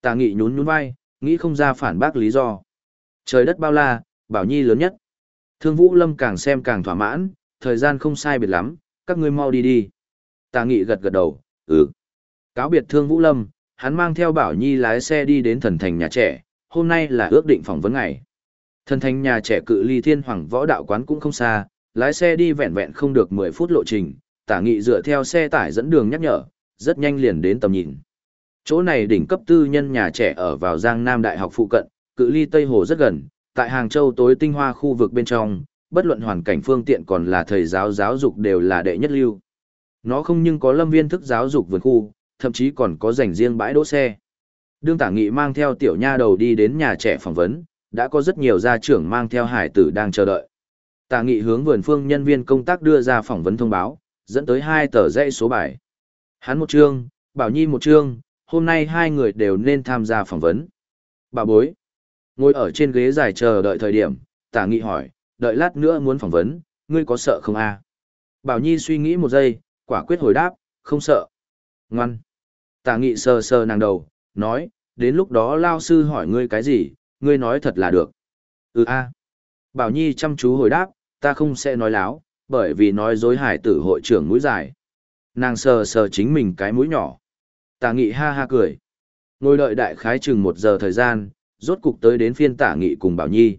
Tà nghị nhún nhún vai, nghĩ không ra phản bác lý do. Trời đất bao la, bảo nhi lớn nhất. Thương Vũ Lâm càng xem càng thỏa mãn, thời gian không sai biệt lắm, các ngươi mau đi đi. Tà nghị gật gật đầu, ừ. Cáo biệt Thương Vũ Lâm, hắn mang theo Bảo Nhi lái xe đi đến thần thành nhà trẻ, hôm nay là ước định phỏng vấn ngày. Thần thành nhà trẻ cự ly thiên hoàng võ đạo quán cũng không xa, lái xe đi vẹn vẹn không được 10 phút lộ trình, tả nghị dựa theo xe tải dẫn đường nhắc nhở, rất nhanh liền đến tầm nhìn. Chỗ này đỉnh cấp tư nhân nhà trẻ ở vào Giang Nam Đại học phụ cận, cự ly Tây Hồ rất gần, tại Hàng Châu tối tinh hoa khu vực bên trong, bất luận hoàn cảnh phương tiện còn là thầy giáo giáo dục đều là đệ nhất lưu. Nó không nhưng có lâm viên thức giáo dục vườn khu, thậm chí còn có dành riêng bãi đỗ xe. Đương tả nghị mang theo tiểu nha đầu đi đến nhà trẻ phỏng vấn, đã có rất nhiều gia trưởng mang theo hải tử đang chờ đợi. Tả nghị hướng vườn phương nhân viên công tác đưa ra phỏng vấn thông báo, dẫn tới hai tờ dãy số bài. Hắn một chương, Bảo Nhi một chương, hôm nay hai người đều nên tham gia phỏng vấn. Bà bối, ngồi ở trên ghế dài chờ đợi thời điểm, tả nghị hỏi, đợi lát nữa muốn phỏng vấn, ngươi có sợ không a? Bảo Nhi suy nghĩ một giây, quả quyết hồi đáp, không sợ. Ngoan. Tả nghị sờ sờ nàng đầu, nói, đến lúc đó lao sư hỏi ngươi cái gì, ngươi nói thật là được. Ừ a. Bảo Nhi chăm chú hồi đáp, ta không sẽ nói láo, bởi vì nói dối hải tử hội trưởng mũi dài. Nàng sờ sờ chính mình cái mũi nhỏ. Tả nghị ha ha cười. Ngồi đợi đại khái chừng một giờ thời gian, rốt cục tới đến phiên tả nghị cùng Bảo Nhi.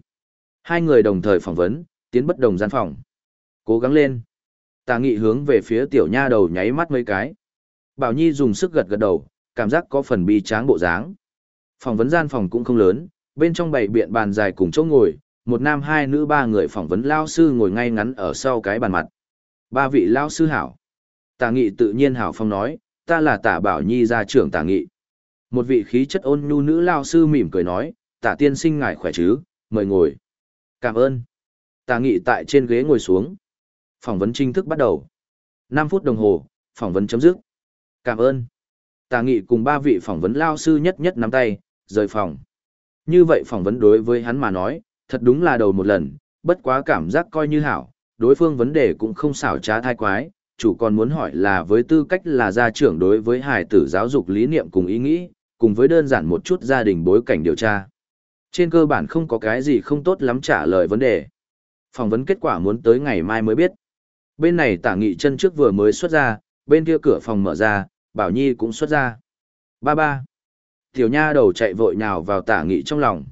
Hai người đồng thời phỏng vấn, tiến bất đồng gian phòng. Cố gắng lên. Tả nghị hướng về phía tiểu nha đầu nháy mắt mấy cái. Bảo Nhi dùng sức gật gật đầu, cảm giác có phần bi tráng bộ dáng. Phỏng vấn gian phòng cũng không lớn, bên trong bảy biện bàn dài cùng chỗ ngồi, một nam hai nữ ba người phỏng vấn lao sư ngồi ngay ngắn ở sau cái bàn mặt. Ba vị lao sư hảo. Tả nghị tự nhiên hảo phong nói, ta là tả bảo nhi gia trưởng tả nghị. Một vị khí chất ôn nhu nữ lao sư mỉm cười nói, tả tiên sinh ngài khỏe chứ, mời ngồi. Cảm ơn. Tả nghị tại trên ghế ngồi xuống. Phỏng vấn chính thức bắt đầu. Năm phút đồng hồ, phỏng vấn chấm dứt. Cảm ơn. Tả nghị cùng ba vị phỏng vấn lao sư nhất nhất nắm tay, rời phòng. Như vậy phỏng vấn đối với hắn mà nói, thật đúng là đầu một lần, bất quá cảm giác coi như hảo, đối phương vấn đề cũng không xảo trá thai quái, chủ còn muốn hỏi là với tư cách là gia trưởng đối với hài tử giáo dục lý niệm cùng ý nghĩ, cùng với đơn giản một chút gia đình bối cảnh điều tra. Trên cơ bản không có cái gì không tốt lắm trả lời vấn đề. Phỏng vấn kết quả muốn tới ngày mai mới biết. Bên này tả nghị chân trước vừa mới xuất ra, bên kia cửa phòng mở ra, Bảo Nhi cũng xuất ra. Ba ba. Tiểu nha đầu chạy vội nhào vào tả nghị trong lòng.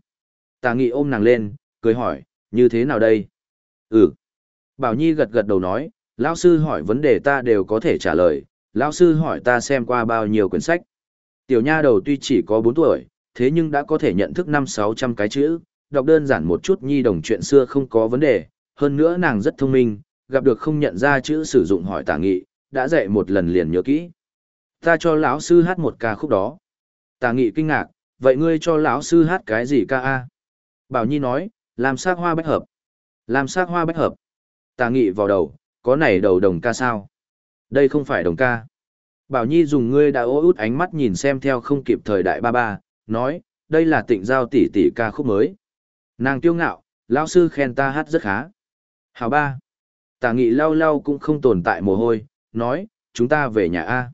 Tả nghị ôm nàng lên, cười hỏi, như thế nào đây? Ừ. Bảo Nhi gật gật đầu nói, lão sư hỏi vấn đề ta đều có thể trả lời, lão sư hỏi ta xem qua bao nhiêu quyển sách. Tiểu nha đầu tuy chỉ có 4 tuổi, thế nhưng đã có thể nhận thức 5-600 cái chữ, đọc đơn giản một chút nhi đồng chuyện xưa không có vấn đề, hơn nữa nàng rất thông minh, gặp được không nhận ra chữ sử dụng hỏi tả nghị, đã dạy một lần liền nhớ kỹ. Ta cho lão sư hát một ca khúc đó. Tả nghị kinh ngạc, vậy ngươi cho lão sư hát cái gì ca a? Bảo Nhi nói, làm sắc hoa bách hợp. Làm sắc hoa bách hợp. Tả nghị vào đầu, có này đầu đồng ca sao? Đây không phải đồng ca. Bảo Nhi dùng ngươi đã ô út ánh mắt nhìn xem theo không kịp thời đại ba ba, nói, đây là tịnh giao tỷ tỷ ca khúc mới. Nàng tiêu ngạo, lão sư khen ta hát rất khá. Hào ba. Tà nghị lau lau cũng không tồn tại mồ hôi, nói, chúng ta về nhà A.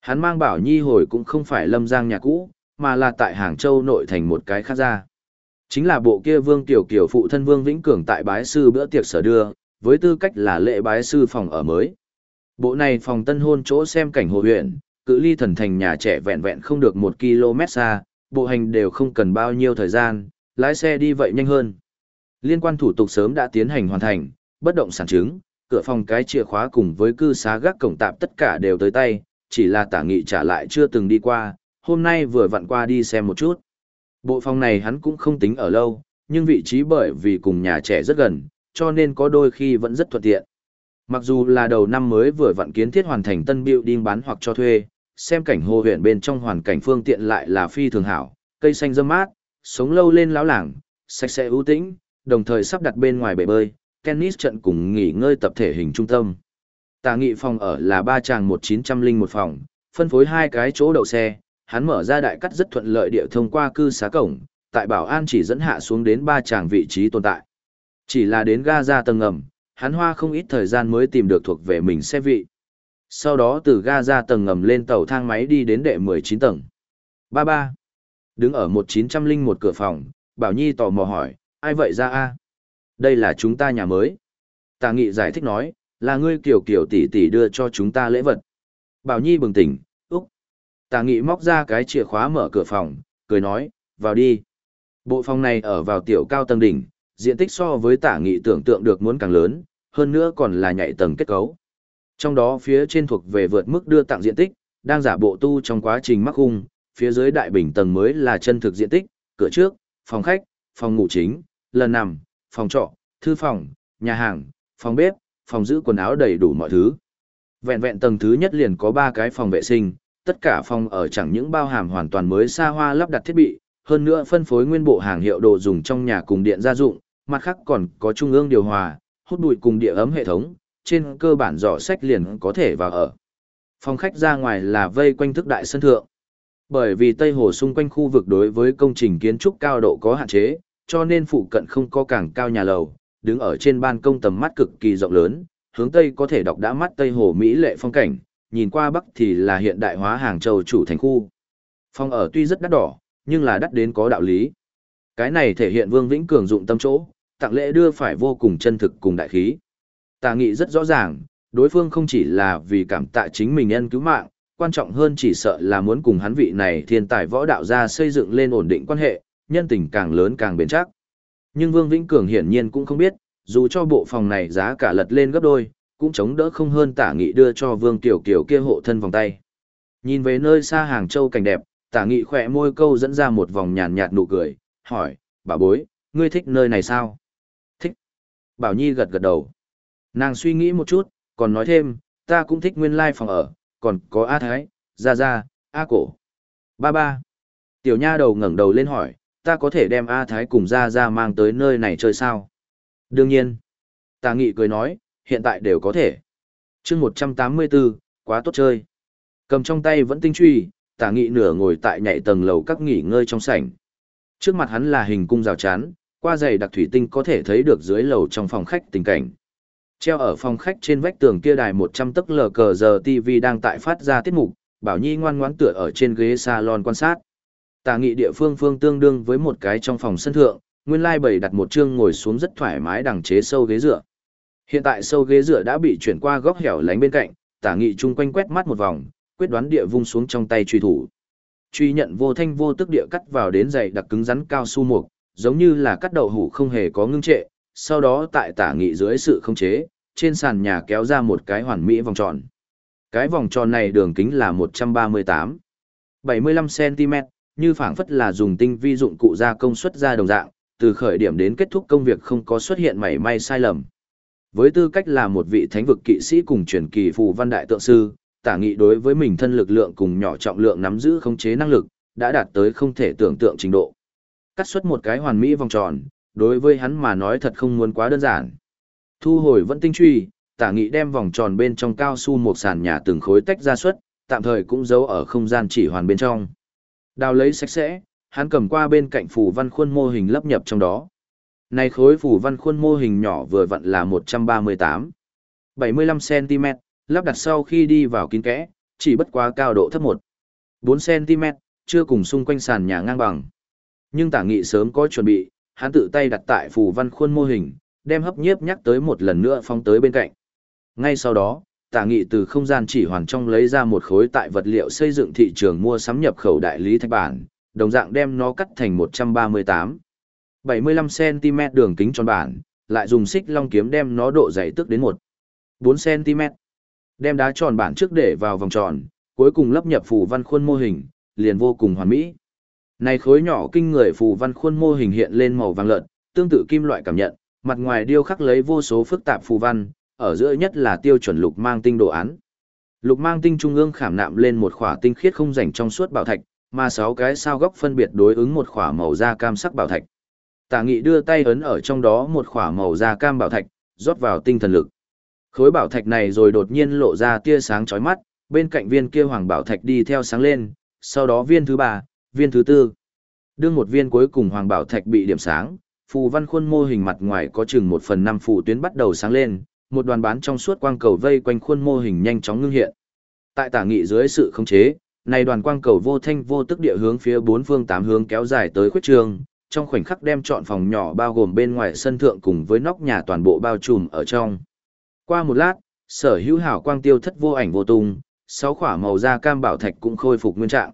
Hắn mang Bảo Nhi hồi cũng không phải lâm giang nhà cũ, mà là tại Hàng Châu nội thành một cái khác ra. Chính là bộ kia Vương Tiểu kiểu phụ thân Vương Vĩnh Cường tại bái sư bữa tiệc sở đưa, với tư cách là lễ bái sư phòng ở mới. Bộ này phòng tân hôn chỗ xem cảnh hồ huyện, cự ly thần thành nhà trẻ vẹn vẹn không được một km xa, bộ hành đều không cần bao nhiêu thời gian, lái xe đi vậy nhanh hơn. Liên quan thủ tục sớm đã tiến hành hoàn thành, bất động sản chứng, cửa phòng cái chìa khóa cùng với cư xá gác cổng tạm tất cả đều tới tay, chỉ là tả nghị trả lại chưa từng đi qua, hôm nay vừa vặn qua đi xem một chút. Bộ phòng này hắn cũng không tính ở lâu, nhưng vị trí bởi vì cùng nhà trẻ rất gần, cho nên có đôi khi vẫn rất thuận tiện. Mặc dù là đầu năm mới vừa vặn kiến thiết hoàn thành tân building bán hoặc cho thuê, xem cảnh hồ huyện bên trong hoàn cảnh phương tiện lại là phi thường hảo, cây xanh râm mát, sống lâu lên lão làng, sạch sẽ ưu tĩnh, đồng thời sắp đặt bên ngoài bể bơi, tennis trận cùng nghỉ ngơi tập thể hình trung tâm. Tà nghị phòng ở là ba tràng một chín trăm linh một phòng, phân phối hai cái chỗ đậu xe, hắn mở ra đại cắt rất thuận lợi địa thông qua cư xá cổng, tại bảo an chỉ dẫn hạ xuống đến ba tràng vị trí tồn tại. Chỉ là đến ga ra tầng ngầm, hắn hoa không ít thời gian mới tìm được thuộc về mình xe vị. Sau đó từ ga ra tầng ngầm lên tàu thang máy đi đến đệ 19 tầng. Ba ba. Đứng ở một chín trăm linh một cửa phòng, Bảo Nhi tò mò hỏi, ai vậy ra a? Đây là chúng ta nhà mới. Tà Nghị giải thích nói, là ngươi kiểu kiểu tỷ tỷ đưa cho chúng ta lễ vật. Bảo Nhi bừng tỉnh, úc. Tà Nghị móc ra cái chìa khóa mở cửa phòng, cười nói, vào đi. Bộ phòng này ở vào tiểu cao tầng đỉnh, diện tích so với tả nghị tưởng tượng được muốn càng lớn, hơn nữa còn là nhạy tầng kết cấu. Trong đó phía trên thuộc về vượt mức đưa tặng diện tích, đang giả bộ tu trong quá trình mắc khung, phía dưới đại bình tầng mới là chân thực diện tích, cửa trước, phòng khách, phòng ngủ chính, lần nằm, phòng trọ, thư phòng, nhà hàng, phòng bếp, phòng giữ quần áo đầy đủ mọi thứ. Vẹn vẹn tầng thứ nhất liền có 3 cái phòng vệ sinh, tất cả phòng ở chẳng những bao hàm hoàn toàn mới xa hoa lắp đặt thiết bị, hơn nữa phân phối nguyên bộ hàng hiệu đồ dùng trong nhà cùng điện gia dụng, mặt khác còn có trung ương điều hòa, hút bụi cùng địa ấm hệ thống, trên cơ bản giỏ sách liền có thể vào ở. Phòng khách ra ngoài là vây quanh thức đại sân thượng. Bởi vì Tây Hồ xung quanh khu vực đối với công trình kiến trúc cao độ có hạn chế, cho nên phụ cận không có càng cao nhà lầu, đứng ở trên ban công tầm mắt cực kỳ rộng lớn, hướng Tây có thể đọc đã mắt Tây Hồ Mỹ lệ phong cảnh, nhìn qua Bắc thì là hiện đại hóa Hàng Châu chủ thành khu. Phòng ở tuy rất đắt đỏ, nhưng là đắt đến có đạo lý. Cái này thể hiện Vương Vĩnh Cường dụng tâm chỗ, tặng lễ đưa phải vô cùng chân thực cùng đại khí. Tà nghị rất rõ ràng, đối phương không chỉ là vì cảm tạ chính mình nhân cứu mạng, quan trọng hơn chỉ sợ là muốn cùng hắn vị này thiên tài võ đạo ra xây dựng lên ổn định quan hệ, nhân tình càng lớn càng bền chắc. Nhưng Vương Vĩnh Cường hiển nhiên cũng không biết, dù cho bộ phòng này giá cả lật lên gấp đôi, cũng chống đỡ không hơn tả nghị đưa cho Vương Tiểu Kiều kia hộ thân vòng tay. Nhìn về nơi xa Hàng Châu cảnh đẹp, tả nghị khỏe môi câu dẫn ra một vòng nhàn nhạt nụ cười, hỏi, bà bối, ngươi thích nơi này sao? Bảo Nhi gật gật đầu. Nàng suy nghĩ một chút, còn nói thêm, ta cũng thích nguyên lai phòng ở, còn có A Thái, Gia Gia, A Cổ. Ba ba. Tiểu nha đầu ngẩng đầu lên hỏi, ta có thể đem A Thái cùng Gia Gia mang tới nơi này chơi sao? Đương nhiên. Tà Nghị cười nói, hiện tại đều có thể. chương 184, quá tốt chơi. Cầm trong tay vẫn tinh truy, tả nghị nửa ngồi tại nhảy tầng lầu các nghỉ ngơi trong sảnh. Trước mặt hắn là hình cung rào chắn, qua giày đặc thủy tinh có thể thấy được dưới lầu trong phòng khách tình cảnh. Treo ở phòng khách trên vách tường kia đài 100 tấc lờ cờ giờ TV đang tại phát ra tiết mục, Bảo Nhi ngoan ngoãn tựa ở trên ghế salon quan sát. Tà nghị địa phương phương tương đương với một cái trong phòng sân thượng, nguyên lai bày đặt một chương ngồi xuống rất thoải mái đằng chế sâu ghế dựa. Hiện tại sâu ghế dựa đã bị chuyển qua góc hẻo lánh bên cạnh, tả nghị chung quanh quét mắt một vòng, quyết đoán địa vung xuống trong tay truy thủ. Truy nhận vô thanh vô tức địa cắt vào đến dày đặc cứng rắn cao su mục, giống như là cắt đậu hủ không hề có ngưng trệ, sau đó tại tả nghị dưới sự không chế, trên sàn nhà kéo ra một cái hoàn mỹ vòng tròn. Cái vòng tròn này đường kính là 138, 75cm, như phảng phất là dùng tinh vi dụng cụ gia công suất ra đồng dạng, từ khởi điểm đến kết thúc công việc không có xuất hiện mảy may sai lầm. Với tư cách là một vị thánh vực kỵ sĩ cùng truyền kỳ phù văn đại tượng sư, tả nghị đối với mình thân lực lượng cùng nhỏ trọng lượng nắm giữ khống chế năng lực, đã đạt tới không thể tưởng tượng trình độ. Cắt xuất một cái hoàn mỹ vòng tròn, đối với hắn mà nói thật không muốn quá đơn giản. Thu hồi vẫn tinh truy, tả nghị đem vòng tròn bên trong cao su một sàn nhà từng khối tách ra xuất, tạm thời cũng giấu ở không gian chỉ hoàn bên trong. Đào lấy sạch sẽ, hắn cầm qua bên cạnh phủ văn khuôn mô hình lấp nhập trong đó. Này khối phủ văn khuôn mô hình nhỏ vừa vặn là 138, 75cm, lắp đặt sau khi đi vào kín kẽ, chỉ bất quá cao độ thấp 1, 4cm, chưa cùng xung quanh sàn nhà ngang bằng. Nhưng tả nghị sớm có chuẩn bị, hắn tự tay đặt tại phù văn khuôn mô hình, đem hấp nhiếp nhắc tới một lần nữa phóng tới bên cạnh. Ngay sau đó, tả nghị từ không gian chỉ hoàn trong lấy ra một khối tại vật liệu xây dựng thị trường mua sắm nhập khẩu đại lý thạch bản, đồng dạng đem nó cắt thành 138, 75cm đường kính tròn bản, lại dùng xích long kiếm đem nó độ dày tức đến 1, 4cm. Đem đá tròn bản trước để vào vòng tròn, cuối cùng lắp nhập phù văn khuôn mô hình, liền vô cùng hoàn mỹ. Này khối nhỏ kinh người phù văn khuôn mô hình hiện lên màu vàng lợn, tương tự kim loại cảm nhận, mặt ngoài điêu khắc lấy vô số phức tạp phù văn, ở giữa nhất là tiêu chuẩn lục mang tinh đồ án. Lục mang tinh trung ương khảm nạm lên một khỏa tinh khiết không rảnh trong suốt bảo thạch, mà sáu cái sao góc phân biệt đối ứng một khỏa màu da cam sắc bảo thạch. Tả Nghị đưa tay ấn ở trong đó một khỏa màu da cam bảo thạch, rót vào tinh thần lực. Khối bảo thạch này rồi đột nhiên lộ ra tia sáng chói mắt, bên cạnh viên kia hoàng bảo thạch đi theo sáng lên, sau đó viên thứ ba, viên thứ tư. Đương một viên cuối cùng hoàng bảo thạch bị điểm sáng, phù văn khuôn mô hình mặt ngoài có chừng một phần năm phù tuyến bắt đầu sáng lên, một đoàn bán trong suốt quang cầu vây quanh khuôn mô hình nhanh chóng ngưng hiện. Tại tả nghị dưới sự khống chế, Này đoàn quang cầu vô thanh vô tức địa hướng phía bốn phương tám hướng kéo dài tới khuyết trường, trong khoảnh khắc đem trọn phòng nhỏ bao gồm bên ngoài sân thượng cùng với nóc nhà toàn bộ bao trùm ở trong. Qua một lát, sở hữu hảo quang tiêu thất vô ảnh vô tung, sáu khỏa màu da cam bảo thạch cũng khôi phục nguyên trạng.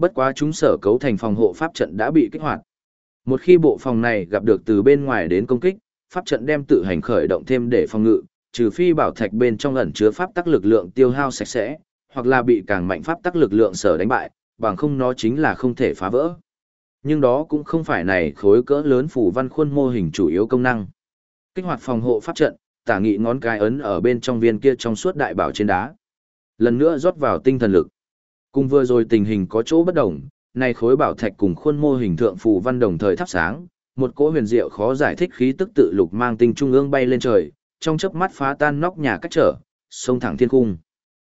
Bất quá chúng sở cấu thành phòng hộ pháp trận đã bị kích hoạt. Một khi bộ phòng này gặp được từ bên ngoài đến công kích, pháp trận đem tự hành khởi động thêm để phòng ngự, trừ phi bảo thạch bên trong ẩn chứa pháp tắc lực lượng tiêu hao sạch sẽ, hoặc là bị càng mạnh pháp tắc lực lượng sở đánh bại, bằng không nó chính là không thể phá vỡ. Nhưng đó cũng không phải này khối cỡ lớn phủ văn khuôn mô hình chủ yếu công năng. Kích hoạt phòng hộ pháp trận, tả nghị ngón cái ấn ở bên trong viên kia trong suốt đại bảo trên đá. Lần nữa rót vào tinh thần lực. Cùng vừa rồi tình hình có chỗ bất đồng, này khối bảo thạch cùng khuôn mô hình thượng phù văn đồng thời thắp sáng, một cỗ huyền diệu khó giải thích khí tức tự lục mang tinh trung ương bay lên trời, trong chớp mắt phá tan nóc nhà cách trở, sông thẳng thiên cung.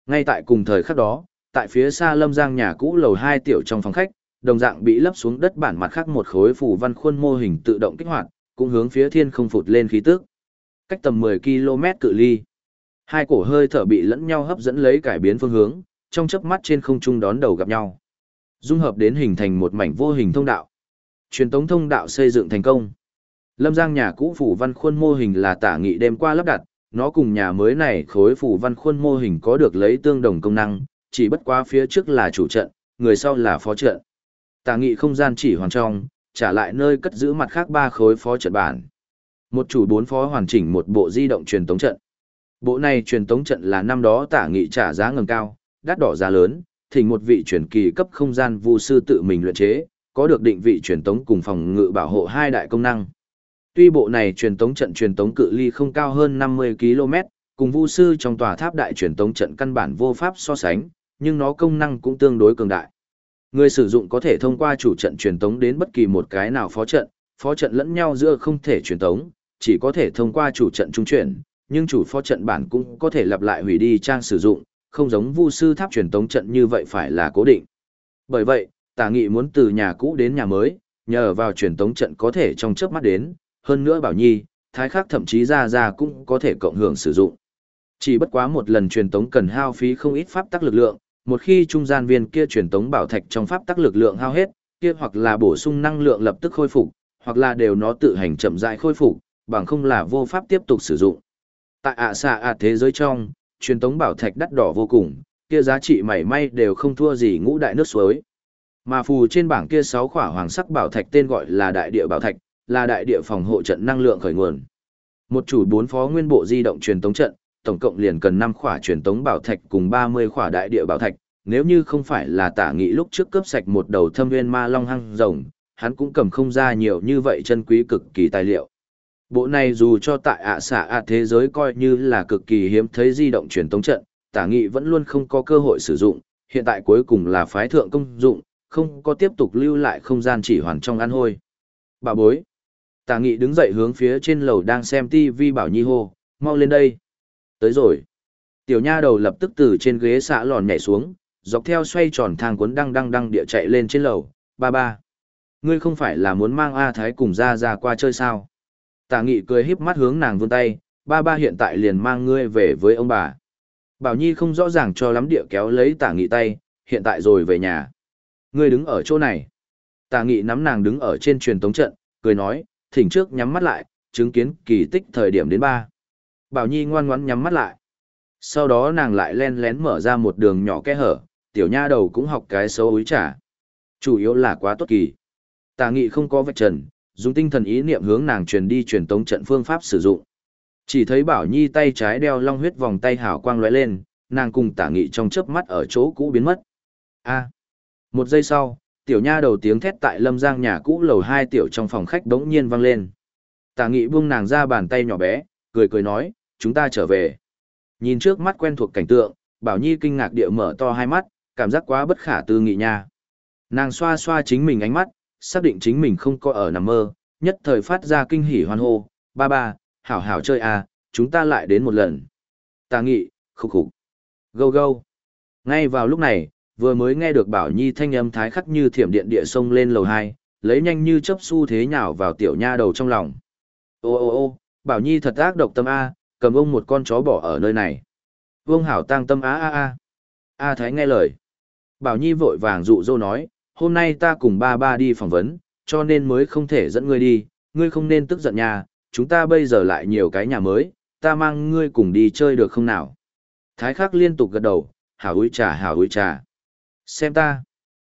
Ngay tại cùng thời khắc đó, tại phía xa Lâm Giang nhà cũ lầu 2 tiểu trong phòng khách, đồng dạng bị lấp xuống đất bản mặt khác một khối phù văn khuôn mô hình tự động kích hoạt, cũng hướng phía thiên không phụt lên khí tức. Cách tầm 10 km cự ly, hai cổ hơi thở bị lẫn nhau hấp dẫn lấy cải biến phương hướng, trong chớp mắt trên không trung đón đầu gặp nhau. Dung hợp đến hình thành một mảnh vô hình thông đạo. Truyền tống thông đạo xây dựng thành công. Lâm Giang nhà cũ phủ văn khuôn mô hình là tả nghị đêm qua lắp đặt, nó cùng nhà mới này khối phủ văn khuôn mô hình có được lấy tương đồng công năng, chỉ bất quá phía trước là chủ trận, người sau là phó trận. Tả nghị không gian chỉ hoàn trong, trả lại nơi cất giữ mặt khác ba khối phó trận bản. Một chủ bốn phó hoàn chỉnh một bộ di động truyền tống trận. Bộ này truyền tống trận là năm đó tả nghị trả giá ngầm cao, đắt đỏ giá lớn, thỉnh một vị truyền kỳ cấp không gian vu sư tự mình luyện chế, có được định vị truyền tống cùng phòng ngự bảo hộ hai đại công năng. Tuy bộ này truyền tống trận truyền tống cự ly không cao hơn 50 km, cùng vu sư trong tòa tháp đại truyền tống trận căn bản vô pháp so sánh, nhưng nó công năng cũng tương đối cường đại. Người sử dụng có thể thông qua chủ trận truyền tống đến bất kỳ một cái nào phó trận, phó trận lẫn nhau giữa không thể truyền tống, chỉ có thể thông qua chủ trận trung chuyển, nhưng chủ phó trận bản cũng có thể lặp lại hủy đi trang sử dụng, không giống vu sư tháp truyền tống trận như vậy phải là cố định. Bởi vậy, tả nghị muốn từ nhà cũ đến nhà mới, nhờ vào truyền tống trận có thể trong chớp mắt đến, hơn nữa bảo nhi, thái khắc thậm chí ra ra cũng có thể cộng hưởng sử dụng. Chỉ bất quá một lần truyền tống cần hao phí không ít pháp tắc lực lượng, một khi trung gian viên kia truyền tống bảo thạch trong pháp tắc lực lượng hao hết, kia hoặc là bổ sung năng lượng lập tức khôi phục, hoặc là đều nó tự hành chậm rãi khôi phục, bằng không là vô pháp tiếp tục sử dụng. Tại ạ xạ ạ thế giới trong, truyền tống bảo thạch đắt đỏ vô cùng, kia giá trị mảy may đều không thua gì ngũ đại nước suối. Mà phù trên bảng kia sáu khỏa hoàng sắc bảo thạch tên gọi là đại địa bảo thạch, là đại địa phòng hộ trận năng lượng khởi nguồn. Một chủ bốn phó nguyên bộ di động truyền tống trận, tổng cộng liền cần 5 khỏa truyền tống bảo thạch cùng 30 khỏa đại địa bảo thạch, nếu như không phải là tả nghị lúc trước cướp sạch một đầu thâm nguyên ma long hăng rồng, hắn cũng cầm không ra nhiều như vậy chân quý cực kỳ tài liệu. Bộ này dù cho tại ạ xạ ạ thế giới coi như là cực kỳ hiếm thấy di động truyền tống trận, tả nghị vẫn luôn không có cơ hội sử dụng, hiện tại cuối cùng là phái thượng công dụng, không có tiếp tục lưu lại không gian chỉ hoàn trong ăn hôi. Bà bối. Tả nghị đứng dậy hướng phía trên lầu đang xem TV bảo nhi hô, mau lên đây. Tới rồi. Tiểu nha đầu lập tức từ trên ghế xạ lòn nhảy xuống, dọc theo xoay tròn thang cuốn đăng đăng đăng địa chạy lên trên lầu, ba ba. Ngươi không phải là muốn mang A Thái cùng ra ra qua chơi sao? Tả nghị cười híp mắt hướng nàng vươn tay, ba ba hiện tại liền mang ngươi về với ông bà. Bảo Nhi không rõ ràng cho lắm địa kéo lấy tả nghị tay, hiện tại rồi về nhà. Ngươi đứng ở chỗ này. Tả nghị nắm nàng đứng ở trên truyền tống trận, cười nói, thỉnh trước nhắm mắt lại, chứng kiến kỳ tích thời điểm đến ba. Bảo Nhi ngoan ngoãn nhắm mắt lại. Sau đó nàng lại len lén mở ra một đường nhỏ kẽ hở, tiểu nha đầu cũng học cái xấu úi trả. Chủ yếu là quá tốt kỳ. Tà nghị không có vạch trần, dùng tinh thần ý niệm hướng nàng truyền đi truyền tống trận phương pháp sử dụng. Chỉ thấy Bảo Nhi tay trái đeo long huyết vòng tay hào quang lóe lên, nàng cùng tả nghị trong chớp mắt ở chỗ cũ biến mất. A. Một giây sau, tiểu nha đầu tiếng thét tại lâm giang nhà cũ lầu hai tiểu trong phòng khách đống nhiên vang lên. Tả nghị buông nàng ra bàn tay nhỏ bé, cười cười nói, chúng ta trở về. Nhìn trước mắt quen thuộc cảnh tượng, Bảo Nhi kinh ngạc địa mở to hai mắt, cảm giác quá bất khả tư nghị nha. Nàng xoa xoa chính mình ánh mắt, xác định chính mình không có ở nằm mơ, nhất thời phát ra kinh hỉ hoan hô, ba ba, hảo hảo chơi à, chúng ta lại đến một lần. Tà nghị, khúc khục. Gâu gâu. Ngay vào lúc này, vừa mới nghe được Bảo Nhi thanh âm thái khắc như thiểm điện địa sông lên lầu 2, lấy nhanh như chớp su thế nhào vào tiểu nha đầu trong lòng. Ô ô ô, Bảo Nhi thật ác độc tâm A, cầm ông một con chó bỏ ở nơi này. Vương Hảo tăng tâm á a a. A Thái nghe lời. Bảo Nhi vội vàng dụ dỗ nói, hôm nay ta cùng ba ba đi phỏng vấn, cho nên mới không thể dẫn ngươi đi, ngươi không nên tức giận nhà, chúng ta bây giờ lại nhiều cái nhà mới, ta mang ngươi cùng đi chơi được không nào? Thái khắc liên tục gật đầu, hảo úi trà hảo úi trà. Xem ta.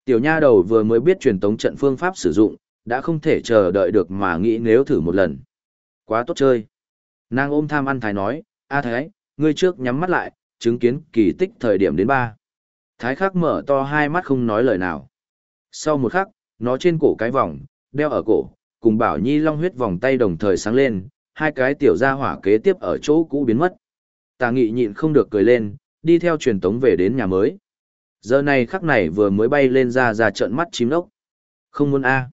Tiểu nha đầu vừa mới biết truyền tống trận phương pháp sử dụng, đã không thể chờ đợi được mà nghĩ nếu thử một lần. Quá tốt chơi. Nàng ôm tham ăn thái nói, a thái, ngươi trước nhắm mắt lại, chứng kiến kỳ tích thời điểm đến ba. Thái khắc mở to hai mắt không nói lời nào. Sau một khắc, nó trên cổ cái vòng, đeo ở cổ, cùng bảo nhi long huyết vòng tay đồng thời sáng lên, hai cái tiểu gia hỏa kế tiếp ở chỗ cũ biến mất. Tà nghị nhịn không được cười lên, đi theo truyền tống về đến nhà mới. Giờ này khắc này vừa mới bay lên ra ra trận mắt chím đốc. Không muốn A.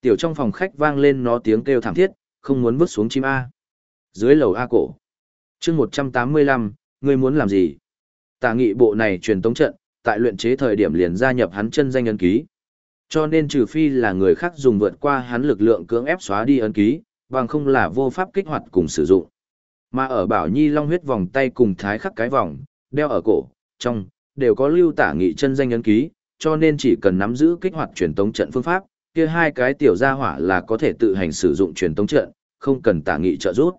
Tiểu trong phòng khách vang lên nó tiếng kêu thảm thiết, không muốn vứt xuống chim A. Dưới lầu A cổ. chương 185, ngươi muốn làm gì? Tà nghị bộ này truyền tống trận, tại luyện chế thời điểm liền gia nhập hắn chân danh ấn ký. Cho nên trừ phi là người khác dùng vượt qua hắn lực lượng cưỡng ép xóa đi ấn ký, bằng không là vô pháp kích hoạt cùng sử dụng. Mà ở Bảo Nhi Long huyết vòng tay cùng thái khắc cái vòng, đeo ở cổ, trong, đều có lưu tả nghị chân danh ấn ký, cho nên chỉ cần nắm giữ kích hoạt truyền tống trận phương pháp, kia hai cái tiểu gia hỏa là có thể tự hành sử dụng truyền tống trận, không cần tả nghị trợ giúp.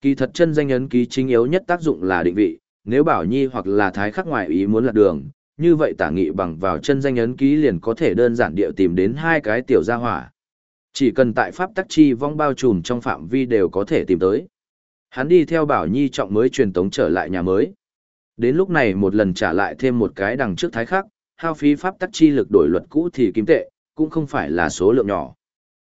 Kỳ thật chân danh ấn ký chính yếu nhất tác dụng là định vị, nếu Bảo Nhi hoặc là thái khắc ngoại ý muốn lạc đường, như vậy tả nghị bằng vào chân danh ấn ký liền có thể đơn giản địa tìm đến hai cái tiểu gia hỏa. Chỉ cần tại pháp tắc chi vong bao trùm trong phạm vi đều có thể tìm tới. Hắn đi theo Bảo Nhi trọng mới truyền tống trở lại nhà mới. Đến lúc này một lần trả lại thêm một cái đằng trước thái khắc, hao phí pháp tắc chi lực đổi luật cũ thì kiếm tệ, cũng không phải là số lượng nhỏ.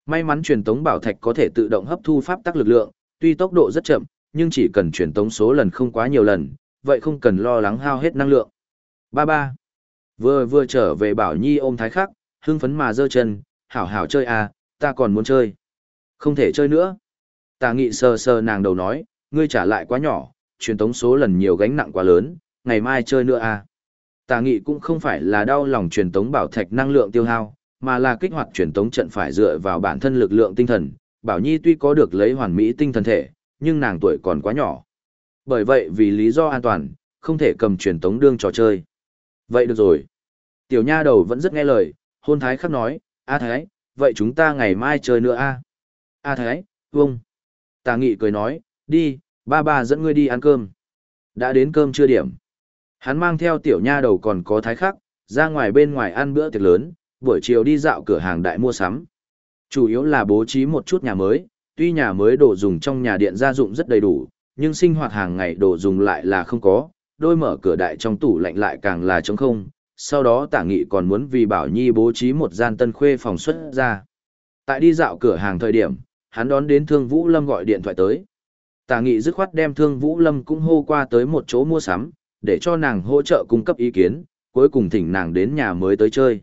May mắn truyền tống bảo thạch có thể tự động hấp thu pháp tắc lực lượng, tuy tốc độ rất chậm, nhưng chỉ cần truyền tống số lần không quá nhiều lần, vậy không cần lo lắng hao hết năng lượng. Ba ba. Vừa vừa trở về Bảo Nhi ôm thái khắc, hưng phấn mà giơ chân, hảo hảo chơi à, ta còn muốn chơi. Không thể chơi nữa. Tà nghị sờ sờ nàng đầu nói, ngươi trả lại quá nhỏ, truyền tống số lần nhiều gánh nặng quá lớn, ngày mai chơi nữa à. Tà nghị cũng không phải là đau lòng truyền tống bảo thạch năng lượng tiêu hao, mà là kích hoạt truyền tống trận phải dựa vào bản thân lực lượng tinh thần. Bảo Nhi tuy có được lấy hoàn mỹ tinh thần thể, nhưng nàng tuổi còn quá nhỏ. Bởi vậy vì lý do an toàn, không thể cầm truyền tống đương trò chơi. Vậy được rồi. Tiểu nha đầu vẫn rất nghe lời, hôn thái khắc nói, A thái, vậy chúng ta ngày mai chơi nữa a A thái, vâng. Tà nghị cười nói, đi, ba ba dẫn ngươi đi ăn cơm. Đã đến cơm chưa điểm. Hắn mang theo tiểu nha đầu còn có thái khắc, ra ngoài bên ngoài ăn bữa tiệc lớn, buổi chiều đi dạo cửa hàng đại mua sắm. Chủ yếu là bố trí một chút nhà mới, tuy nhà mới đồ dùng trong nhà điện gia dụng rất đầy đủ, nhưng sinh hoạt hàng ngày đồ dùng lại là không có, đôi mở cửa đại trong tủ lạnh lại càng là trống không, sau đó tả nghị còn muốn vì Bảo Nhi bố trí một gian tân khuê phòng xuất ra. Tại đi dạo cửa hàng thời điểm, hắn đón đến Thương Vũ Lâm gọi điện thoại tới. Tả nghị dứt khoát đem Thương Vũ Lâm cũng hô qua tới một chỗ mua sắm, để cho nàng hỗ trợ cung cấp ý kiến, cuối cùng thỉnh nàng đến nhà mới tới chơi.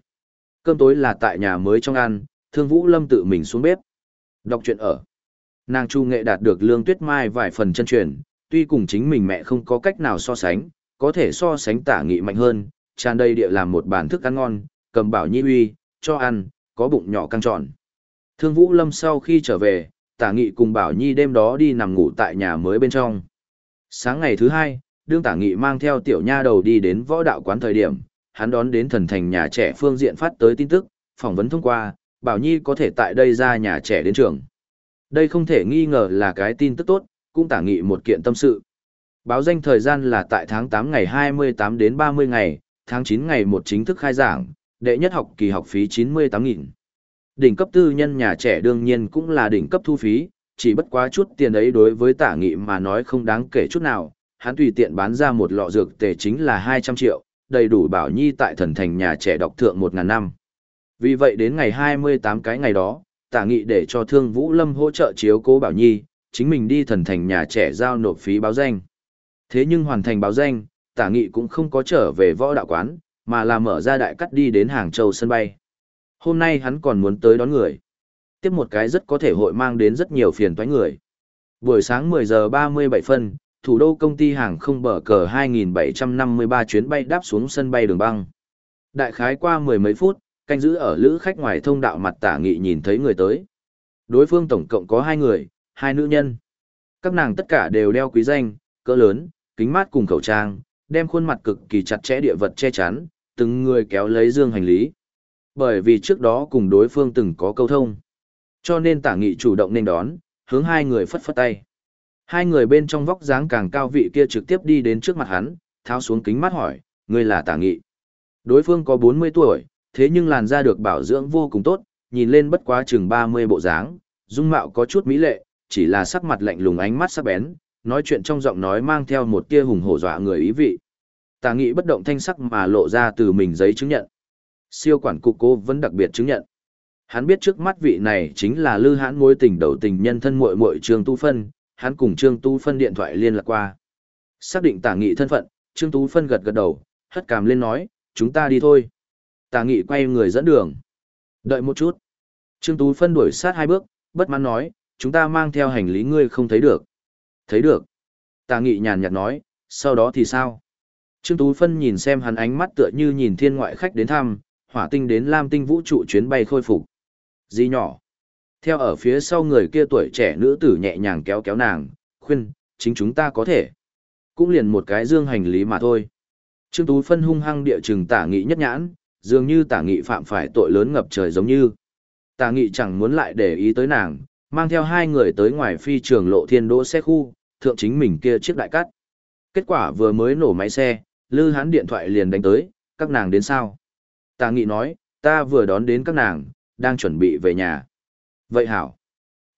Cơm tối là tại nhà mới trong ăn, Thương Vũ Lâm tự mình xuống bếp. Đọc truyện ở. Nàng Chu Nghệ đạt được Lương Tuyết Mai vài phần chân truyền, tuy cùng chính mình mẹ không có cách nào so sánh, có thể so sánh tả nghị mạnh hơn, tràn đầy địa làm một bàn thức ăn ngon, cầm bảo nhi uy, cho ăn, có bụng nhỏ căng tròn. Thương Vũ Lâm sau khi trở về, tả nghị cùng bảo nhi đêm đó đi nằm ngủ tại nhà mới bên trong. Sáng ngày thứ hai, đương tả nghị mang theo tiểu nha đầu đi đến võ đạo quán thời điểm, hắn đón đến thần thành nhà trẻ phương diện phát tới tin tức, phỏng vấn thông qua, bảo nhi có thể tại đây ra nhà trẻ đến trường. Đây không thể nghi ngờ là cái tin tức tốt, cũng tả nghị một kiện tâm sự. Báo danh thời gian là tại tháng 8 ngày 28 đến 30 ngày, tháng 9 ngày một chính thức khai giảng, đệ nhất học kỳ học phí 98.000. Đỉnh cấp tư nhân nhà trẻ đương nhiên cũng là đỉnh cấp thu phí, chỉ bất quá chút tiền ấy đối với tả nghị mà nói không đáng kể chút nào, hắn tùy tiện bán ra một lọ dược tề chính là 200 triệu, đầy đủ bảo nhi tại thần thành nhà trẻ đọc thượng 1.000 năm. Vì vậy đến ngày 28 cái ngày đó, tả nghị để cho thương Vũ Lâm hỗ trợ chiếu cố bảo nhi, chính mình đi thần thành nhà trẻ giao nộp phí báo danh. Thế nhưng hoàn thành báo danh, tả nghị cũng không có trở về võ đạo quán, mà là mở ra đại cắt đi đến Hàng Châu sân bay. Hôm nay hắn còn muốn tới đón người. Tiếp một cái rất có thể hội mang đến rất nhiều phiền toái người. Buổi sáng 10 giờ 37 phân, thủ đô công ty hàng không bờ cờ 2753 chuyến bay đáp xuống sân bay đường băng. Đại khái qua mười mấy phút, canh giữ ở lữ khách ngoài thông đạo mặt tả nghị nhìn thấy người tới. Đối phương tổng cộng có hai người, hai nữ nhân. Các nàng tất cả đều đeo quý danh, cỡ lớn, kính mát cùng khẩu trang, đem khuôn mặt cực kỳ chặt chẽ địa vật che chắn, từng người kéo lấy dương hành lý. Bởi vì trước đó cùng đối phương từng có câu thông. Cho nên tả nghị chủ động nên đón, hướng hai người phất phất tay. Hai người bên trong vóc dáng càng cao vị kia trực tiếp đi đến trước mặt hắn, tháo xuống kính mắt hỏi, ngươi là tả nghị. Đối phương có 40 tuổi, thế nhưng làn da được bảo dưỡng vô cùng tốt, nhìn lên bất quá chừng 30 bộ dáng, dung mạo có chút mỹ lệ, chỉ là sắc mặt lạnh lùng ánh mắt sắc bén, nói chuyện trong giọng nói mang theo một tia hùng hổ dọa người ý vị. Tà nghị bất động thanh sắc mà lộ ra từ mình giấy chứng nhận. Siêu quản cục cô vẫn đặc biệt chứng nhận. Hắn biết trước mắt vị này chính là Lư Hãn mối tình đầu tình nhân thân muội muội Trương Tu Phân, hắn cùng Trương Tu Phân điện thoại liên lạc qua. Xác định Tả Nghị thân phận, Trương Tu Phân gật gật đầu, hất cằm lên nói, chúng ta đi thôi. Tả Nghị quay người dẫn đường. Đợi một chút. Trương Tú Phân đuổi sát hai bước, bất mãn nói, chúng ta mang theo hành lý ngươi không thấy được. Thấy được. Tà nghị nhàn nhạt nói, sau đó thì sao? Trương Tú Phân nhìn xem hắn ánh mắt tựa như nhìn thiên ngoại khách đến thăm, hỏa tinh đến lam tinh vũ trụ chuyến bay khôi phục. Gì nhỏ? Theo ở phía sau người kia tuổi trẻ nữ tử nhẹ nhàng kéo kéo nàng, khuyên, chính chúng ta có thể. Cũng liền một cái dương hành lý mà thôi. Trương Tú Phân hung hăng địa trừng tả nghị nhất nhãn, dường như tả nghị phạm phải tội lớn ngập trời giống như. Tả nghị chẳng muốn lại để ý tới nàng, mang theo hai người tới ngoài phi trường lộ thiên đỗ xe khu, thượng chính mình kia chiếc đại cắt. Kết quả vừa mới nổ máy xe, lư hán điện thoại liền đánh tới, các nàng đến sao? Tà nghị nói, ta vừa đón đến các nàng, đang chuẩn bị về nhà. Vậy hảo.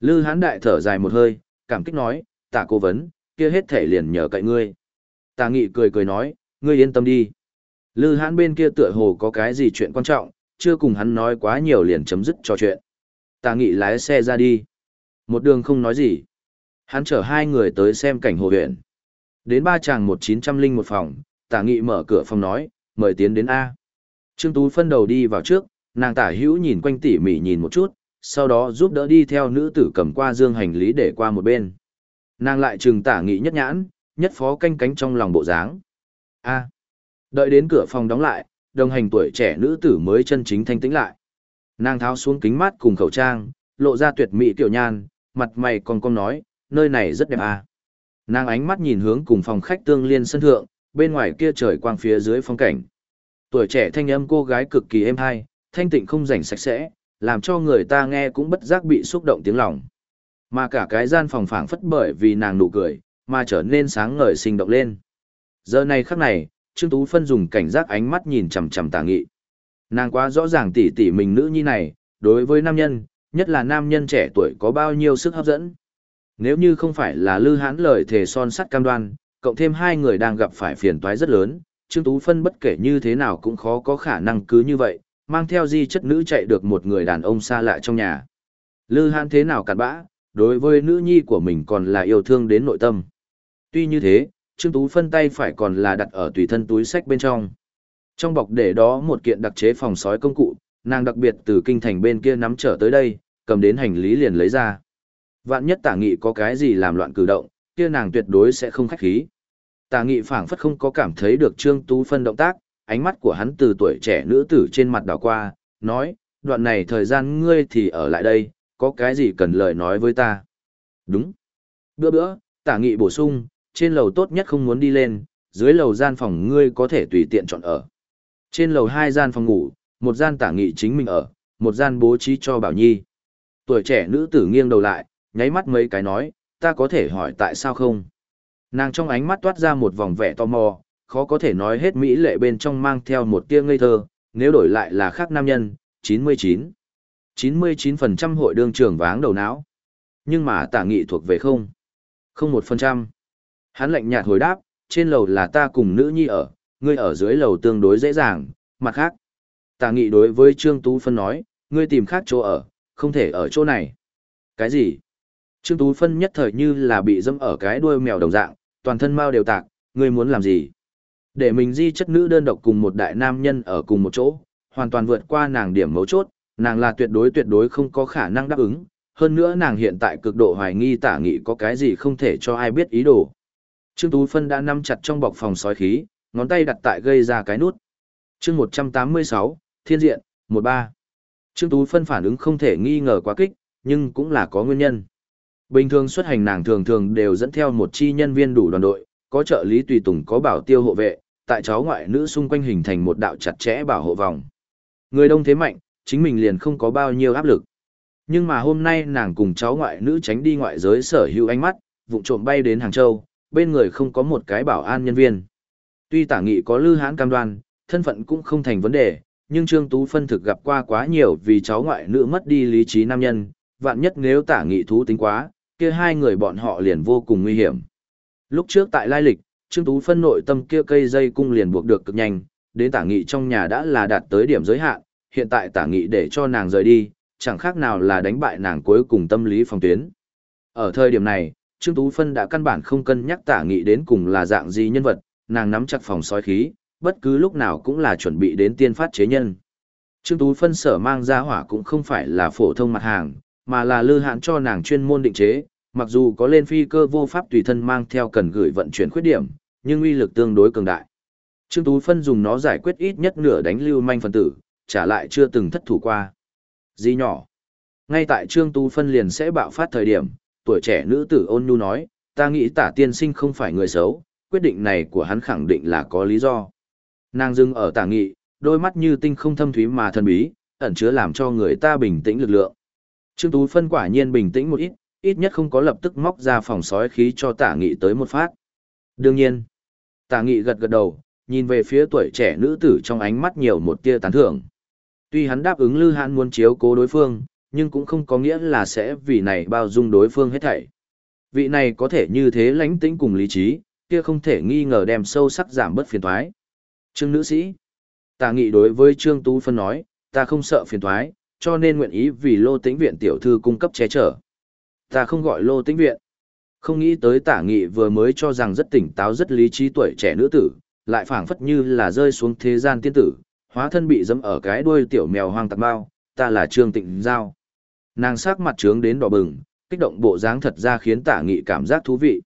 Lư hán đại thở dài một hơi, cảm kích nói, tà cố vấn, kia hết thể liền nhờ cậy ngươi. Tà nghị cười cười nói, ngươi yên tâm đi. Lư hán bên kia tựa hồ có cái gì chuyện quan trọng, chưa cùng hắn nói quá nhiều liền chấm dứt trò chuyện. Tà nghị lái xe ra đi. Một đường không nói gì. Hắn chở hai người tới xem cảnh hồ huyện. Đến ba chàng một chín trăm linh một phòng, tả nghị mở cửa phòng nói, mời tiến đến A. Trương Tú phân đầu đi vào trước, nàng tả hữu nhìn quanh tỉ mỉ nhìn một chút, sau đó giúp đỡ đi theo nữ tử cầm qua dương hành lý để qua một bên. Nàng lại trừng tả nghị nhất nhãn, nhất phó canh cánh trong lòng bộ dáng. A. Đợi đến cửa phòng đóng lại, đồng hành tuổi trẻ nữ tử mới chân chính thanh tĩnh lại. Nàng tháo xuống kính mát cùng khẩu trang, lộ ra tuyệt mỹ tiểu nhan, mặt mày còn con nói, nơi này rất đẹp à. Nàng ánh mắt nhìn hướng cùng phòng khách tương liên sân thượng, bên ngoài kia trời quang phía dưới phong cảnh. Tuổi trẻ thanh âm cô gái cực kỳ êm hay, thanh tịnh không rảnh sạch sẽ, làm cho người ta nghe cũng bất giác bị xúc động tiếng lòng. Mà cả cái gian phòng phảng phất bởi vì nàng nụ cười, mà trở nên sáng ngời sinh động lên. Giờ này khắc này, Trương Tú Phân dùng cảnh giác ánh mắt nhìn chằm chằm Tả Nghị. Nàng quá rõ ràng tỉ tỉ mình nữ nhi này, đối với nam nhân, nhất là nam nhân trẻ tuổi có bao nhiêu sức hấp dẫn. Nếu như không phải là lư hán lời thề son sắt cam đoan, cộng thêm hai người đang gặp phải phiền toái rất lớn, Trương Tú Phân bất kể như thế nào cũng khó có khả năng cứ như vậy, mang theo di chất nữ chạy được một người đàn ông xa lạ trong nhà. Lư hán thế nào cặn bã, đối với nữ nhi của mình còn là yêu thương đến nội tâm. Tuy như thế, Trương Tú Phân tay phải còn là đặt ở tùy thân túi sách bên trong. Trong bọc để đó một kiện đặc chế phòng sói công cụ, nàng đặc biệt từ kinh thành bên kia nắm trở tới đây, cầm đến hành lý liền lấy ra. Vạn nhất tả nghị có cái gì làm loạn cử động, kia nàng tuyệt đối sẽ không khách khí. Tả nghị phảng phất không có cảm thấy được Trương Tú Phân động tác, ánh mắt của hắn từ tuổi trẻ nữ tử trên mặt đảo qua, nói, đoạn này thời gian ngươi thì ở lại đây, có cái gì cần lời nói với ta. Đúng. Bữa bữa, tả nghị bổ sung, trên lầu tốt nhất không muốn đi lên, dưới lầu gian phòng ngươi có thể tùy tiện chọn ở. Trên lầu hai gian phòng ngủ, một gian tả nghị chính mình ở, một gian bố trí cho Bảo Nhi. Tuổi trẻ nữ tử nghiêng đầu lại, nháy mắt mấy cái nói, ta có thể hỏi tại sao không? Nàng trong ánh mắt toát ra một vòng vẻ tò mò, khó có thể nói hết mỹ lệ bên trong mang theo một tia ngây thơ, nếu đổi lại là khác nam nhân, 99. 99% hội đương trưởng váng đầu não. Nhưng mà tả nghị thuộc về không. Không một phần trăm. Hắn lạnh nhạt hồi đáp, trên lầu là ta cùng nữ nhi ở, ngươi ở dưới lầu tương đối dễ dàng, mặt khác. Tả nghị đối với Trương Tú Phân nói, ngươi tìm khác chỗ ở, không thể ở chỗ này. Cái gì? Trương Tú Phân nhất thời như là bị dâm ở cái đuôi mèo đồng dạng, toàn thân mau đều tạc, ngươi muốn làm gì? Để mình di chất nữ đơn độc cùng một đại nam nhân ở cùng một chỗ, hoàn toàn vượt qua nàng điểm mấu chốt, nàng là tuyệt đối tuyệt đối không có khả năng đáp ứng, hơn nữa nàng hiện tại cực độ hoài nghi tả nghị có cái gì không thể cho ai biết ý đồ. Trương Tú Phân đã nắm chặt trong bọc phòng sói khí, ngón tay đặt tại gây ra cái nút. chương 186, Thiên Diện, 13. Trương Tú Phân phản ứng không thể nghi ngờ quá kích, nhưng cũng là có nguyên nhân. Bình thường xuất hành nàng thường thường đều dẫn theo một chi nhân viên đủ đoàn đội, có trợ lý tùy tùng có bảo tiêu hộ vệ, tại cháu ngoại nữ xung quanh hình thành một đạo chặt chẽ bảo hộ vòng. Người đông thế mạnh, chính mình liền không có bao nhiêu áp lực. Nhưng mà hôm nay nàng cùng cháu ngoại nữ tránh đi ngoại giới sở hữu ánh mắt, vụ trộm bay đến Hàng Châu, bên người không có một cái bảo an nhân viên. Tuy tả nghị có lư hãn cam đoan, thân phận cũng không thành vấn đề, nhưng Trương Tú phân thực gặp qua quá nhiều vì cháu ngoại nữ mất đi lý trí nam nhân, vạn nhất nếu tả nghị thú tính quá, kia hai người bọn họ liền vô cùng nguy hiểm. Lúc trước tại lai lịch, Trương Tú phân nội tâm kia cây dây cung liền buộc được cực nhanh, đến tả nghị trong nhà đã là đạt tới điểm giới hạn, hiện tại tả nghị để cho nàng rời đi, chẳng khác nào là đánh bại nàng cuối cùng tâm lý phòng tuyến. Ở thời điểm này, Trương Tú Phân đã căn bản không cân nhắc tả nghị đến cùng là dạng gì nhân vật, nàng nắm chặt phòng sói khí, bất cứ lúc nào cũng là chuẩn bị đến tiên phát chế nhân. Trương Tú Phân sở mang ra hỏa cũng không phải là phổ thông mặt hàng, mà là lư hạn cho nàng chuyên môn định chế, mặc dù có lên phi cơ vô pháp tùy thân mang theo cần gửi vận chuyển khuyết điểm, nhưng uy lực tương đối cường đại. Trương Tú Phân dùng nó giải quyết ít nhất nửa đánh lưu manh phân tử, trả lại chưa từng thất thủ qua. Di nhỏ. Ngay tại Trương Tú Phân liền sẽ bạo phát thời điểm, tuổi trẻ nữ tử ôn nhu nói, ta nghĩ tả tiên sinh không phải người xấu, quyết định này của hắn khẳng định là có lý do. Nàng dưng ở tả nghị, đôi mắt như tinh không thâm thúy mà thần bí, ẩn chứa làm cho người ta bình tĩnh lực lượng. Trương Tú Phân quả nhiên bình tĩnh một ít, ít nhất không có lập tức móc ra phòng sói khí cho tả nghị tới một phát. Đương nhiên, tả nghị gật gật đầu, nhìn về phía tuổi trẻ nữ tử trong ánh mắt nhiều một tia tán thưởng. Tuy hắn đáp ứng Lư Hãn muốn chiếu cố đối phương, nhưng cũng không có nghĩa là sẽ vì này bao dung đối phương hết thảy. Vị này có thể như thế lãnh tĩnh cùng lý trí, kia không thể nghi ngờ đem sâu sắc giảm bớt phiền toái. Trương nữ sĩ, ta nghị đối với Trương Tú Phân nói, ta không sợ phiền toái, cho nên nguyện ý vì Lô Tĩnh viện tiểu thư cung cấp che chở. Ta không gọi Lô Tĩnh viện. Không nghĩ tới tả nghị vừa mới cho rằng rất tỉnh táo rất lý trí tuổi trẻ nữ tử, lại phảng phất như là rơi xuống thế gian tiên tử, hóa thân bị dẫm ở cái đuôi tiểu mèo hoang tạc bao, ta là Trương Tịnh Giao. Nàng sắc mặt trướng đến đỏ bừng, kích động bộ dáng thật ra khiến tả nghị cảm giác thú vị.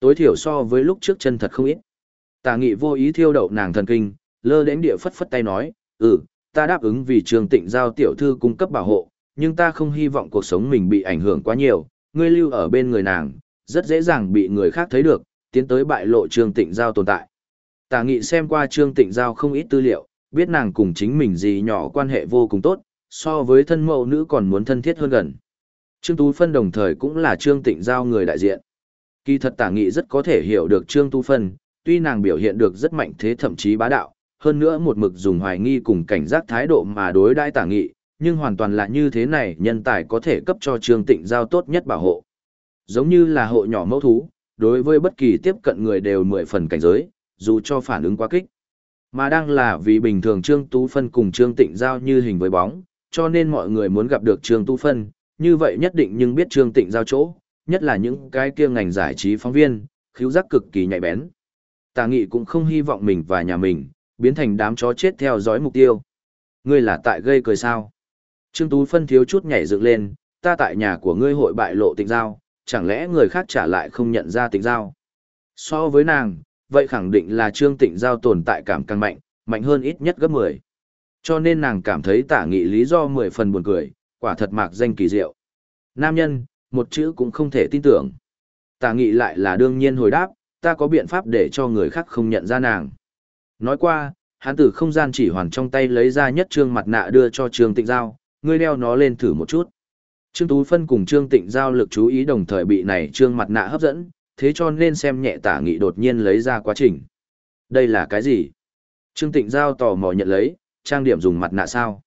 Tối thiểu so với lúc trước chân thật không ít. Tả nghị vô ý thiêu đậu nàng thần kinh, lơ đến địa phất phất tay nói, ừ, ta đáp ứng vì Trương Tịnh Giao tiểu thư cung cấp bảo hộ, nhưng ta không hy vọng cuộc sống mình bị ảnh hưởng quá nhiều, ngươi lưu ở bên người nàng, rất dễ dàng bị người khác thấy được, tiến tới bại lộ Trương Tịnh Giao tồn tại. Tả nghị xem qua Trương Tịnh Giao không ít tư liệu, biết nàng cùng chính mình gì nhỏ quan hệ vô cùng tốt, so với thân mẫu nữ còn muốn thân thiết hơn gần. Trương Tú Phân đồng thời cũng là Trương Tịnh Giao người đại diện. Kỳ thật tả nghị rất có thể hiểu được Trương Tú Phân, tuy nàng biểu hiện được rất mạnh thế thậm chí bá đạo, hơn nữa một mực dùng hoài nghi cùng cảnh giác thái độ mà đối đãi tả nghị, nhưng hoàn toàn là như thế này nhân tài có thể cấp cho Trương Tịnh Giao tốt nhất bảo hộ. Giống như là hộ nhỏ mẫu thú, đối với bất kỳ tiếp cận người đều mười phần cảnh giới, dù cho phản ứng quá kích. Mà đang là vì bình thường Trương Tú Phân cùng Trương Tịnh Giao như hình với bóng, cho nên mọi người muốn gặp được Trương Tú Phân, như vậy nhất định nhưng biết Trương Tịnh Giao chỗ, nhất là những cái kia ngành giải trí phóng viên, khiếu giác cực kỳ nhạy bén. Tà nghị cũng không hy vọng mình và nhà mình, biến thành đám chó chết theo dõi mục tiêu. Ngươi là tại gây cười sao? Trương Tú Phân thiếu chút nhảy dựng lên, ta tại nhà của ngươi hội bại lộ tịnh giao, chẳng lẽ người khác trả lại không nhận ra tịnh giao? So với nàng, vậy khẳng định là Trương Tịnh Giao tồn tại cảm càng mạnh, mạnh hơn ít nhất gấp 10. Cho nên nàng cảm thấy tả nghị lý do 10 phần buồn cười, quả thật mạc danh kỳ diệu. Nam nhân, một chữ cũng không thể tin tưởng. Tả nghị lại là đương nhiên hồi đáp, ta có biện pháp để cho người khác không nhận ra nàng. Nói qua, hắn từ không gian chỉ hoàn trong tay lấy ra nhất trương mặt nạ đưa cho Trương Tịnh Giao, ngươi đeo nó lên thử một chút. Trương Tú Phân cùng Trương Tịnh Giao lực chú ý đồng thời bị này trương mặt nạ hấp dẫn, thế cho nên xem nhẹ tả nghị đột nhiên lấy ra quá trình. Đây là cái gì? Trương Tịnh Giao tò mò nhận lấy, trang điểm dùng mặt nạ sao?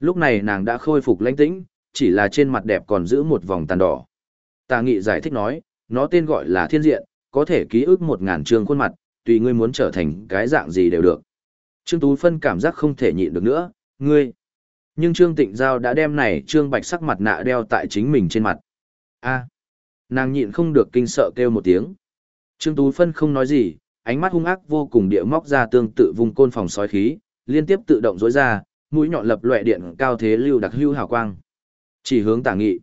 Lúc này nàng đã khôi phục lãnh tĩnh, chỉ là trên mặt đẹp còn giữ một vòng tàn đỏ. Tả nghị giải thích nói, nó tên gọi là thiên diện, có thể ký ức một ngàn trường khuôn mặt, tùy ngươi muốn trở thành cái dạng gì đều được. Trương Tú Phân cảm giác không thể nhịn được nữa, ngươi. Nhưng Trương Tịnh Giao đã đem này trương bạch sắc mặt nạ đeo tại chính mình trên mặt. a Nàng nhịn không được kinh sợ kêu một tiếng. Trương Tú Phân không nói gì, ánh mắt hung ác vô cùng địa móc ra tương tự vùng côn phòng sói khí, liên tiếp tự động dối ra, mũi nhọn lập loè điện cao thế lưu đặc lưu hào quang. Chỉ hướng tả nghị.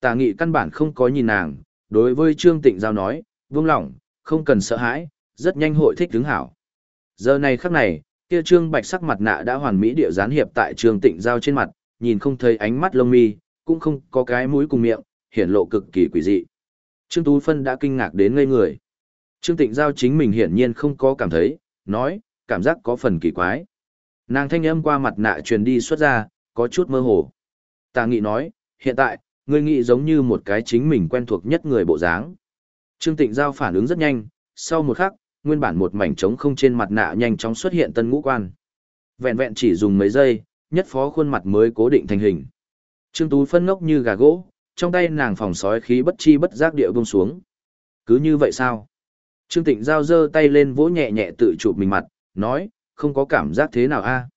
Tả nghị căn bản không có nhìn nàng, đối với Trương Tịnh Giao nói, vương lỏng không cần sợ hãi, rất nhanh hội thích đứng hảo. Giờ này khắc này, kia Trương Bạch sắc mặt nạ đã hoàn mỹ địa gián hiệp tại Trương Tịnh Giao trên mặt, nhìn không thấy ánh mắt lông mi, cũng không có cái mũi cùng miệng, hiển lộ cực kỳ quỷ dị. Trương Tú Phân đã kinh ngạc đến ngây người. Trương Tịnh Giao chính mình hiển nhiên không có cảm thấy, nói, cảm giác có phần kỳ quái. Nàng thanh âm qua mặt nạ truyền đi xuất ra, có chút mơ hồ. Tà nghị nói, hiện tại, ngươi nghĩ giống như một cái chính mình quen thuộc nhất người bộ dáng. Trương Tịnh Giao phản ứng rất nhanh, sau một khắc, nguyên bản một mảnh trống không trên mặt nạ nhanh chóng xuất hiện tân ngũ quan. Vẹn vẹn chỉ dùng mấy giây, nhất phó khuôn mặt mới cố định thành hình. Trương Tú phân ngốc như gà gỗ, trong tay nàng phòng sói khí bất chi bất giác địa buông xuống. Cứ như vậy sao? Trương Tịnh Giao giơ tay lên vỗ nhẹ nhẹ tự chụp mình mặt, nói, không có cảm giác thế nào a?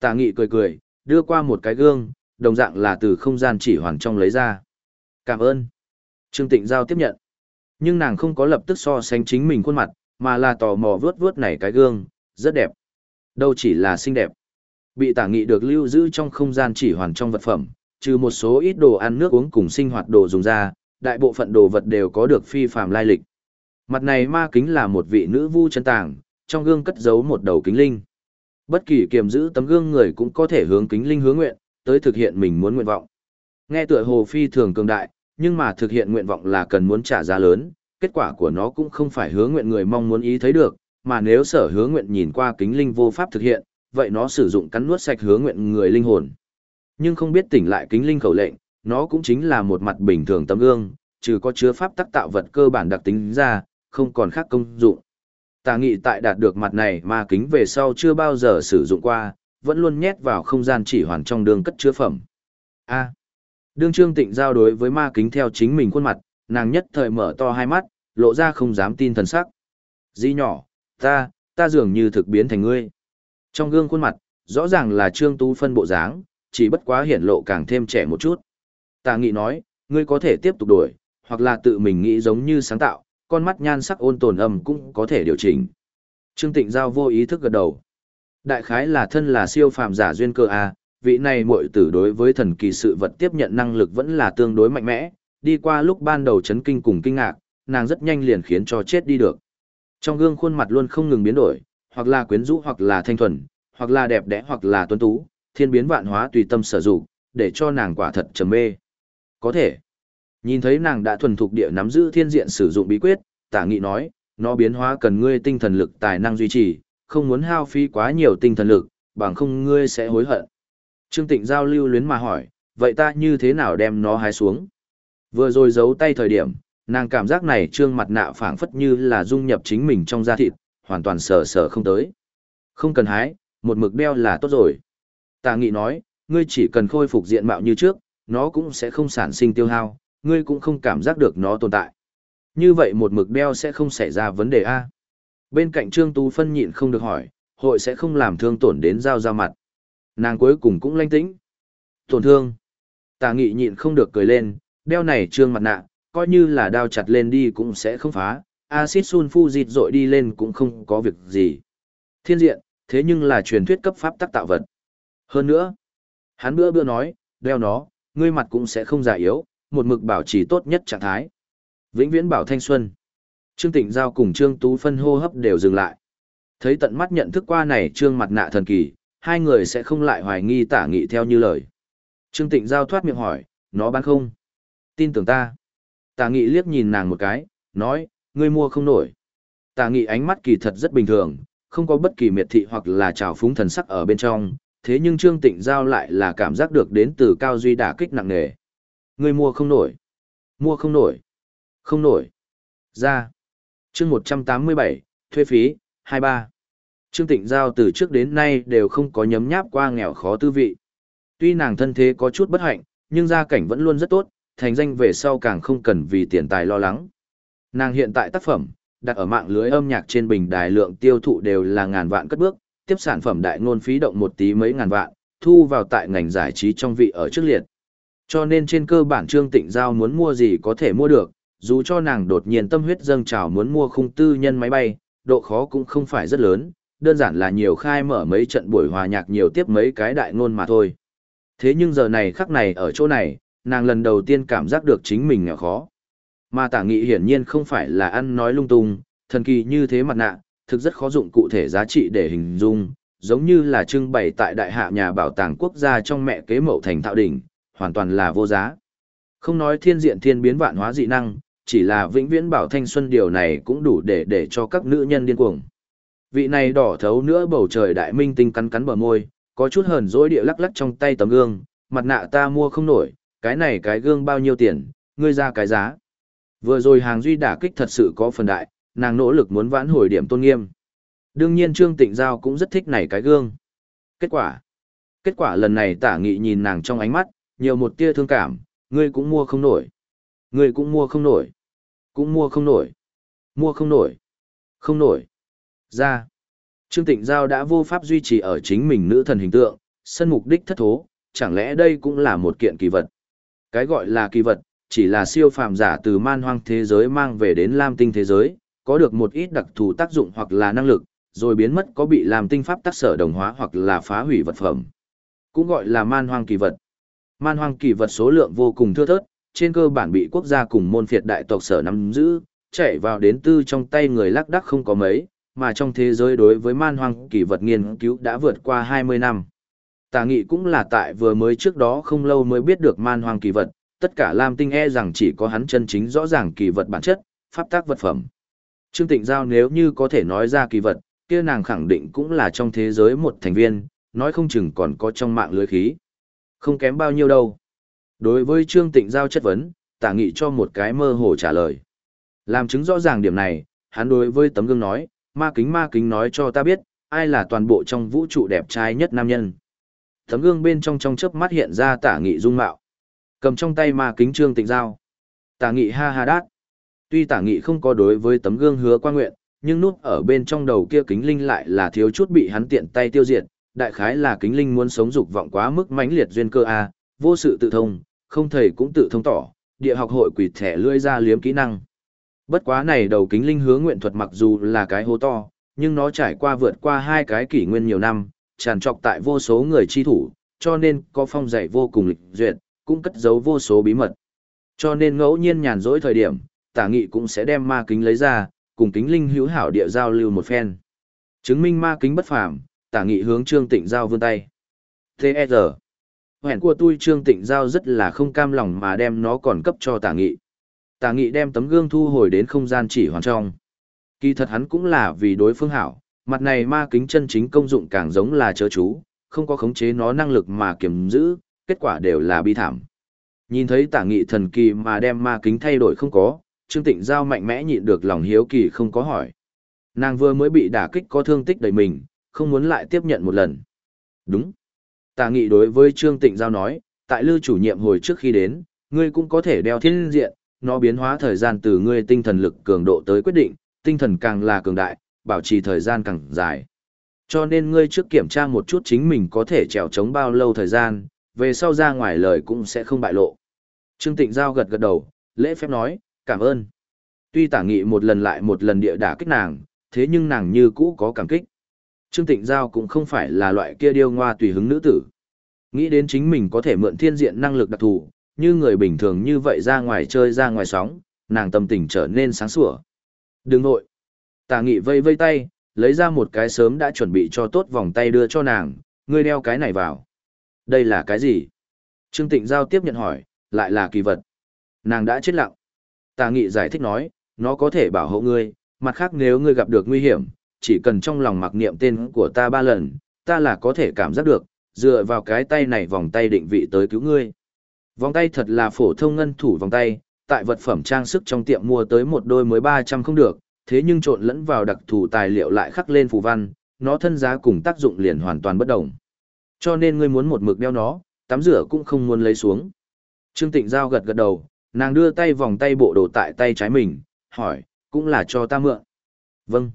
Tà Nghị cười cười, đưa qua một cái gương, đồng dạng là từ không gian chỉ hoàn trong lấy ra. Cảm ơn. Trương Tịnh Giao tiếp nhận. Nhưng nàng không có lập tức so sánh chính mình khuôn mặt, mà là tò mò vướt vướt này cái gương, rất đẹp. Đâu chỉ là xinh đẹp. Bị tả nghị được lưu giữ trong không gian chỉ hoàn trong vật phẩm, trừ một số ít đồ ăn nước uống cùng sinh hoạt đồ dùng ra, đại bộ phận đồ vật đều có được phi phàm lai lịch. Mặt này ma kính là một vị nữ vu chân tàng, trong gương cất giấu một đầu kính linh. Bất kỳ kiềm giữ tấm gương người cũng có thể hướng kính linh hướng nguyện, tới thực hiện mình muốn nguyện vọng. Nghe tựa hồ phi thường cường đại, nhưng mà thực hiện nguyện vọng là cần muốn trả giá lớn, kết quả của nó cũng không phải hướng nguyện người mong muốn ý thấy được, mà nếu sở hướng nguyện nhìn qua kính linh vô pháp thực hiện, vậy nó sử dụng cắn nuốt sạch hướng nguyện người linh hồn. Nhưng không biết tỉnh lại kính linh khẩu lệnh, nó cũng chính là một mặt bình thường tấm gương, trừ có chứa pháp tác tạo vật cơ bản đặc tính ra, không còn khác công dụng. Tà nghị tại đạt được mặt này mà kính về sau chưa bao giờ sử dụng qua, vẫn luôn nhét vào không gian chỉ hoàn trong đường cất chứa phẩm. A. Đương Trương Tịnh giao đối với ma kính theo chính mình khuôn mặt, nàng nhất thời mở to hai mắt, lộ ra không dám tin thần sắc. Di nhỏ, ta, ta dường như thực biến thành ngươi. Trong gương khuôn mặt, rõ ràng là Trương Tú phân bộ dáng, chỉ bất quá hiển lộ càng thêm trẻ một chút. Tà nghị nói, ngươi có thể tiếp tục đổi, hoặc là tự mình nghĩ giống như sáng tạo, con mắt nhan sắc ôn tồn âm cũng có thể điều chỉnh. Trương Tịnh Giao vô ý thức gật đầu. Đại khái là thân là siêu phàm giả duyên cơ A, vị này muội tử đối với thần kỳ sự vật tiếp nhận năng lực vẫn là tương đối mạnh mẽ, đi qua lúc ban đầu chấn kinh cùng kinh ngạc, nàng rất nhanh liền khiến cho chết đi được. Trong gương khuôn mặt luôn không ngừng biến đổi, hoặc là quyến rũ hoặc là thanh thuần, hoặc là đẹp đẽ hoặc là tuấn tú, thiên biến vạn hóa tùy tâm sở dụng, để cho nàng quả thật trầm mê. Có thể. Nhìn thấy nàng đã thuần thục địa nắm giữ thiên diện sử dụng bí quyết, tả nghị nói, nó biến hóa cần ngươi tinh thần lực tài năng duy trì, không muốn hao phí quá nhiều tinh thần lực, bằng không ngươi sẽ hối hận. Trương Tịnh giao lưu luyến mà hỏi, vậy ta như thế nào đem nó hái xuống? Vừa rồi giấu tay thời điểm, nàng cảm giác này trương mặt nạ phảng phất như là dung nhập chính mình trong da thịt, hoàn toàn sờ sờ không tới. Không cần hái, một mực đeo là tốt rồi. Tà nghị nói, ngươi chỉ cần khôi phục diện mạo như trước, nó cũng sẽ không sản sinh tiêu hao, ngươi cũng không cảm giác được nó tồn tại. Như vậy một mực đeo sẽ không xảy ra vấn đề A. Bên cạnh Trương Tú phân nhịn không được hỏi, hội sẽ không làm thương tổn đến dao ra mặt. Nàng cuối cùng cũng lanh tĩnh. Tổn thương. Tà nghị nhịn không được cười lên, đeo này trương mặt nạ, coi như là đao chặt lên đi cũng sẽ không phá, axit dịt dội đi lên cũng không có việc gì. Thiên diện, thế nhưng là truyền thuyết cấp pháp tắc tạo vật. Hơn nữa, hắn bữa bữa nói, đeo nó, ngươi mặt cũng sẽ không già yếu, một mực bảo trì tốt nhất trạng thái. Vĩnh viễn bảo thanh xuân. Trương Tịnh Giao cùng Trương Tú phân hô hấp đều dừng lại. Thấy tận mắt nhận thức qua này trương mặt nạ thần kỳ, hai người sẽ không lại hoài nghi tả nghị theo như lời. Trương Tịnh Giao thoát miệng hỏi, nó bán không? Tin tưởng ta. Tả nghị liếc nhìn nàng một cái, nói, ngươi mua không nổi. Tả nghị ánh mắt kỳ thật rất bình thường, không có bất kỳ miệt thị hoặc là trào phúng thần sắc ở bên trong, thế nhưng Trương Tịnh Giao lại là cảm giác được đến từ cao duy đả kích nặng nề. Ngươi mua không nổi. Mua không nổi. Không nổi. Ra. chương 187, thuê phí, 23. Trương Tịnh Giao từ trước đến nay đều không có nhấm nháp qua nghèo khó tư vị. Tuy nàng thân thế có chút bất hạnh, nhưng gia cảnh vẫn luôn rất tốt, thành danh về sau càng không cần vì tiền tài lo lắng. Nàng hiện tại tác phẩm, đặt ở mạng lưới âm nhạc trên bình đài lượng tiêu thụ đều là ngàn vạn cất bước, tiếp sản phẩm đại ngôn phí động một tí mấy ngàn vạn, thu vào tại ngành giải trí trong vị ở trước liệt. Cho nên trên cơ bản Trương Tịnh Giao muốn mua gì có thể mua được, dù cho nàng đột nhiên tâm huyết dâng trào muốn mua khung tư nhân máy bay, độ khó cũng không phải rất lớn, đơn giản là nhiều khai mở mấy trận buổi hòa nhạc nhiều tiếp mấy cái đại ngôn mà thôi. Thế nhưng giờ này khắc này ở chỗ này, nàng lần đầu tiên cảm giác được chính mình nghèo khó. Mà tả nghị hiển nhiên không phải là ăn nói lung tung, thần kỳ như thế mặt nạ, thực rất khó dụng cụ thể giá trị để hình dung, giống như là trưng bày tại đại hạ nhà bảo tàng quốc gia trong mẹ kế mậu thành thạo đỉnh, hoàn toàn là vô giá. Không nói thiên diện thiên biến vạn hóa dị năng, chỉ là vĩnh viễn bảo thanh xuân điều này cũng đủ để để cho các nữ nhân điên cuồng. Vị này đỏ thấu nữa bầu trời đại minh tinh cắn cắn bờ môi, có chút hờn dỗi địa lắc lắc trong tay tấm gương, mặt nạ ta mua không nổi, cái này cái gương bao nhiêu tiền, ngươi ra cái giá. Vừa rồi hàng duy đả kích thật sự có phần đại, nàng nỗ lực muốn vãn hồi điểm tôn nghiêm. Đương nhiên Trương Tịnh Giao cũng rất thích này cái gương. Kết quả? Kết quả lần này tả nghị nhìn nàng trong ánh mắt, nhiều một tia thương cảm, ngươi cũng mua không nổi. Ngươi cũng mua không nổi. Cũng mua không nổi. Mua không nổi. Không nổi. Ra. Trương Tịnh Giao đã vô pháp duy trì ở chính mình nữ thần hình tượng, sân mục đích thất thố, chẳng lẽ đây cũng là một kiện kỳ vật. Cái gọi là kỳ vật, chỉ là siêu phàm giả từ man hoang thế giới mang về đến lam tinh thế giới, có được một ít đặc thù tác dụng hoặc là năng lực, rồi biến mất có bị làm tinh pháp tác sở đồng hóa hoặc là phá hủy vật phẩm. Cũng gọi là man hoang kỳ vật. Man hoang kỳ vật số lượng vô cùng thưa thớt, trên cơ bản bị quốc gia cùng môn phiệt đại tộc sở nắm giữ, chạy vào đến tư trong tay người lắc đắc không có mấy, mà trong thế giới đối với man hoang kỳ vật nghiên cứu đã vượt qua 20 năm. Tà nghị cũng là tại vừa mới trước đó không lâu mới biết được man hoang kỳ vật, tất cả Lam Tinh e rằng chỉ có hắn chân chính rõ ràng kỳ vật bản chất, pháp tác vật phẩm. Trương Tịnh Giao nếu như có thể nói ra kỳ vật, kia nàng khẳng định cũng là trong thế giới một thành viên, nói không chừng còn có trong mạng lưới khí. Không kém bao nhiêu đâu. Đối với Trương Tịnh Giao chất vấn, tả nghị cho một cái mơ hồ trả lời. Làm chứng rõ ràng điểm này, hắn đối với tấm gương nói, ma kính ma kính nói cho ta biết, ai là toàn bộ trong vũ trụ đẹp trai nhất nam nhân. Tấm gương bên trong trong chớp mắt hiện ra tả nghị dung mạo. Cầm trong tay ma kính Trương Tịnh Giao. Tả nghị ha ha đát. Tuy tả nghị không có đối với tấm gương hứa quan nguyện, nhưng nút ở bên trong đầu kia kính linh lại là thiếu chút bị hắn tiện tay tiêu diệt, đại khái là kính linh muốn sống dục vọng quá mức mãnh liệt duyên cơ a, vô sự tự thông, không thầy cũng tự thông tỏ, địa học hội quỷ thẻ lưỡi ra liếm kỹ năng. Bất quá này đầu kính linh hướng nguyện thuật mặc dù là cái hố to, nhưng nó trải qua vượt qua hai cái kỷ nguyên nhiều năm, tràn trọc tại vô số người chi thủ, cho nên có phong dạy vô cùng lịch duyệt, cũng cất giấu vô số bí mật. Cho nên ngẫu nhiên nhàn rỗi thời điểm, tả nghị cũng sẽ đem ma kính lấy ra, cùng kính linh hữu hảo địa giao lưu một phen. Chứng minh ma kính bất phàm, tả nghị hướng Trương Tịnh Giao vươn tay. T.E.R. Hẹn của tôi Trương Tịnh Giao rất là không cam lòng mà đem nó còn cấp cho tả nghị tà nghị đem tấm gương thu hồi đến không gian chỉ hoàn trong. Kỳ thật hắn cũng là vì đối phương hảo, mặt này ma kính chân chính công dụng càng giống là chớ chú, không có khống chế nó năng lực mà kiểm giữ, kết quả đều là bi thảm. Nhìn thấy tả nghị thần kỳ mà đem ma kính thay đổi không có, Trương Tịnh Giao mạnh mẽ nhịn được lòng hiếu kỳ không có hỏi. Nàng vừa mới bị đả kích có thương tích đầy mình, không muốn lại tiếp nhận một lần. Đúng. Tả nghị đối với Trương Tịnh Giao nói, tại lưu chủ nhiệm hồi trước khi đến, ngươi cũng có thể đeo thiên diện, nó biến hóa thời gian từ ngươi tinh thần lực cường độ tới quyết định, tinh thần càng là cường đại, bảo trì thời gian càng dài. Cho nên ngươi trước kiểm tra một chút chính mình có thể trèo chống bao lâu thời gian, về sau ra ngoài lời cũng sẽ không bại lộ. Trương Tịnh Giao gật gật đầu, lễ phép nói, cảm ơn. Tuy tả nghị một lần lại một lần địa đả kích nàng, thế nhưng nàng như cũ có cảm kích. Trương Tịnh Giao cũng không phải là loại kia điêu ngoa tùy hứng nữ tử. Nghĩ đến chính mình có thể mượn thiên diện năng lực đặc thù, như người bình thường như vậy ra ngoài chơi ra ngoài sóng, nàng tâm tình trở nên sáng sủa. Đừng nội. Tà nghị vây vây tay, lấy ra một cái sớm đã chuẩn bị cho tốt vòng tay đưa cho nàng, ngươi đeo cái này vào. Đây là cái gì? Trương Tịnh Giao tiếp nhận hỏi, lại là kỳ vật. Nàng đã chết lặng. Tà nghị giải thích nói, nó có thể bảo hộ ngươi, mặt khác nếu ngươi gặp được nguy hiểm, chỉ cần trong lòng mặc niệm tên của ta ba lần, ta là có thể cảm giác được, dựa vào cái tay này vòng tay định vị tới cứu ngươi. Vòng tay thật là phổ thông ngân thủ vòng tay, tại vật phẩm trang sức trong tiệm mua tới một đôi mới 300 không được, thế nhưng trộn lẫn vào đặc thù tài liệu lại khắc lên phù văn, nó thân giá cùng tác dụng liền hoàn toàn bất đồng. Cho nên ngươi muốn một mực đeo nó, tắm rửa cũng không muốn lấy xuống. Trương Tịnh Giao gật gật đầu, nàng đưa tay vòng tay bộ đồ tại tay trái mình, hỏi, cũng là cho ta mượn. Vâng.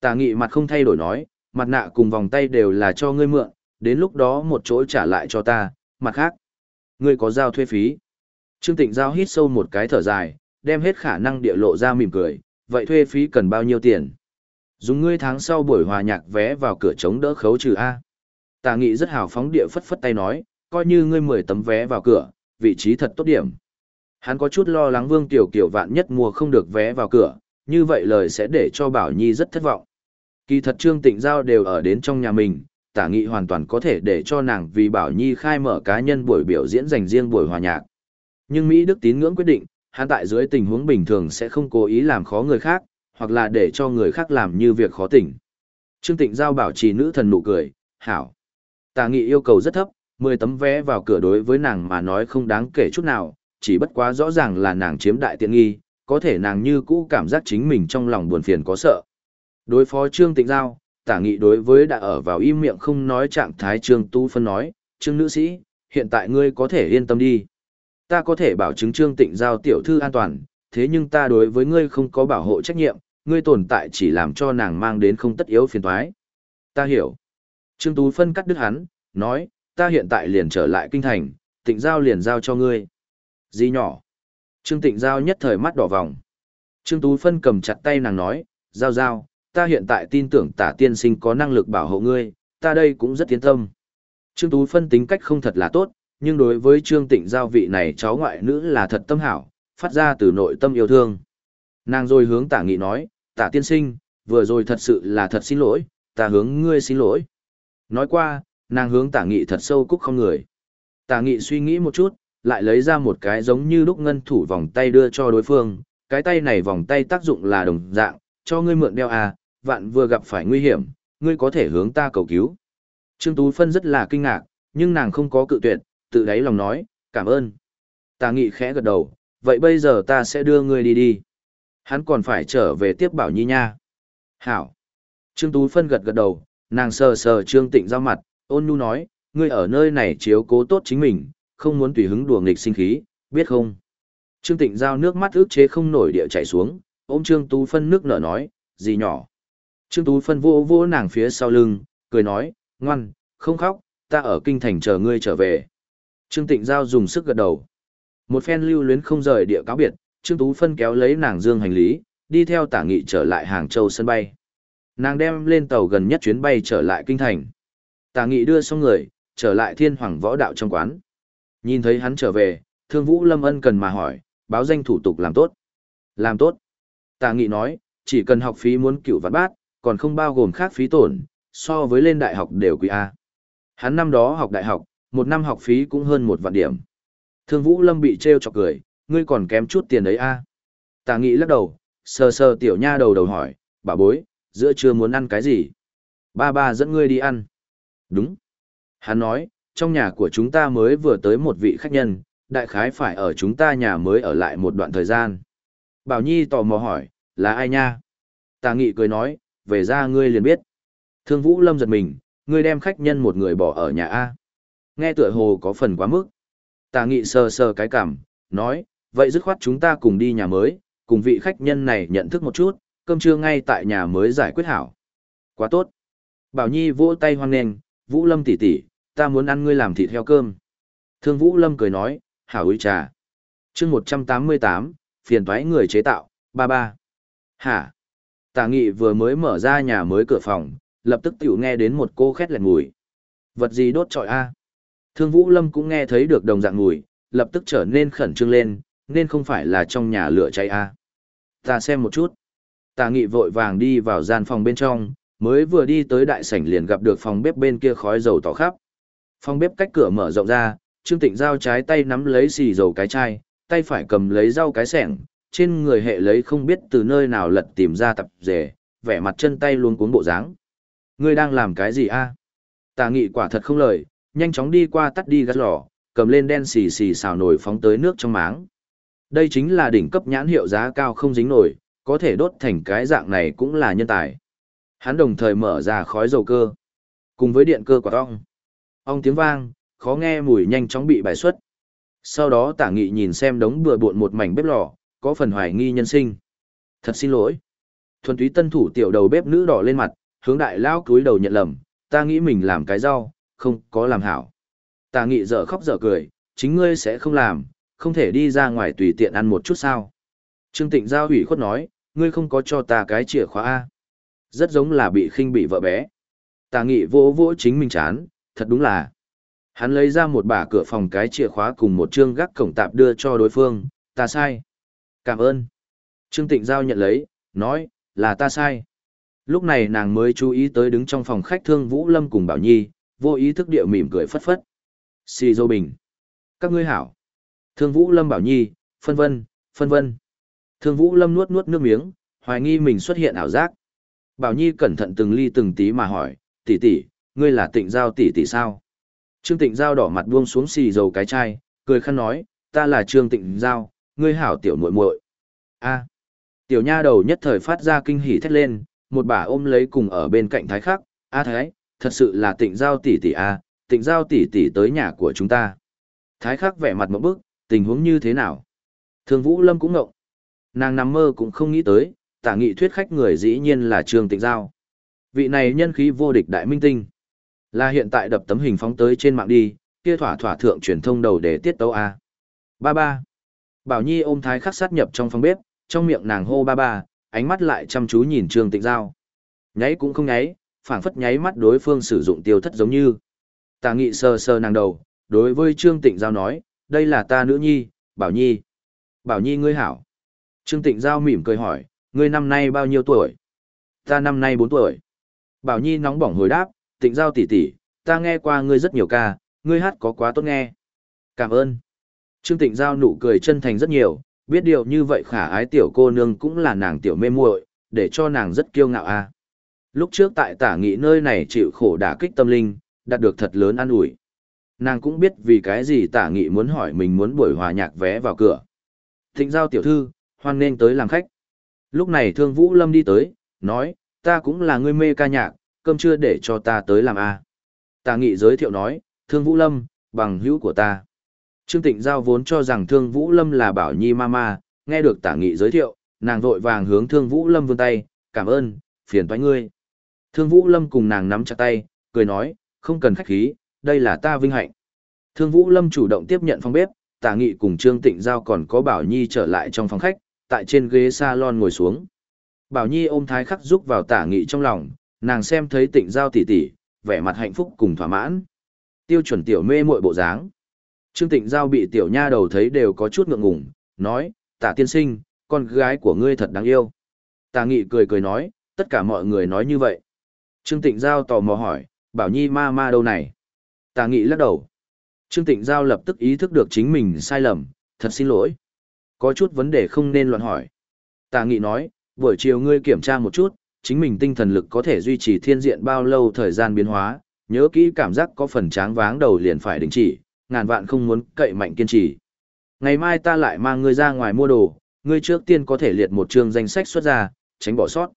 Tà nghị mặt không thay đổi nói, mặt nạ cùng vòng tay đều là cho ngươi mượn, đến lúc đó một chỗ trả lại cho ta, mặt khác. Ngươi có giao thuê phí. Trương Tịnh Giao hít sâu một cái thở dài, đem hết khả năng địa lộ ra mỉm cười, vậy thuê phí cần bao nhiêu tiền? Dùng ngươi tháng sau buổi hòa nhạc vé vào cửa chống đỡ khấu trừ A. Tà nghị rất hào phóng địa phất phất tay nói, coi như ngươi 10 tấm vé vào cửa, vị trí thật tốt điểm. Hắn có chút lo lắng Vương Tiểu Kiều vạn nhất mua không được vé vào cửa, như vậy lời sẽ để cho Bảo Nhi rất thất vọng. Kỳ thật Trương Tịnh Giao đều ở đến trong nhà mình, tả nghị hoàn toàn có thể để cho nàng vì Bảo Nhi khai mở cá nhân buổi biểu diễn dành riêng buổi hòa nhạc. Nhưng Mỹ Đức tín ngưỡng quyết định, hắn tại dưới tình huống bình thường sẽ không cố ý làm khó người khác, hoặc là để cho người khác làm như việc khó tỉnh. Trương Tịnh Giao bảo trì nữ thần nụ cười, hảo. Tà nghị yêu cầu rất thấp, 10 tấm vé vào cửa đối với nàng mà nói không đáng kể chút nào, chỉ bất quá rõ ràng là nàng chiếm đại tiện nghi, có thể nàng như cũ cảm giác chính mình trong lòng buồn phiền có sợ. Đối phó Trương Tịnh Giao, tả nghị đối với đã ở vào im miệng không nói trạng thái Trương Tu Phân nói, Trương nữ sĩ, hiện tại ngươi có thể yên tâm đi. Ta có thể bảo chứng Trương Tịnh Giao tiểu thư an toàn, thế nhưng ta đối với ngươi không có bảo hộ trách nhiệm, ngươi tồn tại chỉ làm cho nàng mang đến không tất yếu phiền toái. Ta hiểu. Trương Tú Phân cắt đứt hắn, nói, ta hiện tại liền trở lại kinh thành, tịnh giao liền giao cho ngươi. Gì nhỏ? Trương tịnh giao nhất thời mắt đỏ vòng. Trương Tú Phân cầm chặt tay nàng nói, giao giao, ta hiện tại tin tưởng tả tiên sinh có năng lực bảo hộ ngươi, ta đây cũng rất tiến tâm. Trương Tú Phân tính cách không thật là tốt, nhưng đối với Trương Tịnh Giao vị này cháu ngoại nữ là thật tâm hảo, phát ra từ nội tâm yêu thương. Nàng rồi hướng tả nghị nói, tả tiên sinh, vừa rồi thật sự là thật xin lỗi, ta hướng ngươi xin lỗi. Nói qua, nàng hướng tả nghị thật sâu cúc không người. Tả nghị suy nghĩ một chút, lại lấy ra một cái giống như lúc ngân thủ vòng tay đưa cho đối phương, cái tay này vòng tay tác dụng là đồng dạng, cho ngươi mượn đeo à, vạn vừa gặp phải nguy hiểm, ngươi có thể hướng ta cầu cứu. Trương Tú Phân rất là kinh ngạc, nhưng nàng không có cự tuyệt, tự đáy lòng nói, cảm ơn. Tà nghị khẽ gật đầu, vậy bây giờ ta sẽ đưa ngươi đi đi. Hắn còn phải trở về tiếp bảo nhi nha. Hảo. Trương Tú Phân gật gật đầu, nàng sờ sờ Trương Tịnh giao mặt, ôn nhu nói, ngươi ở nơi này chiếu cố tốt chính mình, không muốn tùy hứng đùa nghịch sinh khí, biết không? Trương Tịnh giao nước mắt ước chế không nổi địa chảy xuống, ôm Trương Tú Phân nước nở nói, gì nhỏ. Trương Tú Phân vô vô nàng phía sau lưng, cười nói, ngoan, không khóc, ta ở kinh thành chờ ngươi trở về. Trương Tịnh Giao dùng sức gật đầu. Một phen lưu luyến không rời địa cáo biệt, Trương Tú Phân kéo lấy nàng dương hành lý, đi theo tả nghị trở lại Hàng Châu sân bay. Nàng đem lên tàu gần nhất chuyến bay trở lại kinh thành. Tả nghị đưa xong người, trở lại thiên hoàng võ đạo trong quán. Nhìn thấy hắn trở về, thương vũ lâm ân cần mà hỏi, báo danh thủ tục làm tốt. Làm tốt. Tả nghị nói, chỉ cần học phí muốn cựu vạn bát, còn không bao gồm khác phí tổn, so với lên đại học đều quý A. Hắn năm đó học đại học, một năm học phí cũng hơn một vạn điểm. Thương Vũ Lâm bị trêu chọc cười, ngươi còn kém chút tiền đấy a. Tà Nghị lắc đầu, sờ sờ tiểu nha đầu đầu hỏi, bà bối, giữa trưa muốn ăn cái gì? Ba ba dẫn ngươi đi ăn. Đúng. Hắn nói, trong nhà của chúng ta mới vừa tới một vị khách nhân, đại khái phải ở chúng ta nhà mới ở lại một đoạn thời gian. Bảo Nhi tò mò hỏi, là ai nha? Tà Nghị cười nói, về ra ngươi liền biết. Thương Vũ Lâm giật mình, ngươi đem khách nhân một người bỏ ở nhà A. Nghe tựa hồ có phần quá mức. Tà nghị sờ sờ cái cảm, nói, vậy dứt khoát chúng ta cùng đi nhà mới, cùng vị khách nhân này nhận thức một chút, cơm trưa ngay tại nhà mới giải quyết hảo. Quá tốt. Bảo Nhi vỗ tay hoan nghênh, Vũ Lâm tỷ tỷ, ta muốn ăn ngươi làm thịt heo cơm. Thương Vũ Lâm cười nói, hảo uy trà. chương 188, phiền thoái người chế tạo, ba ba. Hả? Tà nghị vừa mới mở ra nhà mới cửa phòng, lập tức tiểu nghe đến một cô khét lẹt mùi. Vật gì đốt trọi a? Thương Vũ Lâm cũng nghe thấy được đồng dạng mùi, lập tức trở nên khẩn trương lên, nên không phải là trong nhà lửa cháy a. Ta xem một chút. Tà nghị vội vàng đi vào gian phòng bên trong, mới vừa đi tới đại sảnh liền gặp được phòng bếp bên kia khói dầu tỏ khắp. Phòng bếp cách cửa mở rộng ra, Trương Tịnh giao trái tay nắm lấy xì dầu cái chai, tay phải cầm lấy rau cái sẻng, trên người hệ lấy không biết từ nơi nào lật tìm ra tập rể, vẻ mặt chân tay luôn cuốn bộ dáng. Ngươi đang làm cái gì a? Tà nghị quả thật không lời, nhanh chóng đi qua tắt đi gắt lò, cầm lên đen xì xì xào nổi phóng tới nước trong máng. Đây chính là đỉnh cấp nhãn hiệu giá cao không dính nổi, có thể đốt thành cái dạng này cũng là nhân tài. Hắn đồng thời mở ra khói dầu cơ, cùng với điện cơ quả ong. Ong tiếng vang, khó nghe mùi nhanh chóng bị bài xuất. Sau đó tả nghị nhìn xem đống bừa bộn một mảnh bếp lò, có phần hoài nghi nhân sinh. Thật xin lỗi. Thuần túy tân thủ tiểu đầu bếp nữ đỏ lên mặt, hướng đại lao cúi đầu nhận lầm, ta nghĩ mình làm cái rau, không có làm hảo. Tà nghị dở khóc dở cười, chính ngươi sẽ không làm, không thể đi ra ngoài tùy tiện ăn một chút sao. Trương Tịnh Giao hủy khuất nói, ngươi không có cho ta cái chìa khóa A. Rất giống là bị khinh bị vợ bé. Tà nghị vỗ vỗ chính mình chán, thật đúng là. Hắn lấy ra một bả cửa phòng cái chìa khóa cùng một chương gác cổng tạp đưa cho đối phương, ta sai. Cảm ơn. Trương Tịnh Giao nhận lấy, nói, là ta sai. Lúc này nàng mới chú ý tới đứng trong phòng khách thương Vũ Lâm cùng Bảo Nhi, vô ý thức địa mỉm cười phất phất. Xì dô bình. Các ngươi hảo. Thương Vũ Lâm Bảo Nhi, phân vân, phân vân. Thương Vũ Lâm nuốt nuốt nước miếng, hoài nghi mình xuất hiện ảo giác. Bảo Nhi cẩn thận từng ly từng tí mà hỏi, tỷ tỷ, ngươi là tịnh giao tỷ tỷ sao? Trương tịnh giao đỏ mặt buông xuống xì dầu cái chai, cười khăn nói, ta là Trương tịnh giao, ngươi hảo tiểu muội muội. A. Tiểu nha đầu nhất thời phát ra kinh hỉ thét lên, một bà ôm lấy cùng ở bên cạnh thái khắc, a thái, thật sự là tịnh giao tỷ tỷ a, tịnh giao tỷ tỷ tới nhà của chúng ta. Thái khắc vẻ mặt một bức, tình huống như thế nào? Thương Vũ Lâm cũng ngộng. Nàng nằm mơ cũng không nghĩ tới, tả nghị thuyết khách người dĩ nhiên là Trương Tịnh Giao. Vị này nhân khí vô địch đại minh tinh. Là hiện tại đập tấm hình phóng tới trên mạng đi, kia thỏa thỏa thượng truyền thông đầu để tiết tấu A. Ba ba. Bảo Nhi ôm thái khắc sát nhập trong phòng bếp, trong miệng nàng hô ba ba, ánh mắt lại chăm chú nhìn Trương Tịnh Giao. Nháy cũng không nháy, phảng phất nháy mắt đối phương sử dụng tiêu thất giống như. Tà nghị sờ sờ nàng đầu, đối với Trương Tịnh Giao nói, đây là ta nữ nhi, Bảo Nhi. Bảo Nhi ngươi hảo. Trương Tịnh Giao mỉm cười hỏi, ngươi năm nay bao nhiêu tuổi? Ta năm nay 4 tuổi. Bảo Nhi nóng bỏng hồi đáp, Tịnh Giao tỷ tỷ, ta nghe qua ngươi rất nhiều ca, ngươi hát có quá tốt nghe. Cảm ơn. Trương Tịnh Giao nụ cười chân thành rất nhiều, biết điều như vậy khả ái tiểu cô nương cũng là nàng tiểu mê muội, để cho nàng rất kiêu ngạo a. À. Lúc trước tại tả nghị nơi này chịu khổ đả kích tâm linh, đạt được thật lớn an ủi. Nàng cũng biết vì cái gì tả nghị muốn hỏi mình muốn buổi hòa nhạc vé vào cửa. Thịnh giao tiểu thư, hoan nên tới làm khách. Lúc này thương Vũ Lâm đi tới, nói, ta cũng là người mê ca nhạc, cơm chưa để cho ta tới làm a. À. Tả nghị giới thiệu nói, thương Vũ Lâm, bằng hữu của ta. Trương Tịnh Giao vốn cho rằng Thương Vũ Lâm là Bảo Nhi Mama, nghe được tả nghị giới thiệu, nàng vội vàng hướng Thương Vũ Lâm vươn tay, cảm ơn, phiền toái ngươi. Thương Vũ Lâm cùng nàng nắm chặt tay, cười nói, không cần khách khí, đây là ta vinh hạnh. Thương Vũ Lâm chủ động tiếp nhận phòng bếp, tả nghị cùng Trương Tịnh Giao còn có Bảo Nhi trở lại trong phòng khách, tại trên ghế salon ngồi xuống. Bảo Nhi ôm thái khắc giúp vào tả nghị trong lòng, nàng xem thấy Tịnh Giao tỉ tỉ, vẻ mặt hạnh phúc cùng thỏa mãn. Tiêu chuẩn tiểu mê muội bộ dáng. Trương Tịnh Giao bị tiểu nha đầu thấy đều có chút ngượng ngùng, nói, tả tiên sinh, con gái của ngươi thật đáng yêu. Tả nghị cười cười nói, tất cả mọi người nói như vậy. Trương Tịnh Giao tò mò hỏi, bảo nhi ma ma đâu này? Tả nghị lắc đầu. Trương Tịnh Giao lập tức ý thức được chính mình sai lầm, thật xin lỗi. Có chút vấn đề không nên loạn hỏi. Tả nghị nói, buổi chiều ngươi kiểm tra một chút, chính mình tinh thần lực có thể duy trì thiên diện bao lâu thời gian biến hóa, nhớ kỹ cảm giác có phần tráng váng đầu liền phải đình chỉ, ngàn vạn không muốn cậy mạnh kiên trì. Ngày mai ta lại mang ngươi ra ngoài mua đồ, ngươi trước tiên có thể liệt một chương danh sách xuất ra, tránh bỏ sót.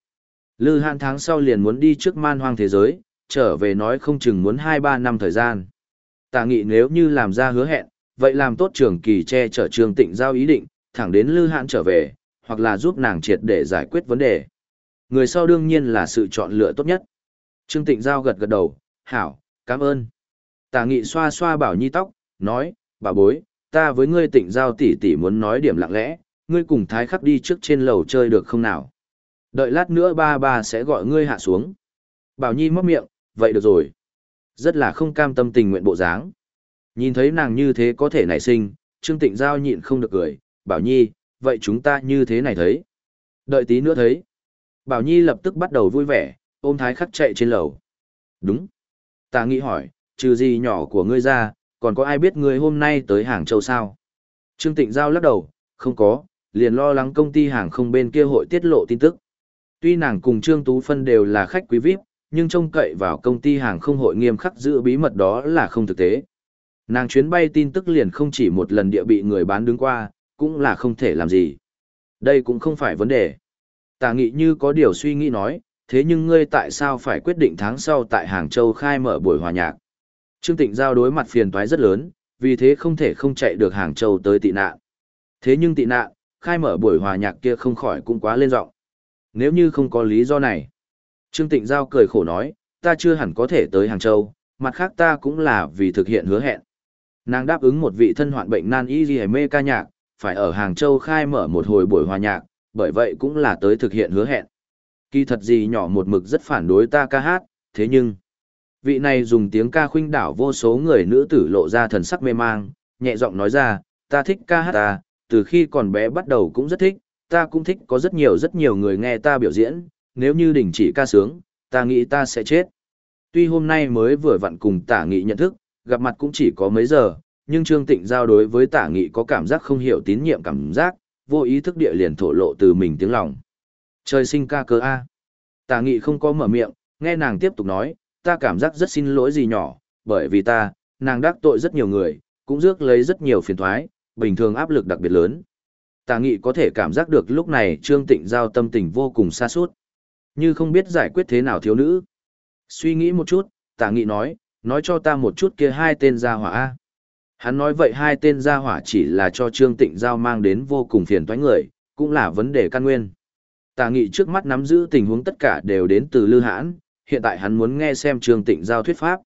Lư Hàn tháng sau liền muốn đi trước man hoang thế giới, trở về nói không chừng muốn 2-3 năm thời gian. Tà nghị nếu như làm ra hứa hẹn, vậy làm tốt trường kỳ che chở trường tịnh giao ý định, thẳng đến Lư Hàn trở về, hoặc là giúp nàng triệt để giải quyết vấn đề. Người sau đương nhiên là sự chọn lựa tốt nhất. Trương Tịnh Giao gật gật đầu, hảo, cảm ơn. Tà nghị xoa xoa bảo nhi tóc, nói, bà bối, ta với ngươi tịnh giao tỷ tỷ muốn nói điểm lặng lẽ, ngươi cùng thái khắc đi trước trên lầu chơi được không nào? Đợi lát nữa ba ba sẽ gọi ngươi hạ xuống. Bảo Nhi móc miệng, vậy được rồi. Rất là không cam tâm tình nguyện bộ dáng. Nhìn thấy nàng như thế có thể nảy sinh, Trương Tịnh Giao nhịn không được cười, Bảo Nhi, vậy chúng ta như thế này thấy. Đợi tí nữa thấy. Bảo Nhi lập tức bắt đầu vui vẻ, ôm thái khắc chạy trên lầu. Đúng. Ta nghĩ hỏi, trừ gì nhỏ của ngươi ra, còn có ai biết ngươi hôm nay tới Hàng Châu sao? Trương Tịnh Giao lắc đầu, không có, liền lo lắng công ty hàng không bên kia hội tiết lộ tin tức. Tuy nàng cùng Trương Tú Phân đều là khách quý VIP, nhưng trông cậy vào công ty hàng không hội nghiêm khắc giữ bí mật đó là không thực tế. Nàng chuyến bay tin tức liền không chỉ một lần địa bị người bán đứng qua, cũng là không thể làm gì. Đây cũng không phải vấn đề. Tà nghị như có điều suy nghĩ nói, thế nhưng ngươi tại sao phải quyết định tháng sau tại Hàng Châu khai mở buổi hòa nhạc? Trương Tịnh Giao đối mặt phiền toái rất lớn, vì thế không thể không chạy được Hàng Châu tới tị nạn. Thế nhưng tị nạn, khai mở buổi hòa nhạc kia không khỏi cũng quá lên giọng. Nếu như không có lý do này. Trương Tịnh Giao cười khổ nói, ta chưa hẳn có thể tới Hàng Châu, mặt khác ta cũng là vì thực hiện hứa hẹn. Nàng đáp ứng một vị thân hoạn bệnh nan y gì mê ca nhạc, phải ở Hàng Châu khai mở một hồi buổi hòa nhạc, bởi vậy cũng là tới thực hiện hứa hẹn. Kỳ thật gì nhỏ một mực rất phản đối ta ca hát, thế nhưng... Vị này dùng tiếng ca khuynh đảo vô số người nữ tử lộ ra thần sắc mê mang, nhẹ giọng nói ra, ta thích ca hát ta, từ khi còn bé bắt đầu cũng rất thích, ta cũng thích có rất nhiều rất nhiều người nghe ta biểu diễn, nếu như đình chỉ ca sướng, ta nghĩ ta sẽ chết. Tuy hôm nay mới vừa vặn cùng tả nghị nhận thức, gặp mặt cũng chỉ có mấy giờ, nhưng Trương Tịnh giao đối với tả nghị có cảm giác không hiểu tín nhiệm cảm giác, vô ý thức địa liền thổ lộ từ mình tiếng lòng. Trời sinh ca cơ A. Tả nghị không có mở miệng, nghe nàng tiếp tục nói, ta cảm giác rất xin lỗi gì nhỏ, bởi vì ta, nàng đắc tội rất nhiều người, cũng rước lấy rất nhiều phiền thoái, bình thường áp lực đặc biệt lớn. Tà nghị có thể cảm giác được lúc này Trương Tịnh Giao tâm tình vô cùng xa suốt. Như không biết giải quyết thế nào thiếu nữ. Suy nghĩ một chút, tà nghị nói, nói cho ta một chút kia hai tên gia hỏa A. Hắn nói vậy hai tên gia hỏa chỉ là cho Trương Tịnh Giao mang đến vô cùng phiền toái người, cũng là vấn đề căn nguyên. Tà nghị trước mắt nắm giữ tình huống tất cả đều đến từ Lư Hãn, hiện tại hắn muốn nghe xem Trương Tịnh Giao thuyết pháp.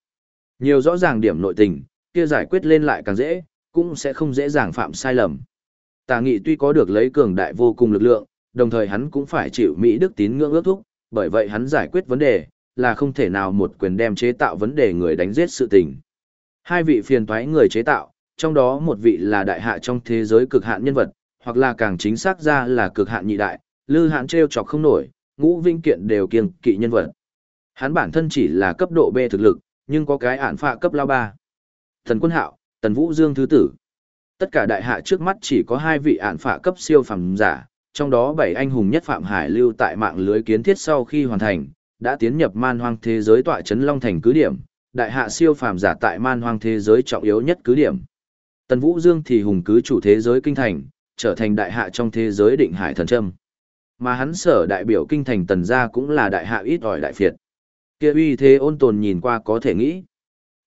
Nhiều rõ ràng điểm nội tình, kia giải quyết lên lại càng dễ, cũng sẽ không dễ dàng phạm sai lầm. Tà nghị tuy có được lấy cường đại vô cùng lực lượng, đồng thời hắn cũng phải chịu Mỹ Đức tín ngưỡng ước thúc, bởi vậy hắn giải quyết vấn đề, là không thể nào một quyền đem chế tạo vấn đề người đánh giết sự tình. Hai vị phiền toái người chế tạo, trong đó một vị là đại hạ trong thế giới cực hạn nhân vật, hoặc là càng chính xác ra là cực hạn nhị đại, lư hạn treo chọc không nổi, ngũ vinh kiện đều kiêng kỵ nhân vật. Hắn bản thân chỉ là cấp độ B thực lực, nhưng có cái ản phạ cấp lao ba. Thần quân hạo, tần vũ dương thứ tử. Tất cả đại hạ trước mắt chỉ có hai vị ản phạ cấp siêu phẩm giả, trong đó bảy anh hùng nhất Phạm Hải lưu tại mạng lưới kiến thiết sau khi hoàn thành, đã tiến nhập man hoang thế giới tọa chấn Long Thành cứ điểm, đại hạ siêu phàm giả tại man hoang thế giới trọng yếu nhất cứ điểm. Tần Vũ Dương thì hùng cứ chủ thế giới kinh thành, trở thành đại hạ trong thế giới định hải thần trâm. Mà hắn sở đại biểu kinh thành tần gia cũng là đại hạ ít ỏi đại phiệt. Kia uy thế ôn tồn nhìn qua có thể nghĩ.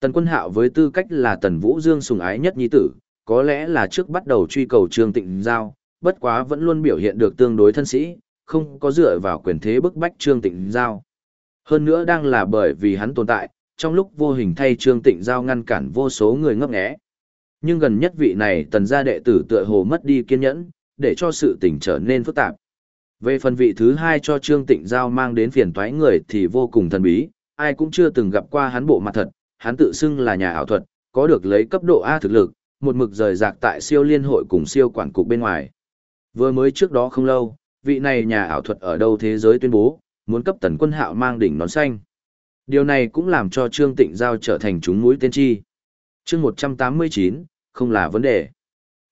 Tần quân hạo với tư cách là tần Vũ Dương sùng ái nhất nhi tử, có lẽ là trước bắt đầu truy cầu trương tịnh giao, bất quá vẫn luôn biểu hiện được tương đối thân sĩ, không có dựa vào quyền thế bức bách trương tịnh giao. Hơn nữa đang là bởi vì hắn tồn tại, trong lúc vô hình thay Trương Tịnh Giao ngăn cản vô số người ngấp nghé. Nhưng gần nhất vị này tần gia đệ tử tựa hồ mất đi kiên nhẫn, để cho sự tình trở nên phức tạp. Về phần vị thứ hai cho Trương Tịnh Giao mang đến phiền toái người thì vô cùng thần bí, ai cũng chưa từng gặp qua hắn bộ mặt thật, hắn tự xưng là nhà ảo thuật, có được lấy cấp độ A thực lực, một mực rời rạc tại siêu liên hội cùng siêu quản cục bên ngoài. Vừa mới trước đó không lâu, vị này nhà ảo thuật ở đâu thế giới tuyên bố, muốn cấp tần quân hạo mang đỉnh nón xanh. Điều này cũng làm cho Trương Tịnh Giao trở thành chúng mũi tên chi. chương 189, không là vấn đề.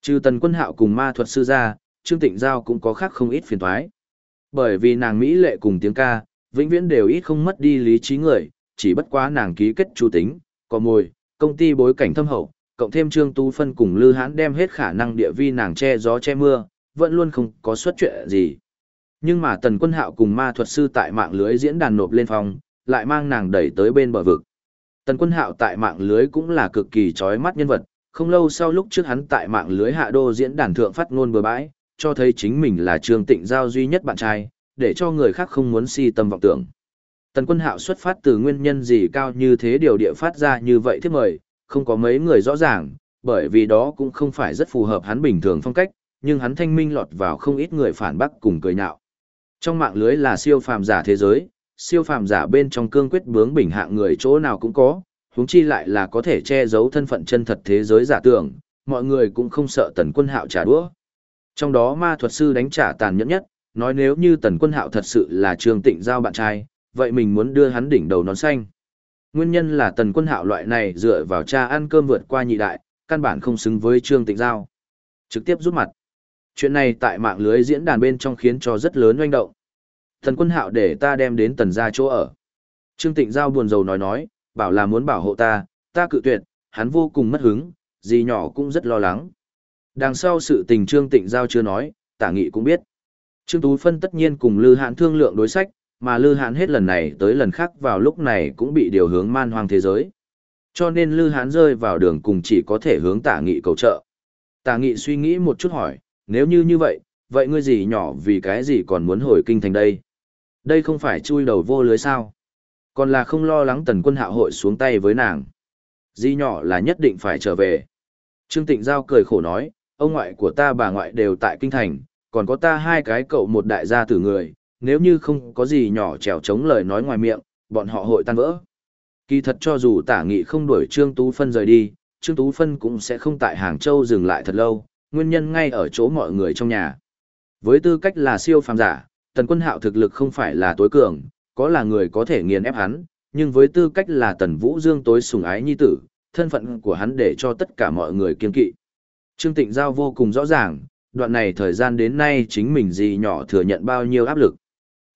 Trừ tần quân hạo cùng ma thuật sư ra, Trương Tịnh Giao cũng có khác không ít phiền toái bởi vì nàng Mỹ lệ cùng tiếng ca, vĩnh viễn đều ít không mất đi lý trí người, chỉ bất quá nàng ký kết chủ tính, có mồi, công ty bối cảnh thâm hậu, cộng thêm Trương Tu Phân cùng Lư Hãn đem hết khả năng địa vi nàng che gió che mưa, vẫn luôn không có xuất chuyện gì. Nhưng mà tần quân hạo cùng ma thuật sư tại mạng lưới diễn đàn nộp lên phòng, lại mang nàng đẩy tới bên bờ vực. Tần quân hạo tại mạng lưới cũng là cực kỳ chói mắt nhân vật, không lâu sau lúc trước hắn tại mạng lưới hạ đô diễn đàn thượng phát ngôn bừa bãi, cho thấy chính mình là trường tịnh giao duy nhất bạn trai, để cho người khác không muốn si tâm vọng tưởng. Tần quân hạo xuất phát từ nguyên nhân gì cao như thế điều địa phát ra như vậy thiết mời, không có mấy người rõ ràng, bởi vì đó cũng không phải rất phù hợp hắn bình thường phong cách, nhưng hắn thanh minh lọt vào không ít người phản bác cùng cười nhạo. Trong mạng lưới là siêu phàm giả thế giới, siêu phàm giả bên trong cương quyết bướng bình hạng người chỗ nào cũng có, huống chi lại là có thể che giấu thân phận chân thật thế giới giả tưởng, mọi người cũng không sợ tần quân hạo trả đũa. Trong đó ma thuật sư đánh trả tàn nhẫn nhất, nói nếu như tần quân hạo thật sự là trường tịnh giao bạn trai, vậy mình muốn đưa hắn đỉnh đầu nón xanh. Nguyên nhân là tần quân hạo loại này dựa vào cha ăn cơm vượt qua nhị đại, căn bản không xứng với trương tịnh giao. Trực tiếp rút mặt. Chuyện này tại mạng lưới diễn đàn bên trong khiến cho rất lớn oanh động. tần quân hạo để ta đem đến tần gia chỗ ở. Trương Tịnh Giao buồn rầu nói nói, bảo là muốn bảo hộ ta, ta cự tuyệt, hắn vô cùng mất hứng, gì nhỏ cũng rất lo lắng. Đằng sau sự tình Trương Tịnh Giao chưa nói, tả nghị cũng biết. Trương Tú Phân tất nhiên cùng Lư Hãn thương lượng đối sách, mà Lư Hãn hết lần này tới lần khác vào lúc này cũng bị điều hướng man hoang thế giới. Cho nên Lư Hãn rơi vào đường cùng chỉ có thể hướng tả nghị cầu trợ. Tả nghị suy nghĩ một chút hỏi, nếu như như vậy, vậy ngươi gì nhỏ vì cái gì còn muốn hồi kinh thành đây? Đây không phải chui đầu vô lưới sao? Còn là không lo lắng tần quân hạ hội xuống tay với nàng. Di nhỏ là nhất định phải trở về. Trương Tịnh Giao cười khổ nói, ông ngoại của ta bà ngoại đều tại kinh thành, còn có ta hai cái cậu một đại gia tử người, nếu như không có gì nhỏ trèo chống lời nói ngoài miệng, bọn họ hội tan vỡ. Kỳ thật cho dù tả nghị không đuổi Trương Tú Phân rời đi, Trương Tú Phân cũng sẽ không tại Hàng Châu dừng lại thật lâu, nguyên nhân ngay ở chỗ mọi người trong nhà. Với tư cách là siêu phàm giả, tần quân hạo thực lực không phải là tối cường, có là người có thể nghiền ép hắn, nhưng với tư cách là tần vũ dương tối sùng ái nhi tử, thân phận của hắn để cho tất cả mọi người kiên kỵ. Trương Tịnh Giao vô cùng rõ ràng, đoạn này thời gian đến nay chính mình gì nhỏ thừa nhận bao nhiêu áp lực.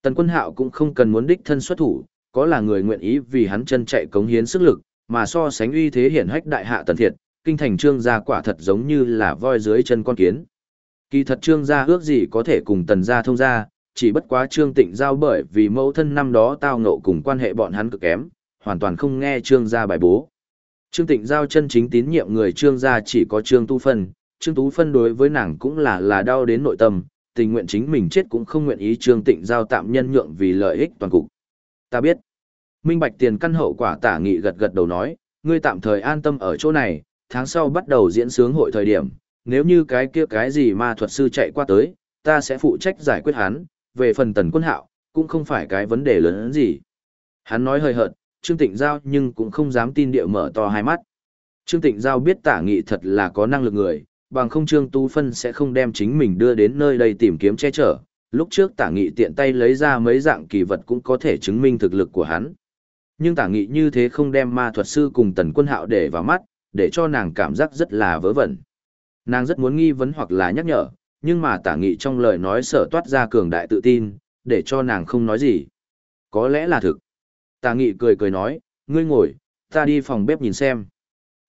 Tần quân hạo cũng không cần muốn đích thân xuất thủ, có là người nguyện ý vì hắn chân chạy cống hiến sức lực, mà so sánh uy thế hiển hách đại hạ tần thiệt, kinh thành trương gia quả thật giống như là voi dưới chân con kiến. Kỳ thật trương gia ước gì có thể cùng tần gia thông gia, chỉ bất quá trương tịnh giao bởi vì mẫu thân năm đó tao ngộ cùng quan hệ bọn hắn cực kém, hoàn toàn không nghe trương gia bài bố. Trương tịnh giao chân chính tín nhiệm người trương gia chỉ có trương tu phân, trương tú phân đối với nàng cũng là là đau đến nội tâm, tình nguyện chính mình chết cũng không nguyện ý trương tịnh giao tạm nhân nhượng vì lợi ích toàn cục. Ta biết. Minh bạch tiền căn hậu quả tả nghị gật gật đầu nói, ngươi tạm thời an tâm ở chỗ này, tháng sau bắt đầu diễn sướng hội thời điểm, nếu như cái kia cái gì ma thuật sư chạy qua tới, ta sẽ phụ trách giải quyết hắn, về phần tần quân hạo, cũng không phải cái vấn đề lớn gì. Hắn nói hơi hợt, Trương Tịnh Giao nhưng cũng không dám tin địa mở to hai mắt. Trương Tịnh Giao biết tả nghị thật là có năng lực người, bằng không Trương Tu Phân sẽ không đem chính mình đưa đến nơi đây tìm kiếm che chở. Lúc trước tả nghị tiện tay lấy ra mấy dạng kỳ vật cũng có thể chứng minh thực lực của hắn. Nhưng tả nghị như thế không đem ma thuật sư cùng tần quân hạo để vào mắt, để cho nàng cảm giác rất là vớ vẩn. Nàng rất muốn nghi vấn hoặc là nhắc nhở, nhưng mà tả nghị trong lời nói sở toát ra cường đại tự tin, để cho nàng không nói gì. Có lẽ là thực. Tà nghị cười cười nói, ngươi ngồi, ta đi phòng bếp nhìn xem.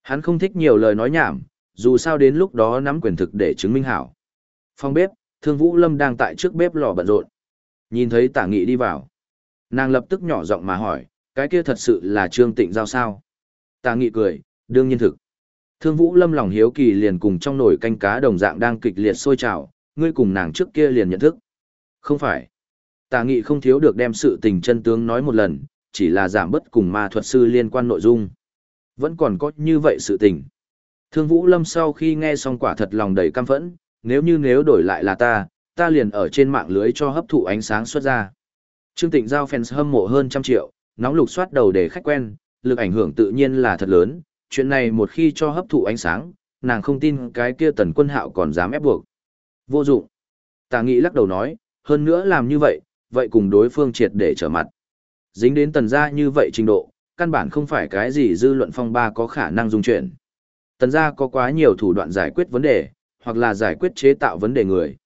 Hắn không thích nhiều lời nói nhảm, dù sao đến lúc đó nắm quyền thực để chứng minh hảo. Phòng bếp, thương vũ lâm đang tại trước bếp lò bận rộn. Nhìn thấy tả nghị đi vào. Nàng lập tức nhỏ giọng mà hỏi, cái kia thật sự là trương tịnh giao sao? Tả nghị cười, đương nhiên thực. Thương Vũ Lâm lòng hiếu kỳ liền cùng trong nồi canh cá đồng dạng đang kịch liệt sôi trào, ngươi cùng nàng trước kia liền nhận thức. Không phải. Tả nghị không thiếu được đem sự tình chân tướng nói một lần, chỉ là giảm bớt cùng ma thuật sư liên quan nội dung. Vẫn còn có như vậy sự tình. Thương Vũ Lâm sau khi nghe xong quả thật lòng đầy căm phẫn, nếu như nếu đổi lại là ta, ta liền ở trên mạng lưới cho hấp thụ ánh sáng xuất ra. Trương Tịnh giao fans hâm mộ hơn trăm triệu, nóng lục soát đầu để khách quen, lực ảnh hưởng tự nhiên là thật lớn, chuyện này một khi cho hấp thụ ánh sáng, nàng không tin cái kia tần quân hạo còn dám ép buộc. Vô dụng. Tà nghị lắc đầu nói, hơn nữa làm như vậy, vậy cùng đối phương triệt để trở mặt. Dính đến tần gia như vậy trình độ, căn bản không phải cái gì dư luận phong ba có khả năng dung chuyển. Tần gia có quá nhiều thủ đoạn giải quyết vấn đề, hoặc là giải quyết chế tạo vấn đề người.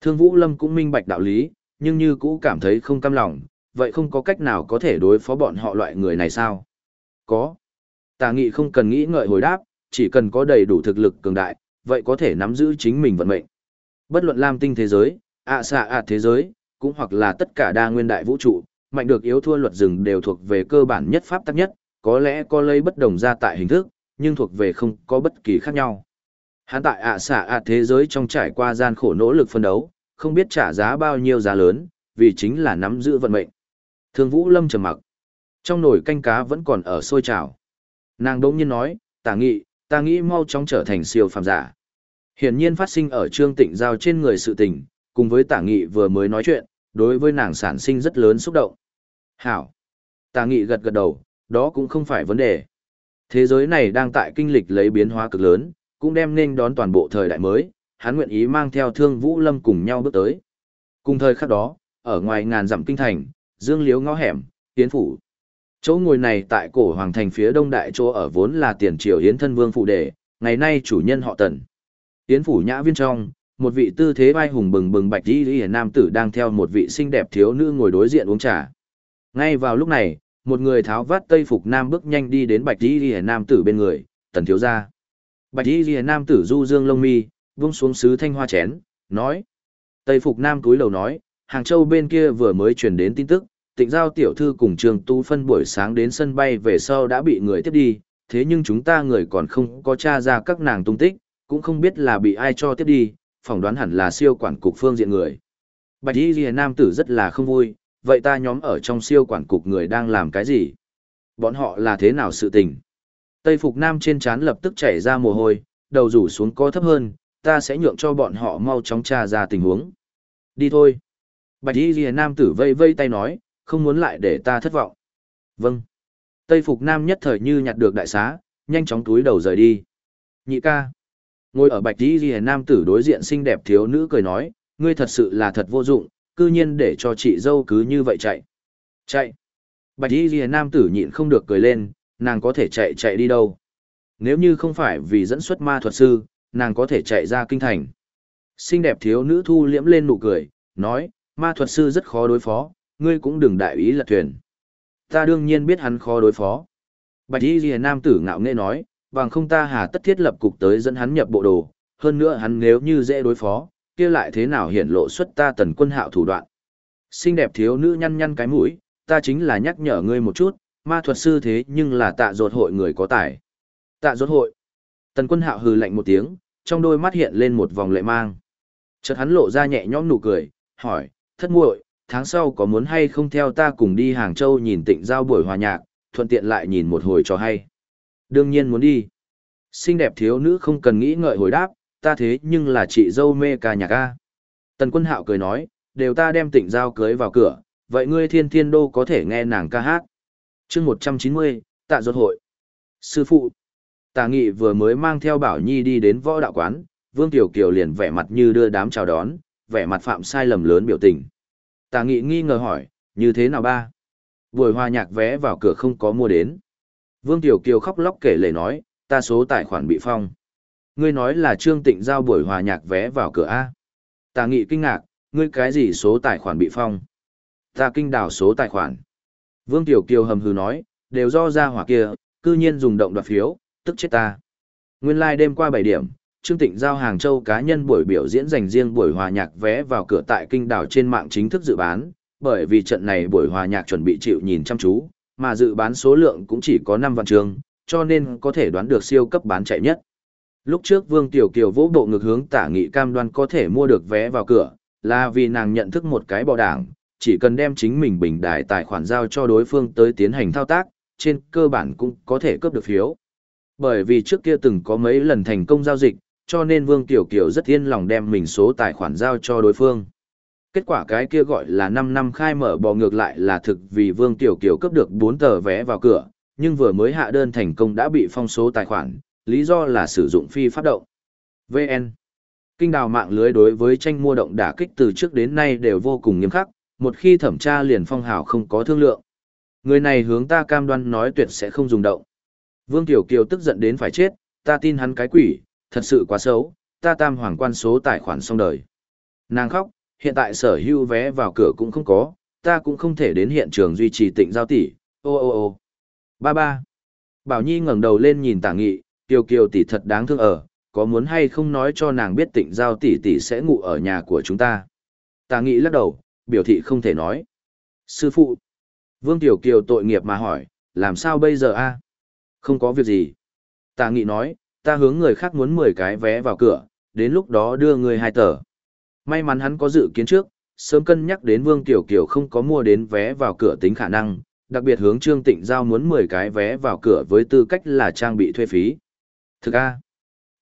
Thương Vũ Lâm cũng minh bạch đạo lý, nhưng như cũ cảm thấy không cam lòng, vậy không có cách nào có thể đối phó bọn họ loại người này sao? Có. Tà nghị không cần nghĩ ngợi hồi đáp, chỉ cần có đầy đủ thực lực cường đại, vậy có thể nắm giữ chính mình vận mệnh. Bất luận lam tinh thế giới, ạ xạ ạ thế giới, cũng hoặc là tất cả đa nguyên đại vũ trụ, mạnh được yếu thua luật rừng đều thuộc về cơ bản nhất pháp tắc nhất, có lẽ có lấy bất đồng ra tại hình thức, nhưng thuộc về không có bất kỳ khác nhau. Hắn tại ạ xạ ạ thế giới trong trải qua gian khổ nỗ lực phân đấu, không biết trả giá bao nhiêu giá lớn, vì chính là nắm giữ vận mệnh. Thương Vũ Lâm trầm mặc. Trong nồi canh cá vẫn còn ở sôi trào. Nàng đỗng nhiên nói, tả nghị, ta nghĩ mau chóng trở thành siêu phàm giả. Hiển nhiên phát sinh ở trương tịnh giao trên người sự tình, cùng với tả nghị vừa mới nói chuyện, đối với nàng sản sinh rất lớn xúc động. Hảo. Tà nghị gật gật đầu, đó cũng không phải vấn đề. Thế giới này đang tại kinh lịch lấy biến hóa cực lớn, cũng đem nên đón toàn bộ thời đại mới, hắn nguyện ý mang theo thương vũ lâm cùng nhau bước tới. Cùng thời khắc đó, ở ngoài ngàn dặm kinh thành, dương liếu ngõ hẻm, tiến phủ. Chỗ ngồi này tại cổ hoàng thành phía đông đại chỗ ở vốn là tiền triều hiến thân vương phụ đề, ngày nay chủ nhân họ tần. Hiến phủ nhã viên trong, một vị tư thế vai hùng bừng bừng bạch đi đi nam tử đang theo một vị xinh đẹp thiếu nữ ngồi đối diện uống trà. Ngay vào lúc này, một người tháo vát tây phục nam bước nhanh đi đến bạch y lìa nam tử bên người, tần thiếu gia. Bạch y lìa nam tử du dương lông mi, vung xuống sứ thanh hoa chén, nói. Tây phục nam túi lầu nói, Hàng Châu bên kia vừa mới truyền đến tin tức, tịnh giao tiểu thư cùng trường tu phân buổi sáng đến sân bay về sau đã bị người tiếp đi, thế nhưng chúng ta người còn không có tra ra các nàng tung tích, cũng không biết là bị ai cho tiếp đi, phỏng đoán hẳn là siêu quản cục phương diện người. Bạch Y lìa Nam tử rất là không vui, vậy ta nhóm ở trong siêu quản cục người đang làm cái gì? Bọn họ là thế nào sự tình? Tây Phục Nam trên trán lập tức chảy ra mồ hôi, đầu rủ xuống co thấp hơn, ta sẽ nhượng cho bọn họ mau chóng tra ra tình huống. Đi thôi. Bạch Y Ghi Nam tử vây vây tay nói, không muốn lại để ta thất vọng. Vâng. Tây Phục Nam nhất thời như nhặt được đại xá, nhanh chóng túi đầu rời đi. Nhị ca. Ngồi ở bạch y ghi nam tử đối diện xinh đẹp thiếu nữ cười nói, ngươi thật sự là thật vô dụng, cư nhiên để cho chị dâu cứ như vậy chạy. Chạy. Bạch Y ghi nam tử nhịn không được cười lên, nàng có thể chạy chạy đi đâu. Nếu như không phải vì dẫn xuất ma thuật sư, nàng có thể chạy ra kinh thành. Xinh đẹp thiếu nữ thu liễm lên nụ cười, nói, ma thuật sư rất khó đối phó, ngươi cũng đừng đại ý lật thuyền. Ta đương nhiên biết hắn khó đối phó. Bạch Y Liễu nam tử ngạo nghễ nói, bằng không ta hà tất thiết lập cục tới dẫn hắn nhập bộ đồ, hơn nữa hắn nếu như dễ đối phó, kia lại thế nào hiển lộ xuất ta tần quân hạo thủ đoạn. Xinh đẹp thiếu nữ nhăn nhăn cái mũi, ta chính là nhắc nhở ngươi một chút, ma thuật sư thế nhưng là tạ ruột hội người có tài. Tạ ruột hội. Tần quân hạo hừ lạnh một tiếng, trong đôi mắt hiện lên một vòng lệ mang. Chợt hắn lộ ra nhẹ nhõm nụ cười, hỏi, thất muội, tháng sau có muốn hay không theo ta cùng đi Hàng Châu nhìn tịnh giao buổi hòa nhạc, thuận tiện lại nhìn một hồi cho hay. Đương nhiên muốn đi. Xinh đẹp thiếu nữ không cần nghĩ ngợi hồi đáp, ta thế nhưng là chị dâu mê ca nhạc ca. Tần quân hạo cười nói, đều ta đem tịnh giao cưới vào cửa, vậy ngươi thiên thiên đô có thể nghe nàng ca hát. chương 190, tạ ruột hội. Sư phụ. Tà nghị vừa mới mang theo Bảo Nhi đi đến võ đạo quán, Vương Tiểu Kiều liền vẻ mặt như đưa đám chào đón, vẻ mặt phạm sai lầm lớn biểu tình. Tà nghị nghi ngờ hỏi, như thế nào ba? Buổi hòa nhạc vé vào cửa không có mua đến. Vương Tiểu Kiều khóc lóc kể lể nói, ta số tài khoản bị phong. Ngươi nói là Trương Tịnh giao buổi hòa nhạc vé vào cửa A. Tà nghị kinh ngạc, ngươi cái gì số tài khoản bị phong? Ta kinh đảo số tài khoản. Vương Tiểu Kiều hầm hừ nói, đều do ra hỏa kia, cư nhiên dùng động đoạt phiếu, tức chết ta. Nguyên lai like đêm qua bảy điểm, Trương Tịnh giao Hàng Châu cá nhân buổi biểu diễn dành riêng buổi hòa nhạc vé vào cửa tại kinh đảo trên mạng chính thức dự bán, bởi vì trận này buổi hòa nhạc chuẩn bị chịu nhìn chăm chú, mà dự bán số lượng cũng chỉ có 5 vạn trường, cho nên có thể đoán được siêu cấp bán chạy nhất. Lúc trước Vương Tiểu Kiều vỗ bộ ngực hướng tả nghị cam đoan có thể mua được vé vào cửa, là vì nàng nhận thức một cái bò đảng, chỉ cần đem chính mình bình đại tài khoản giao cho đối phương tới tiến hành thao tác, trên cơ bản cũng có thể cướp được phiếu. Bởi vì trước kia từng có mấy lần thành công giao dịch, cho nên Vương Tiểu Kiều rất yên lòng đem mình số tài khoản giao cho đối phương. Kết quả cái kia gọi là 5 năm khai mở bò ngược lại là thực vì Vương Tiểu Kiều cấp được 4 tờ vé vào cửa, nhưng vừa mới hạ đơn thành công đã bị phong số tài khoản, lý do là sử dụng phi pháp động. VN Kinh đào mạng lưới đối với tranh mua động đả kích từ trước đến nay đều vô cùng nghiêm khắc, một khi thẩm tra liền phong hào không có thương lượng. Người này hướng ta cam đoan nói tuyệt sẽ không dùng động. Vương Tiểu Kiều tức giận đến phải chết, ta tin hắn cái quỷ, thật sự quá xấu, ta tam hoàng quan số tài khoản xong đời. Nàng khóc, hiện tại sở hữu vé vào cửa cũng không có, ta cũng không thể đến hiện trường duy trì tịnh giao tỷ. Ô ô ô. Ba ba. Bảo Nhi ngẩng đầu lên nhìn Tả Nghị, Kiều Kiều tỷ thật đáng thương ở, có muốn hay không nói cho nàng biết tịnh giao tỷ tỷ sẽ ngủ ở nhà của chúng ta. Tà Nghị lắc đầu, biểu thị không thể nói. Sư phụ. Vương Tiểu Kiều tội nghiệp mà hỏi, làm sao bây giờ a? Không có việc gì. Tà nghị nói, ta hướng người khác muốn 10 cái vé vào cửa, đến lúc đó đưa người hai tờ. May mắn hắn có dự kiến trước, sớm cân nhắc đến Vương Tiểu Kiều không có mua đến vé vào cửa tính khả năng, đặc biệt hướng Trương Tịnh Giao muốn 10 cái vé vào cửa với tư cách là trang bị thuê phí. Thực A.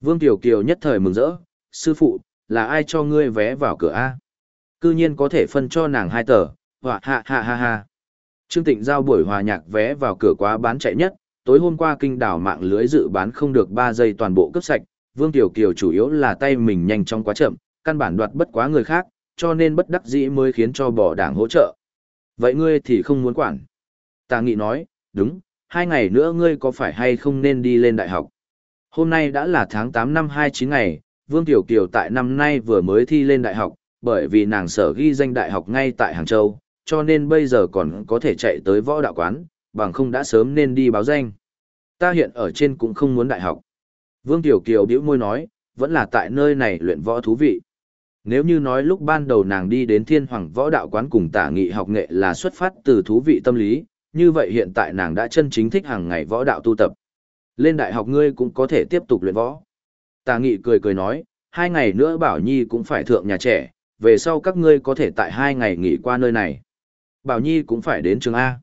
Vương Tiểu Kiều nhất thời mừng rỡ, sư phụ, là ai cho ngươi vé vào cửa A? Cư nhiên có thể phân cho nàng hai tờ, họa hạ hạ ha ha. Trương Tịnh Giao buổi hòa nhạc vé vào cửa quá bán chạy nhất, tối hôm qua kinh đảo mạng lưới dự bán không được 3 giây toàn bộ cấp sạch, Vương Tiểu Kiều chủ yếu là tay mình nhanh trong quá chậm, căn bản đoạt bất quá người khác, cho nên bất đắc dĩ mới khiến cho bỏ đảng hỗ trợ. Vậy ngươi thì không muốn quản. Tà Nghị nói, đúng, hai ngày nữa ngươi có phải hay không nên đi lên đại học. Hôm nay đã là tháng 8 năm 29 ngày, Vương Tiểu Kiều tại năm nay vừa mới thi lên đại học, bởi vì nàng sở ghi danh đại học ngay tại Hàng Châu, cho nên bây giờ còn có thể chạy tới võ đạo quán, bằng không đã sớm nên đi báo danh. Ta hiện ở trên cũng không muốn đại học. Vương Tiểu Kiều bĩu môi nói, vẫn là tại nơi này luyện võ thú vị. Nếu như nói lúc ban đầu nàng đi đến thiên hoàng võ đạo quán cùng tả nghị học nghệ là xuất phát từ thú vị tâm lý, như vậy hiện tại nàng đã chân chính thích hàng ngày võ đạo tu tập. Lên đại học ngươi cũng có thể tiếp tục luyện võ. Tả nghị cười cười nói, hai ngày nữa Bảo Nhi cũng phải thượng nhà trẻ, về sau các ngươi có thể tại hai ngày nghỉ qua nơi này. Bảo Nhi cũng phải đến trường A.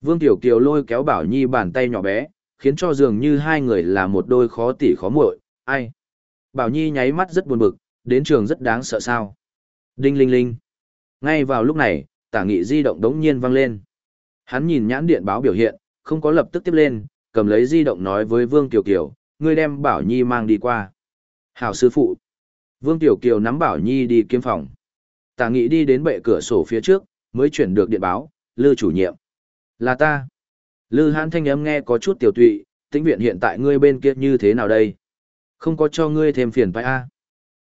Vương Tiểu Kiều lôi kéo Bảo Nhi bàn tay nhỏ bé, khiến cho dường như hai người là một đôi khó tỉ khó muội. ai. Bảo Nhi nháy mắt rất buồn bực, đến trường rất đáng sợ sao. Đinh linh linh. Ngay vào lúc này, tả nghị di động đống nhiên vang lên. Hắn nhìn nhãn điện báo biểu hiện, không có lập tức tiếp lên, cầm lấy di động nói với Vương Tiểu Kiều, ngươi đem Bảo Nhi mang đi qua. Hảo sư phụ. Vương Tiểu Kiều nắm Bảo Nhi đi kiếm phòng. Tả nghị đi đến bệ cửa sổ phía trước, mới chuyển được điện báo, lư chủ nhiệm. Là ta. Lư hãn thanh âm nghe có chút tiểu tụy, tĩnh viện hiện tại ngươi bên kia như thế nào đây? Không có cho ngươi thêm phiền phải a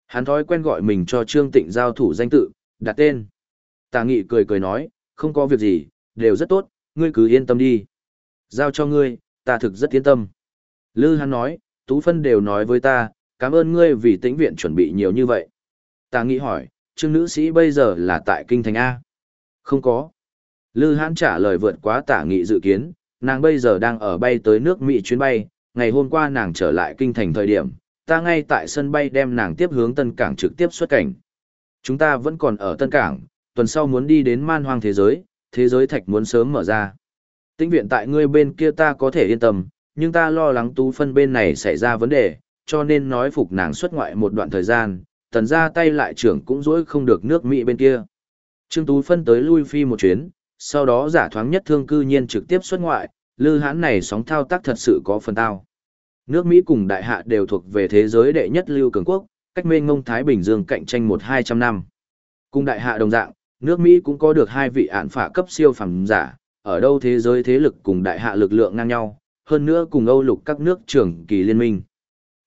Hắn thói quen gọi mình cho Trương Tịnh giao thủ danh tự, đặt tên. Tạ nghị cười cười nói, không có việc gì, đều rất tốt, ngươi cứ yên tâm đi. Giao cho ngươi, ta thực rất yên tâm. Lư hắn nói, Tú Phân đều nói với ta, cảm ơn ngươi vì tĩnh viện chuẩn bị nhiều như vậy. Ta nghĩ hỏi, trương nữ sĩ bây giờ là tại kinh thành A? Không có. Lư Hãn trả lời vượt quá tả nghị dự kiến, nàng bây giờ đang ở bay tới nước Mỹ chuyến bay, ngày hôm qua nàng trở lại kinh thành thời điểm, ta ngay tại sân bay đem nàng tiếp hướng Tân Cảng trực tiếp xuất cảnh. Chúng ta vẫn còn ở Tân Cảng, tuần sau muốn đi đến man hoang thế giới, thế giới thạch muốn sớm mở ra. Tĩnh viện tại ngươi bên kia ta có thể yên tâm, nhưng ta lo lắng tú phân bên này xảy ra vấn đề, cho nên nói phục nàng xuất ngoại một đoạn thời gian, tần ra tay lại trưởng cũng dỗi không được nước Mỹ bên kia. Trương Tú phân tới lui phi một chuyến, sau đó giả thoáng nhất thương cư nhiên trực tiếp xuất ngoại, lư hãn này sóng thao tác thật sự có phần tao. Nước Mỹ cùng đại hạ đều thuộc về thế giới đệ nhất lưu cường quốc, cách mênh ngông Thái Bình Dương cạnh tranh một hai trăm năm. Cùng đại hạ đồng dạng, nước Mỹ cũng có được hai vị án phả cấp siêu phẩm giả, ở đâu thế giới thế lực cùng đại hạ lực lượng ngang nhau, hơn nữa cùng Âu lục các nước trưởng kỳ liên minh.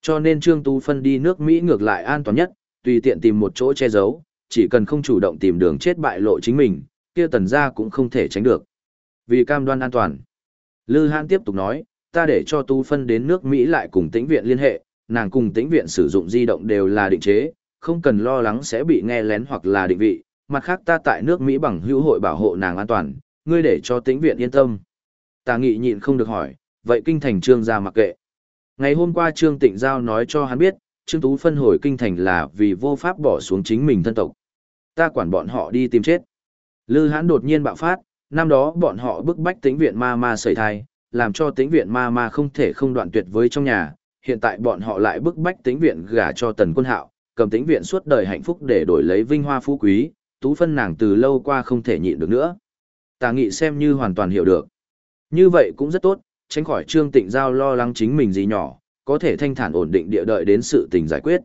Cho nên Trương Tú phân đi nước Mỹ ngược lại an toàn nhất, tùy tiện tìm một chỗ che giấu, chỉ cần không chủ động tìm đường chết bại lộ chính mình, kia tần gia cũng không thể tránh được. Vì cam đoan an toàn. Lư Hãn tiếp tục nói, ta để cho tú Phân đến nước Mỹ lại cùng tĩnh viện liên hệ, nàng cùng tĩnh viện sử dụng di động đều là định chế, không cần lo lắng sẽ bị nghe lén hoặc là định vị, mặt khác ta tại nước Mỹ bằng hữu hội bảo hộ nàng an toàn, ngươi để cho tĩnh viện yên tâm. Tà nghị nhịn không được hỏi, vậy kinh thành trương gia mặc kệ. Ngày hôm qua trương tịnh giao nói cho hắn biết, trương tú phân hồi kinh thành là vì vô pháp bỏ xuống chính mình thân tộc. Ta quản bọn họ đi tìm chết. Lư hãn đột nhiên bạo phát, năm đó bọn họ bức bách tĩnh viện ma ma sẩy thai, làm cho tĩnh viện ma ma không thể không đoạn tuyệt với trong nhà, hiện tại bọn họ lại bức bách tĩnh viện gả cho tần quân hạo, cầm tĩnh viện suốt đời hạnh phúc để đổi lấy vinh hoa phú quý, tú phân nàng từ lâu qua không thể nhịn được nữa. Tà nghị xem như hoàn toàn hiểu được. Như vậy cũng rất tốt, tránh khỏi trương tịnh giao lo lắng chính mình gì nhỏ, có thể thanh thản ổn định địa đợi đến sự tình giải quyết.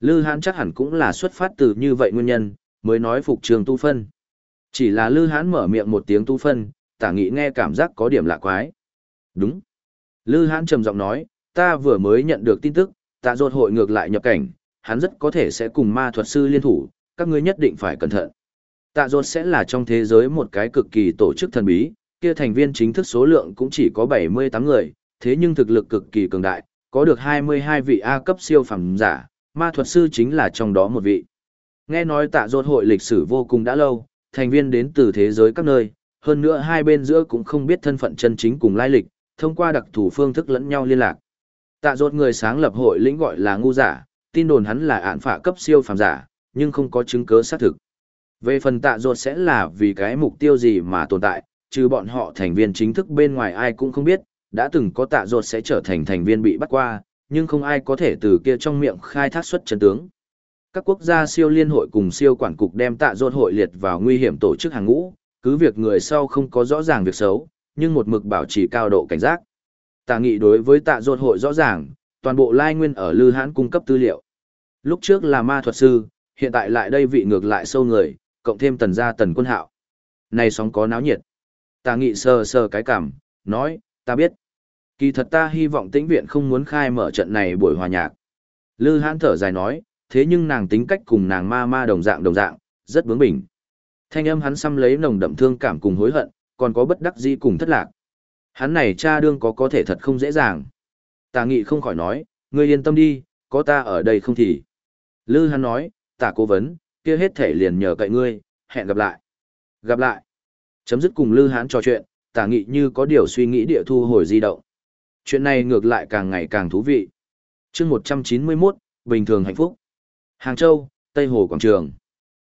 Lư Hán chắc hẳn cũng là xuất phát từ như vậy nguyên nhân, mới nói phục trường tu phân. Chỉ là lư Hán mở miệng một tiếng tu phân, tả nghị nghe cảm giác có điểm lạ quái. Đúng. Lư Hán trầm giọng nói, ta vừa mới nhận được tin tức, tạ ruột hội ngược lại nhập cảnh, hắn rất có thể sẽ cùng ma thuật sư liên thủ, các ngươi nhất định phải cẩn thận. Tạ Dột sẽ là trong thế giới một cái cực kỳ tổ chức thần bí, kia thành viên chính thức số lượng cũng chỉ có 78 người, thế nhưng thực lực cực kỳ cường đại, có được 22 vị A cấp siêu phẩm giả, ma thuật sư chính là trong đó một vị. Nghe nói tạ dột hội lịch sử vô cùng đã lâu, thành viên đến từ thế giới các nơi, hơn nữa hai bên giữa cũng không biết thân phận chân chính cùng lai lịch, thông qua đặc thù phương thức lẫn nhau liên lạc. Tạ dột người sáng lập hội lĩnh gọi là ngu giả, tin đồn hắn là án phạ cấp siêu phàm giả, nhưng không có chứng cứ xác thực. Về phần tạ ruột sẽ là vì cái mục tiêu gì mà tồn tại, trừ bọn họ thành viên chính thức bên ngoài ai cũng không biết, đã từng có tạ ruột sẽ trở thành thành viên bị bắt qua, nhưng không ai có thể từ kia trong miệng khai thác xuất chân tướng. Các quốc gia siêu liên hội cùng siêu quản cục đem tạ ruột hội liệt vào nguy hiểm tổ chức hàng ngũ, cứ việc người sau không có rõ ràng việc xấu, nhưng một mực bảo trì cao độ cảnh giác. Tạ nghị đối với tạ ruột hội rõ ràng, toàn bộ lai nguyên ở Lư Hãn cung cấp tư liệu. Lúc trước là ma thuật sư, hiện tại lại đây vị ngược lại sâu người, cộng thêm tần gia tần quân hạo. Này sóng có náo nhiệt. Tà nghị sờ sờ cái cảm, nói, ta biết. Kỳ thật ta hy vọng tĩnh viện không muốn khai mở trận này buổi hòa nhạc. Lư hãn thở dài nói, thế nhưng nàng tính cách cùng nàng ma ma đồng dạng đồng dạng, rất bướng bỉnh. Thanh âm hắn xăm lấy nồng đậm thương cảm cùng hối hận, còn có bất đắc dĩ cùng thất lạc. Hắn này cha đương có có thể thật không dễ dàng. Tà nghị không khỏi nói, ngươi yên tâm đi, có ta ở đây không thì. Lư hắn nói, tà cố vấn, kia hết thể liền nhờ cậy ngươi, hẹn gặp lại. Gặp lại. Chấm dứt cùng Lư Hán trò chuyện, tả nghị như có điều suy nghĩ địa thu hồi di động. Chuyện này ngược lại càng ngày càng thú vị. chương 191, bình thường hạnh phúc. Hàng Châu, Tây Hồ Quảng Trường.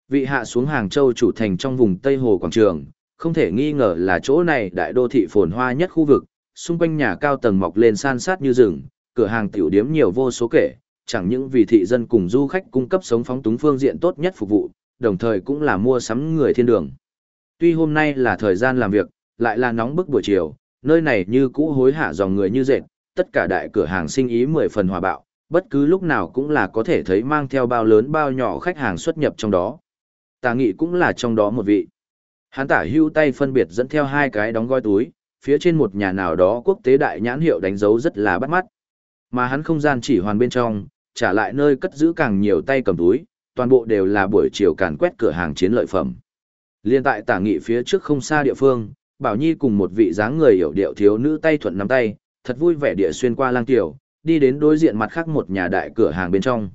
Vị hạ xuống Hàng Châu chủ thành trong vùng Tây Hồ Quảng Trường, không thể nghi ngờ là chỗ này đại đô thị phồn hoa nhất khu vực, xung quanh nhà cao tầng mọc lên san sát như rừng, cửa hàng tiểu điếm nhiều vô số kể, chẳng những vì thị dân cùng du khách cung cấp sống phóng túng phương diện tốt nhất phục vụ, đồng thời cũng là mua sắm người thiên đường. Tuy hôm nay là thời gian làm việc, lại là nóng bức buổi chiều, nơi này như cũ hối hạ dòng người như dệt, tất cả đại cửa hàng sinh ý mười phần hòa bạo, bất cứ lúc nào cũng là có thể thấy mang theo bao lớn bao nhỏ khách hàng xuất nhập trong đó. Tà nghị cũng là trong đó một vị. Hắn tả hưu tay phân biệt dẫn theo hai cái đóng gói túi, phía trên một nhà nào đó quốc tế đại nhãn hiệu đánh dấu rất là bắt mắt. Mà hắn không gian chỉ hoàn bên trong, trả lại nơi cất giữ càng nhiều tay cầm túi, toàn bộ đều là buổi chiều càn quét cửa hàng chiến lợi phẩm. Liên tại tả nghị phía trước không xa địa phương, Bảo Nhi cùng một vị dáng người hiểu điệu thiếu nữ tay thuận nắm tay, thật vui vẻ địa xuyên qua lang tiểu, đi đến đối diện mặt khác một nhà đại cửa hàng bên trong.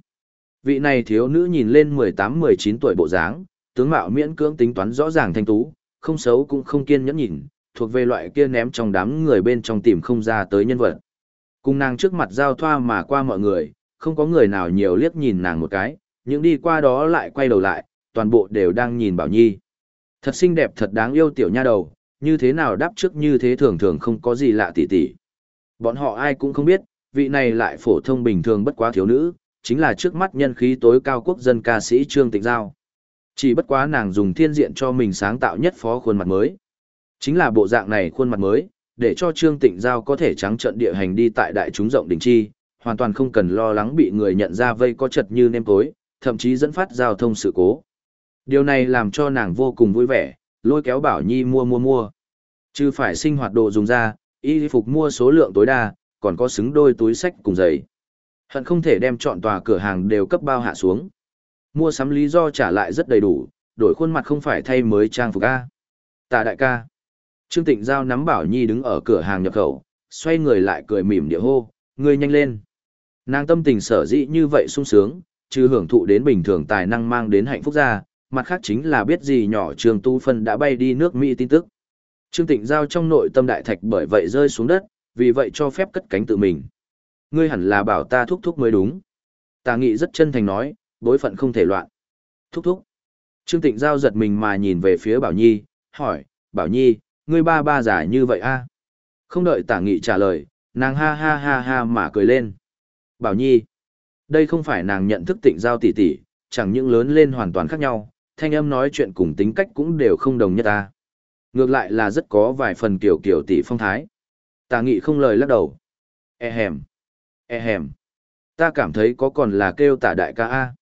Vị này thiếu nữ nhìn lên 18-19 tuổi bộ dáng, tướng mạo miễn cưỡng tính toán rõ ràng thanh tú, không xấu cũng không kiên nhẫn nhìn, thuộc về loại kia ném trong đám người bên trong tìm không ra tới nhân vật. Cùng nàng trước mặt giao thoa mà qua mọi người, không có người nào nhiều liếc nhìn nàng một cái, những đi qua đó lại quay đầu lại, toàn bộ đều đang nhìn Bảo Nhi. Thật xinh đẹp thật đáng yêu tiểu nha đầu, như thế nào đáp trước như thế thường thường không có gì lạ tỉ tỉ. Bọn họ ai cũng không biết, vị này lại phổ thông bình thường bất quá thiếu nữ, chính là trước mắt nhân khí tối cao quốc dân ca sĩ Trương Tịnh Giao. Chỉ bất quá nàng dùng thiên diện cho mình sáng tạo nhất phó khuôn mặt mới. Chính là bộ dạng này khuôn mặt mới, để cho Trương Tịnh Giao có thể trắng trận địa hành đi tại đại chúng rộng đỉnh chi, hoàn toàn không cần lo lắng bị người nhận ra vây có chật như nêm tối, thậm chí dẫn phát giao thông sự cố. Điều này làm cho nàng vô cùng vui vẻ, lôi kéo Bảo Nhi mua mua mua. Chứ phải sinh hoạt đồ dùng ra, y phục mua số lượng tối đa, còn có xứng đôi túi sách cùng giày. Hận không thể đem chọn tòa cửa hàng đều cấp bao hạ xuống. Mua sắm lý do trả lại rất đầy đủ, đổi khuôn mặt không phải thay mới trang phục A. Tạ đại ca. Trương Tịnh Giao nắm Bảo Nhi đứng ở cửa hàng nhập khẩu, xoay người lại cười mỉm địa hô, ngươi nhanh lên. Nàng tâm tình sở dĩ như vậy sung sướng, chứ hưởng thụ đến bình thường tài năng mang đến hạnh phúc ra, mặt khác chính là biết gì nhỏ Trương Tu Phân đã bay đi nước Mỹ tin tức. Trương Tịnh Giao trong nội tâm đại thạch bởi vậy rơi xuống đất, vì vậy cho phép cất cánh tự mình. Ngươi hẳn là bảo ta thúc thúc mới đúng. Tà nghị rất chân thành nói, bối phận không thể loạn. Thúc thúc. Trương Tịnh Giao giật mình mà nhìn về phía Bảo Nhi, hỏi, Bảo Nhi, ngươi ba ba giả như vậy a? Không đợi tả nghị trả lời, nàng ha ha ha ha mà cười lên. Bảo Nhi, đây không phải nàng nhận thức Tịnh Giao tỷ tỷ, chẳng những lớn lên hoàn toàn khác nhau, thanh âm nói chuyện cùng tính cách cũng đều không đồng nhất ta. Ngược lại là rất có vài phần kiểu kiểu tỷ phong thái. Tà nghị không lời lắc đầu. E hèm. E hèm. Ta cảm thấy có còn là kêu tả đại ca A.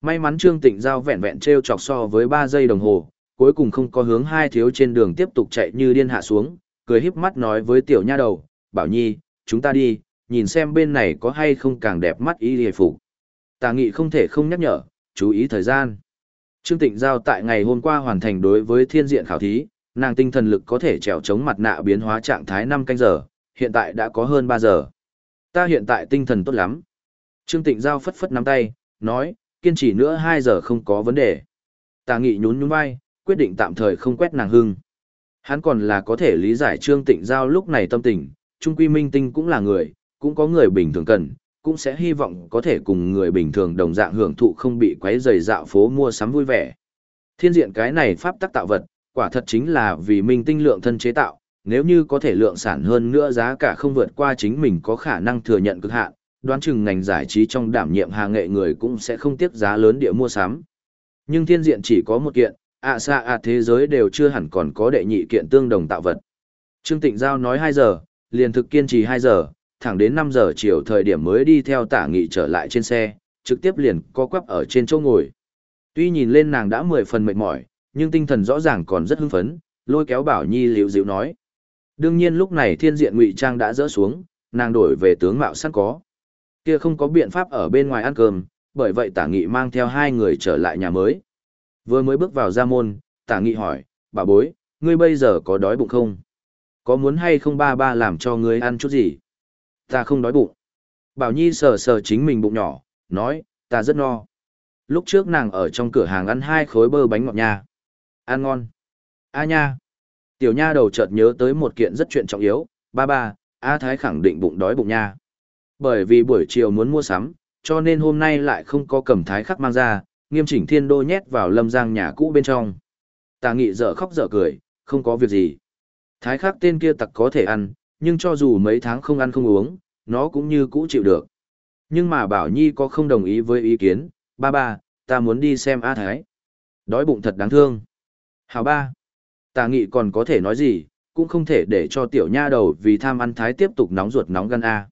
May mắn Trương Tịnh Giao vẹn vẹn treo chọc so với 3 giây đồng hồ, cuối cùng không có hướng hai thiếu trên đường tiếp tục chạy như điên hạ xuống, cười híp mắt nói với tiểu nha đầu, bảo nhi, chúng ta đi, nhìn xem bên này có hay không càng đẹp mắt y hề phục. Tà nghị không thể không nhắc nhở, chú ý thời gian. Trương Tịnh Giao tại ngày hôm qua hoàn thành đối với thiên diện khảo thí, nàng tinh thần lực có thể trèo chống mặt nạ biến hóa trạng thái 5 canh giờ, hiện tại đã có hơn 3 giờ. Ta hiện tại tinh thần tốt lắm. Trương Tịnh Giao phất phất nắm tay, nói, kiên trì nữa 2 giờ không có vấn đề. Tà nghị nhún nhún vai, quyết định tạm thời không quét nàng hưng. Hắn còn là có thể lý giải Trương Tịnh Giao lúc này tâm tình, Trung Quy Minh Tinh cũng là người, cũng có người bình thường cần, cũng sẽ hy vọng có thể cùng người bình thường đồng dạng hưởng thụ không bị quấy rầy dạo phố mua sắm vui vẻ. Thiên diện cái này pháp tắc tạo vật, quả thật chính là vì minh tinh lượng thân chế tạo, nếu như có thể lượng sản hơn nữa giá cả không vượt qua chính mình có khả năng thừa nhận cực hạn, đoán chừng ngành giải trí trong đảm nhiệm hàng nghệ người cũng sẽ không tiếc giá lớn địa mua sắm. Nhưng thiên diện chỉ có một kiện, ạ xa ạ thế giới đều chưa hẳn còn có đệ nhị kiện tương đồng tạo vật. Trương Tịnh Giao nói 2 giờ, liền thực kiên trì 2 giờ, thẳng đến 5 giờ chiều thời điểm mới đi theo tả nghị trở lại trên xe, trực tiếp liền co quắp ở trên chỗ ngồi. Tuy nhìn lên nàng đã 10 phần mệt mỏi, nhưng tinh thần rõ ràng còn rất hưng phấn, lôi kéo Bảo Nhi liễu dịu nói. Đương nhiên lúc này thiên diện ngụy trang đã rỡ xuống, nàng đổi về tướng mạo sẵn có. Kia không có biện pháp ở bên ngoài ăn cơm, bởi vậy tả nghị mang theo hai người trở lại nhà mới. Vừa mới bước vào ra môn, tả nghị hỏi, bà bối, ngươi bây giờ có đói bụng không? Có muốn hay không ba ba làm cho ngươi ăn chút gì? Ta không đói bụng. Bảo Nhi sờ sờ chính mình bụng nhỏ, nói, ta rất no. Lúc trước nàng ở trong cửa hàng ăn hai khối bơ bánh ngọt nha. Ăn ngon. A nha. Tiểu nha đầu chợt nhớ tới một kiện rất chuyện trọng yếu, ba ba, A Thái khẳng định bụng đói bụng nha. Bởi vì buổi chiều muốn mua sắm, cho nên hôm nay lại không có cầm thái khắc mang ra, nghiêm chỉnh thiên đô nhét vào lâm giang nhà cũ bên trong. Tà nghị dở khóc dở cười, không có việc gì. Thái khắc tên kia tặc có thể ăn, nhưng cho dù mấy tháng không ăn không uống, nó cũng như cũ chịu được. Nhưng mà Bảo Nhi có không đồng ý với ý kiến, ba ba, ta muốn đi xem A Thái. Đói bụng thật đáng thương. Hào ba. Tà nghị còn có thể nói gì, cũng không thể để cho tiểu nha đầu vì tham ăn Thái tiếp tục nóng ruột nóng gan A.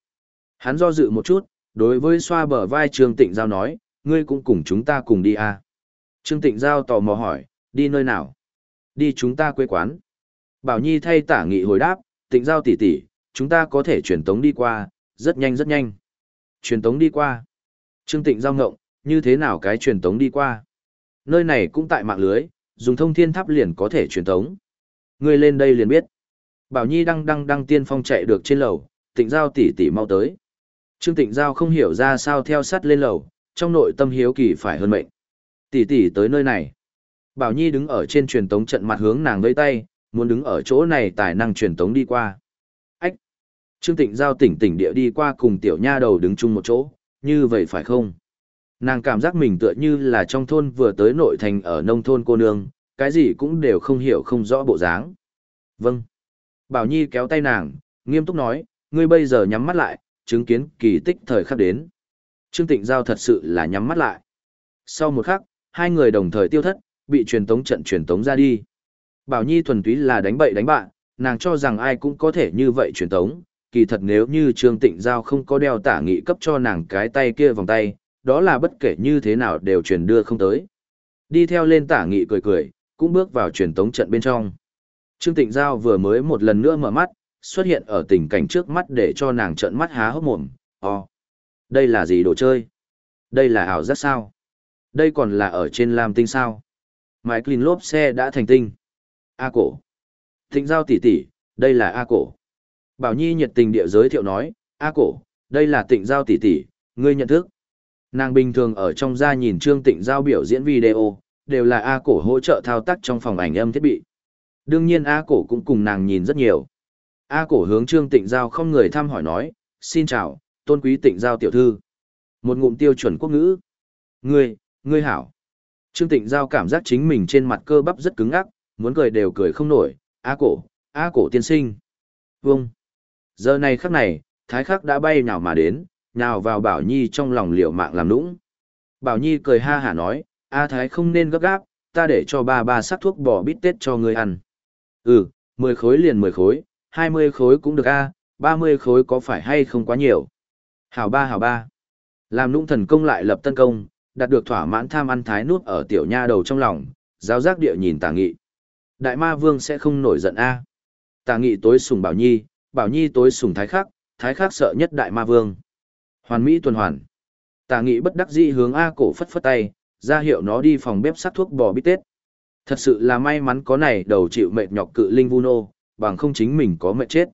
Hắn do dự một chút, đối với xoa bờ vai Trương Tịnh Giao nói, ngươi cũng cùng chúng ta cùng đi A. Trương Tịnh Giao tò mò hỏi, đi nơi nào? Đi chúng ta quê quán. Bảo Nhi thay tả nghị hồi đáp, Tịnh Giao tỷ tỷ, chúng ta có thể truyền tống đi qua, rất nhanh rất nhanh. Truyền tống đi qua. Trương Tịnh giao ngộng, như thế nào cái truyền tống đi qua? Nơi này cũng tại mạng lưới, dùng thông thiên tháp liền có thể truyền tống. Ngươi lên đây liền biết. Bảo Nhi đang đang đang tiên phong chạy được trên lầu, tịnh giao tỷ tỷ mau tới. Trương tịnh giao không hiểu ra sao theo sát lên lầu, trong nội tâm hiếu kỳ phải hơn mệnh. Tỷ tỷ tới nơi này. Bảo Nhi đứng ở trên truyền tống trận mặt hướng nàng vẫy tay, muốn đứng ở chỗ này tài năng truyền tống đi qua. Ách! Trương tịnh giao tỉnh tỉnh địa đi qua cùng tiểu nha đầu đứng chung một chỗ, như vậy phải không? Nàng cảm giác mình tựa như là trong thôn vừa tới nội thành ở nông thôn cô nương, cái gì cũng đều không hiểu không rõ bộ dáng. Vâng. Bảo Nhi kéo tay nàng, nghiêm túc nói, ngươi bây giờ nhắm mắt lại, chứng kiến kỳ tích thời khắc đến. Trương Tịnh Giao thật sự là nhắm mắt lại. Sau một khắc, hai người đồng thời tiêu thất, bị truyền tống trận truyền tống ra đi. Bảo Nhi thuần túy là đánh bậy đánh bạn, nàng cho rằng ai cũng có thể như vậy truyền tống, kỳ thật nếu như Trương Tịnh Giao không có đeo tả nghị cấp cho nàng cái tay kia vòng tay, đó là bất kể như thế nào đều truyền đưa không tới. Đi theo lên tả nghị cười cười, cũng bước vào truyền tống trận bên trong. Trương Tịnh Giao vừa mới một lần nữa mở mắt, xuất hiện ở tình cảnh trước mắt để cho nàng trợn mắt há hốc mồm. Ồ, đây là gì đồ chơi? Đây là ảo giác sao? Đây còn là ở trên Lam Tinh sao? Mike Clean lốp xe đã thành tinh. A cổ. Thịnh Giao tỷ tỷ, đây là A cổ. Bảo Nhi nhiệt tình địa giới thiệu nói, A cổ, đây là Tịnh Giao tỷ tỷ, ngươi nhận thức. Nàng bình thường ở trong gia nhìn Trương Tịnh Giao biểu diễn video, đều là A cổ hỗ trợ thao tác trong phòng ảnh âm thiết bị. Đương nhiên A cổ cũng cùng nàng nhìn rất nhiều. A cổ hướng Trương Tịnh Giao không người thăm hỏi nói, xin chào, tôn quý Tịnh Giao tiểu thư. Một ngụm tiêu chuẩn quốc ngữ. Ngươi, ngươi hảo. Trương Tịnh Giao cảm giác chính mình trên mặt cơ bắp rất cứng ắc, muốn cười đều cười không nổi. A cổ, A cổ tiên sinh. Vâng. Giờ này khắc này, thái khắc đã bay nhào mà đến, nhào vào Bảo Nhi trong lòng liều mạng làm nũng. Bảo Nhi cười ha hả nói, A Thái không nên gấp gáp, ta để cho ba ba sắc thuốc bò bít tết cho ngươi ăn. Ừ, 10 khối liền 10 khối, 20 khối cũng được a, 30 khối có phải hay không quá nhiều. Hảo ba hảo ba. Làm nũng thần công lại lập tân công, đạt được thỏa mãn tham ăn thái nuốt ở tiểu nha đầu trong lòng, giáo giác địa nhìn tà nghị. Đại ma vương sẽ không nổi giận a. Tà nghị tối sùng bảo nhi, bảo nhi tối sùng thái khắc, thái khắc sợ nhất đại ma vương. Hoàn mỹ tuần hoàn. Tà nghị bất đắc dĩ hướng A cổ phất phất tay, ra hiệu nó đi phòng bếp sắc thuốc bò bít tết. Thật sự là may mắn có này đầu chịu mệt nhọc cự linh vu nô, bằng không chính mình có mệt chết.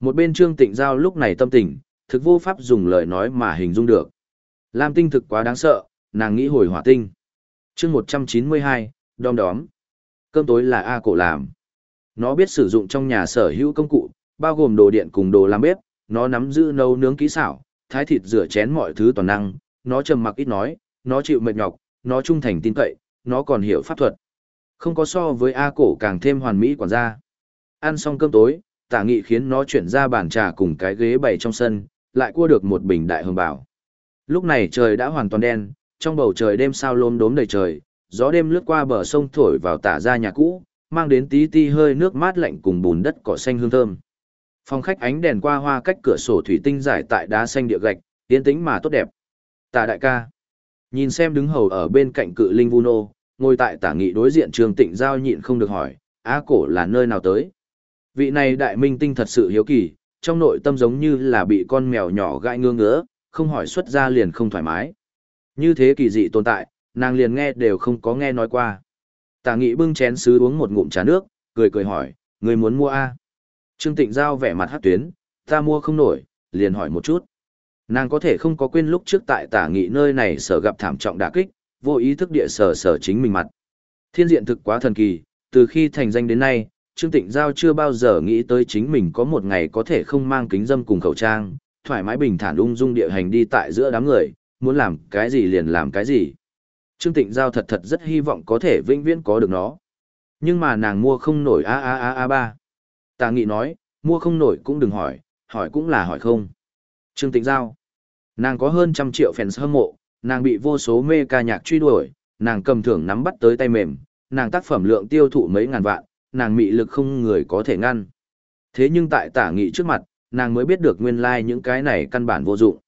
Một bên trương tịnh giao lúc này tâm tình, thực vô pháp dùng lời nói mà hình dung được. Lam tinh thực quá đáng sợ, nàng nghĩ hồi hỏa tinh. chương 192, đom đóm. Cơm tối là A cổ làm. Nó biết sử dụng trong nhà sở hữu công cụ, bao gồm đồ điện cùng đồ làm bếp, nó nắm giữ nấu nướng kỹ xảo, thái thịt rửa chén mọi thứ toàn năng, nó trầm mặc ít nói, nó chịu mệt nhọc, nó trung thành tin cậy, nó còn hiểu pháp thuật. Không có so với A cổ càng thêm hoàn mỹ quản gia. Ăn xong cơm tối, tả nghị khiến nó chuyển ra bàn trà cùng cái ghế bày trong sân, lại cua được một bình đại hương bảo. Lúc này trời đã hoàn toàn đen, trong bầu trời đêm sao lốm đốm đầy trời, gió đêm lướt qua bờ sông thổi vào tả ra nhà cũ, mang đến tí ti hơi nước mát lạnh cùng bùn đất cỏ xanh hương thơm. Phòng khách ánh đèn qua hoa cách cửa sổ thủy tinh giải tại đá xanh địa gạch, tiến tĩnh mà tốt đẹp. Tả đại ca. Nhìn xem đứng hầu ở bên cạnh cự linh Vuno, ngồi tại tả nghị đối diện trường tịnh giao nhịn không được hỏi, á cổ là nơi nào tới? Vị này đại minh tinh thật sự hiếu kỳ, trong nội tâm giống như là bị con mèo nhỏ gãi ngứa ngứa, không hỏi xuất ra liền không thoải mái. Như thế kỳ dị tồn tại, nàng liền nghe đều không có nghe nói qua. Tả nghị bưng chén sứ uống một ngụm trà nước, cười cười hỏi, người muốn mua A? Trương Tịnh Giao vẻ mặt hát tuyến, ta mua không nổi, liền hỏi một chút. Nàng có thể không có quên lúc trước tại tả nghị nơi này sở gặp thảm trọng đả kích, vô ý thức địa sở sở chính mình mặt. Thiên diện thực quá thần kỳ, từ khi thành danh đến nay, Trương Tịnh Giao chưa bao giờ nghĩ tới chính mình có một ngày có thể không mang kính dâm cùng khẩu trang, thoải mái bình thản ung dung địa hành đi tại giữa đám người, muốn làm cái gì liền làm cái gì. Trương Tịnh Giao thật thật rất hy vọng có thể vĩnh viễn có được nó. Nhưng mà nàng mua không nổi a a a a ba. Tà nghị nói, mua không nổi cũng đừng hỏi, hỏi cũng là hỏi không. Trương Tịnh Giao. Nàng có hơn trăm triệu fans hâm mộ, nàng bị vô số mê ca nhạc truy đuổi, nàng cầm thưởng nắm bắt tới tay mềm, nàng tác phẩm lượng tiêu thụ mấy ngàn vạn, nàng mị lực không người có thể ngăn. Thế nhưng tại tả nghị trước mặt, nàng mới biết được nguyên lai like những cái này căn bản vô dụng.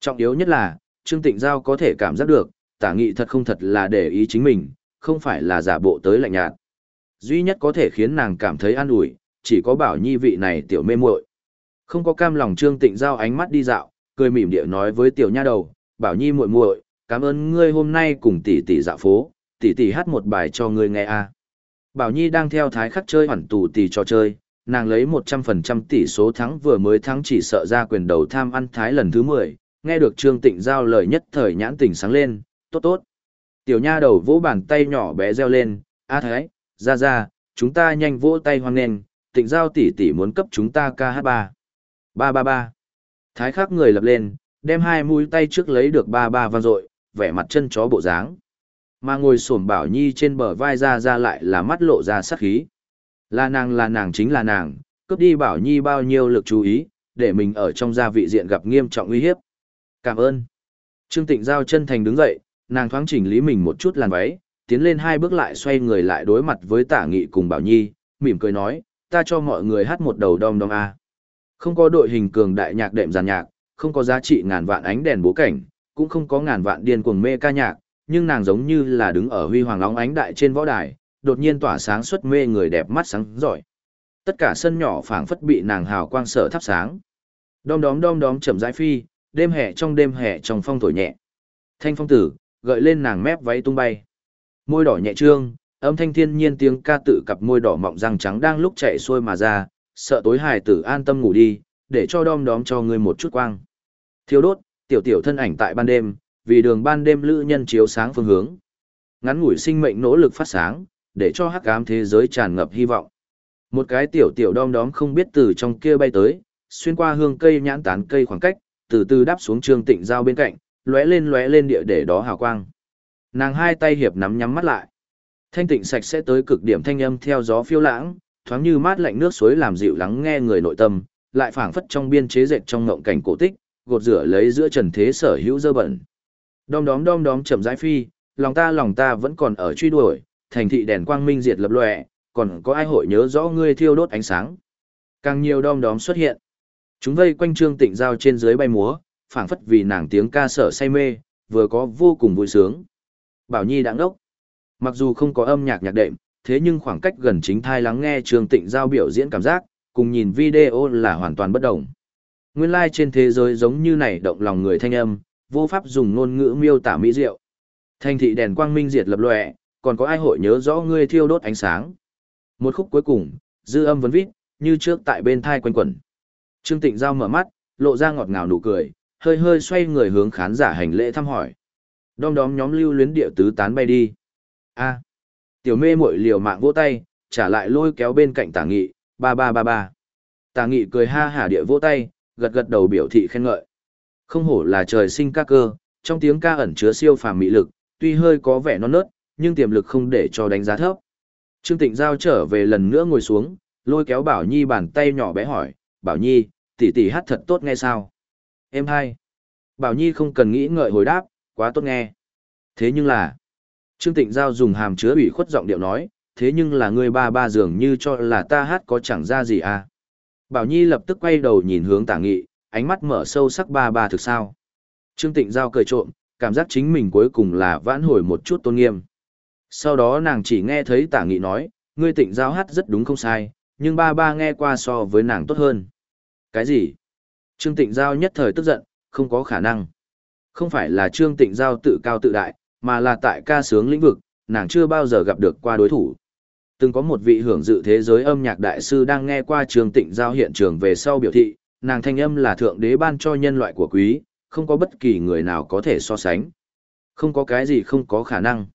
Trọng yếu nhất là, Trương Tịnh Giao có thể cảm giác được, tả nghị thật không thật là để ý chính mình, không phải là giả bộ tới lạnh nhạt. Duy nhất có thể khiến nàng cảm thấy an ủi, chỉ có bảo nhi vị này tiểu mê muội. Không có cam lòng Trương Tịnh Giao ánh mắt đi dạo, cười mỉm địa nói với tiểu nha đầu, bảo nhi muội muội, cảm ơn ngươi hôm nay cùng tỷ tỷ dạo phố, tỷ tỷ hát một bài cho ngươi nghe a. Bảo Nhi đang theo thái khắc chơi hoàn tù tỷ trò chơi, nàng lấy 100% tỷ số thắng vừa mới thắng chỉ sợ ra quyền đầu tham ăn thái lần thứ 10, nghe được Trương Tịnh giao lời nhất thời nhãn tỉnh sáng lên, tốt tốt. Tiểu nha đầu vỗ bàn tay nhỏ bé reo lên, a thái, ra ra, chúng ta nhanh vỗ tay hoan nghênh, tịnh giao tỷ tỷ muốn cấp chúng ta KH3. ba. Ba ba ba. Thái khắc người lập lên, đem hai mũi tay trước lấy được ba ba vang dội, vẻ mặt chân chó bộ dáng. Mà ngồi xổm bảo nhi trên bờ vai ra ra lại là mắt lộ ra sắc khí. Là nàng là nàng chính là nàng, cướp đi bảo nhi bao nhiêu lực chú ý, để mình ở trong gia vị diện gặp nghiêm trọng uy hiếp. Cảm ơn. Trương Tịnh Giao chân thành đứng dậy, nàng thoáng chỉnh lý mình một chút làn váy, tiến lên hai bước lại xoay người lại đối mặt với tả nghị cùng bảo nhi, mỉm cười nói, ta cho mọi người hát một đầu đom đom A. Không có đội hình cường đại nhạc đệm giàn nhạc, không có giá trị ngàn vạn ánh đèn bố cảnh, cũng không có ngàn vạn điên cuồng mê ca nhạc, nhưng nàng giống như là đứng ở huy hoàng óng ánh đại trên võ đài, đột nhiên tỏa sáng xuất mê người đẹp mắt sáng giỏi. Tất cả sân nhỏ phảng phất bị nàng hào quang sở thắp sáng. Đom đóm đom đóm chậm rãi phi, đêm hè trong đêm hè trong phong thổi nhẹ. Thanh phong tử, gợi lên nàng mép váy tung bay. Môi đỏ nhẹ trương, âm thanh thiên nhiên tiếng ca tự cặp môi đỏ mọng răng trắng đang lúc chạy xuôi mà ra, sợ tối hài tử an tâm ngủ đi, để cho đom đóm cho ngươi một chút quang. Thiêu đốt, tiểu tiểu thân ảnh tại ban đêm, vì đường ban đêm lữ nhân chiếu sáng phương hướng. Ngắn ngủi sinh mệnh nỗ lực phát sáng, để cho hắc ám thế giới tràn ngập hy vọng. Một cái tiểu tiểu đom đóm không biết từ trong kia bay tới, xuyên qua hương cây nhãn tán cây khoảng cách, từ từ đáp xuống trương tịnh giao bên cạnh, lóe lên lóe lên địa để đó hào quang. Nàng hai tay hiệp nắm nhắm mắt lại. Thanh tịnh sạch sẽ tới cực điểm thanh âm theo gió phiêu lãng, thoáng như mát lạnh nước suối làm dịu lắng nghe người nội tâm, lại phảng phất trong biên chế dệt trong ngộng cảnh cổ tích, gột rửa lấy giữa trần thế sở hữu dơ bẩn. Đom đóm đom đóm chậm rãi phi, lòng ta lòng ta vẫn còn ở truy đuổi, thành thị đèn quang minh diệt lập lòe, còn có ai hội nhớ rõ ngươi thiêu đốt ánh sáng. Càng nhiều đom đóm xuất hiện. Chúng vây quanh Trương Tịnh Giao trên dưới bay múa, phảng phất vì nàng tiếng ca sở say mê, vừa có vô cùng vui sướng. Bảo Nhi đã ngốc. Mặc dù không có âm nhạc nhạc đệm, thế nhưng khoảng cách gần chính thai lắng nghe Trương Tịnh Giao biểu diễn cảm giác, cùng nhìn video là hoàn toàn bất đồng. Nguyên lai like trên thế giới giống như này động lòng người thanh âm, vô pháp dùng ngôn ngữ miêu tả mỹ diệu. Thành thị đèn quang minh diệt lập lòe, còn có ai hội nhớ rõ ngươi thiêu đốt ánh sáng. Một khúc cuối cùng, dư âm vấn vít, như trước tại bên thai quanh quẩn. Trương Tịnh Giao mở mắt, lộ ra ngọt ngào nụ cười, hơi hơi xoay người hướng khán giả hành lễ thăm hỏi. Đom đóm nhóm lưu luyến địa tứ tán bay đi. A. Tiểu mê muội liều mạng vỗ tay, trả lại lôi kéo bên cạnh tả nghị, ba ba ba ba. Tả nghị cười ha hả địa vỗ tay, gật gật đầu biểu thị khen ngợi. Không hổ là trời sinh ca cơ, trong tiếng ca ẩn chứa siêu phàm mỹ lực, tuy hơi có vẻ non nớt, nhưng tiềm lực không để cho đánh giá thấp. Trương Tịnh Giao trở về lần nữa ngồi xuống, lôi kéo Bảo Nhi bàn tay nhỏ bé hỏi, Bảo Nhi, tỷ tỷ hát thật tốt nghe sao? Em hai. Bảo Nhi không cần nghĩ ngợi hồi đáp, quá tốt nghe. Thế nhưng là, Trương Tịnh Giao dùng hàm chứa ủy khuất giọng điệu nói, thế nhưng là ngươi ba ba dường như cho là ta hát có chẳng ra gì à. Bảo Nhi lập tức quay đầu nhìn hướng tả nghị, ánh mắt mở sâu sắc ba ba thực sao. Trương Tịnh Giao cười trộm, cảm giác chính mình cuối cùng là vãn hồi một chút tôn nghiêm. Sau đó nàng chỉ nghe thấy tả nghị nói, ngươi tịnh giao hát rất đúng không sai, nhưng ba ba nghe qua so với nàng tốt hơn. Cái gì? Trương tịnh giao nhất thời tức giận, không có khả năng. Không phải là trương tịnh giao tự cao tự đại, mà là tại ca sướng lĩnh vực, nàng chưa bao giờ gặp được qua đối thủ. Từng có một vị hưởng dự thế giới âm nhạc đại sư đang nghe qua trương tịnh giao hiện trường về sau biểu thị, nàng thanh âm là thượng đế ban cho nhân loại của quý, không có bất kỳ người nào có thể so sánh. Không có cái gì không có khả năng.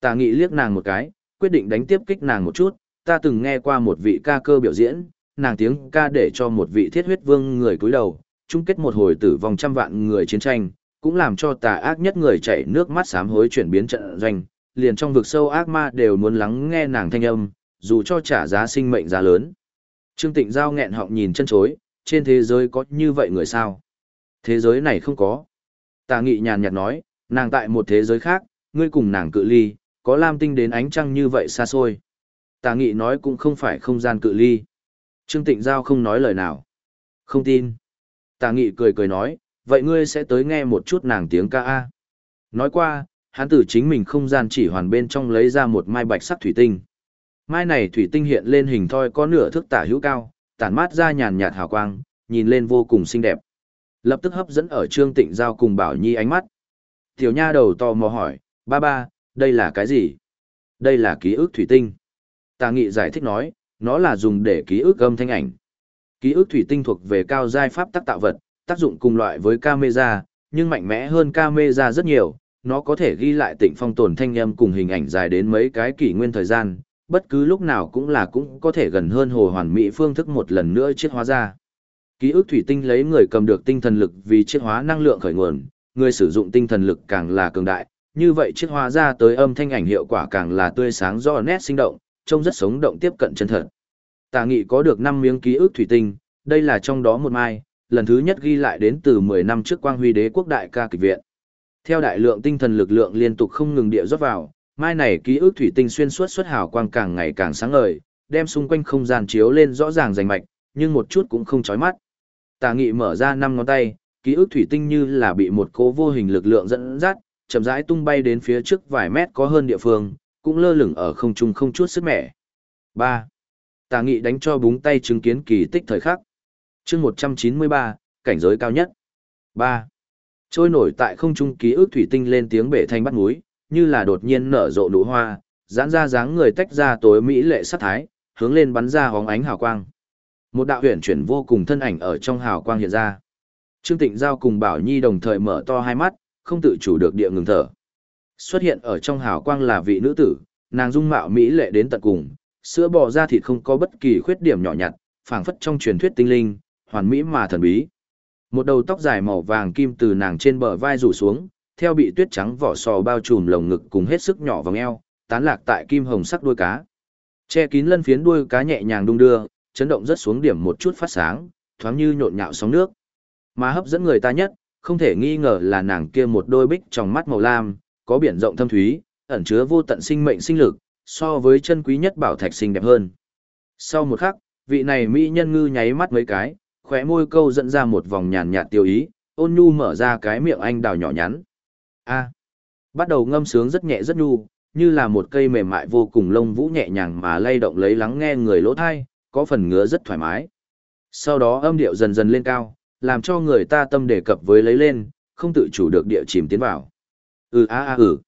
Tà nghị liếc nàng một cái, quyết định đánh tiếp kích nàng một chút, ta từng nghe qua một vị ca cơ biểu diễn, nàng tiếng ca để cho một vị thiết huyết vương người cúi đầu, chung kết một hồi tử vong trăm vạn người chiến tranh, cũng làm cho tà ác nhất người chảy nước mắt sám hối chuyển biến trận doanh, liền trong vực sâu ác ma đều muốn lắng nghe nàng thanh âm, dù cho trả giá sinh mệnh giá lớn. Trương Tịnh Giao nghẹn họng nhìn chân chối, trên thế giới có như vậy người sao? Thế giới này không có. Tà nghị nhàn nhạt nói, nàng tại một thế giới khác, ngươi cùng nàng cự ly, có lam tinh đến ánh trăng như vậy xa xôi. Tà nghị nói cũng không phải không gian cự ly. Trương Tịnh Giao không nói lời nào. Không tin. Tà nghị cười cười nói, vậy ngươi sẽ tới nghe một chút nàng tiếng ca A. Nói qua, hắn từ chính mình không gian chỉ hoàn bên trong lấy ra một mai bạch sắc thủy tinh. Mai này thủy tinh hiện lên hình thoi có nửa thước tả hữu cao, tản mát ra nhàn nhạt hào quang, nhìn lên vô cùng xinh đẹp. Lập tức hấp dẫn ở Trương Tịnh Giao cùng Bảo Nhi ánh mắt. Tiểu nha đầu tò mò hỏi, ba ba, Đây là cái gì? Đây là ký ức thủy tinh. Tà nghị giải thích nói, nó là dùng để ký ức âm thanh ảnh. Ký ức thủy tinh thuộc về cao giai pháp tác tạo vật, tác dụng cùng loại với camera, nhưng mạnh mẽ hơn camera rất nhiều, nó có thể ghi lại tịnh phong tồn thanh âm cùng hình ảnh dài đến mấy cái kỷ nguyên thời gian, bất cứ lúc nào cũng là cũng có thể gần hơn hồ hoàn mỹ phương thức một lần nữa chiết hóa ra. Ký ức thủy tinh lấy người cầm được tinh thần lực vì chiết hóa năng lượng khởi nguồn, người sử dụng tinh thần lực càng là cường đại, như vậy chiết hóa ra tới âm thanh ảnh hiệu quả càng là tươi sáng rõ nét sinh động, trông rất sống động tiếp cận chân thật. Tà nghị có được 5 miếng ký ức thủy tinh, đây là trong đó một mai, lần thứ nhất ghi lại đến từ 10 năm trước quang huy đế quốc đại ca kịch viện. Theo đại lượng tinh thần lực lượng liên tục không ngừng địa rót vào, mai này ký ức thủy tinh xuyên suốt xuất hào quang càng ngày càng sáng ngời, đem xung quanh không gian chiếu lên rõ ràng rành mạch, nhưng một chút cũng không chói mắt. Tà Nghị mở ra năm ngón tay, ký ức thủy tinh như là bị một cố vô hình lực lượng dẫn dắt, chậm rãi tung bay đến phía trước vài mét có hơn địa phương, cũng lơ lửng ở không trung không chút sức mẻ. 3. Tà Nghị đánh cho búng tay chứng kiến kỳ tích thời khắc. Chương 193, cảnh giới cao nhất. 3. Trôi nổi tại không trung ký ức thủy tinh lên tiếng bể thanh bắt múi, như là đột nhiên nở rộ nụ hoa, giãn ra dáng người tách ra tối mỹ lệ sát thái, hướng lên bắn ra hóng ánh hào quang. Một đạo huyền chuyển vô cùng thân ảnh ở trong hào quang hiện ra. Trương Tịnh Giao cùng Bảo Nhi đồng thời mở to hai mắt, không tự chủ được địa ngừng thở. Xuất hiện ở trong hào quang là vị nữ tử, nàng dung mạo mỹ lệ đến tận cùng, sữa bò ra thịt không có bất kỳ khuyết điểm nhỏ nhặt, phảng phất trong truyền thuyết tinh linh, hoàn mỹ mà thần bí. Một đầu tóc dài màu vàng kim từ nàng trên bờ vai rủ xuống, theo bị tuyết trắng vỏ sò bao trùm lồng ngực cùng hết sức nhỏ vòng eo, tán lạc tại kim hồng sắc đuôi cá. Che kín lân phiến đuôi cá nhẹ nhàng đung đưa, chấn động rất xuống điểm một chút phát sáng, thoáng như nhộn nhạo sóng nước. Mà hấp dẫn người ta nhất, không thể nghi ngờ là nàng kia một đôi bích trong mắt màu lam, có biển rộng thâm thúy, ẩn chứa vô tận sinh mệnh sinh lực, so với chân quý nhất bảo thạch xinh đẹp hơn. Sau một khắc, vị này mỹ nhân ngư nháy mắt mấy cái, khóe môi câu dẫn ra một vòng nhàn nhạt tiêu ý, ôn nhu mở ra cái miệng anh đào nhỏ nhắn. A. Bắt đầu ngâm sướng rất nhẹ rất nhu, như là một cây mềm mại vô cùng lông vũ nhẹ nhàng mà lay động lấy lắng nghe người lỗ thai, có phần ngứa rất thoải mái. Sau đó âm điệu dần dần lên cao, làm cho người ta tâm đề cập với lấy lên, không tự chủ được địa chìm tiến vào. Ừ a a ừ.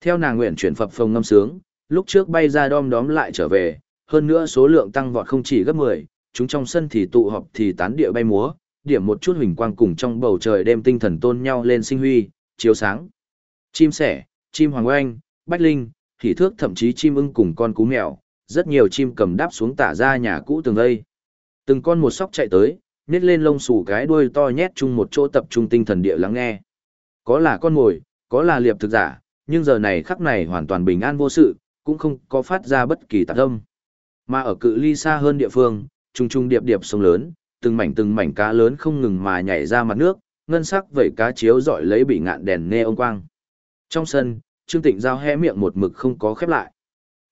Theo nàng nguyện chuyển phập phồng ngâm sướng, lúc trước bay ra đom đóm lại trở về, hơn nữa số lượng tăng vọt không chỉ gấp 10, chúng trong sân thì tụ họp thì tán địa bay múa, điểm một chút huỳnh quang cùng trong bầu trời đêm tinh thần tôn nhau lên sinh huy, chiếu sáng. Chim sẻ, chim hoàng oanh, bách linh, thị thước thậm chí chim ưng cùng con cú mèo, rất nhiều chim cầm đáp xuống tả ra nhà cũ tường lây. Từng con một sóc chạy tới, nhét lên lông xù cái đuôi to nhét chung một chỗ tập trung tinh thần địa lắng nghe. Có là con mồi, có là liệp thực giả, nhưng giờ này khắc này hoàn toàn bình an vô sự, cũng không có phát ra bất kỳ tạp âm. Mà ở cự ly xa hơn địa phương, trùng trung điệp điệp sông lớn, từng mảnh từng mảnh cá lớn không ngừng mà nhảy ra mặt nước, ngân sắc vẩy cá chiếu dọi lấy bị ngạn đèn nghe ông quang. Trong sân, Trương Tịnh giao hé miệng một mực không có khép lại.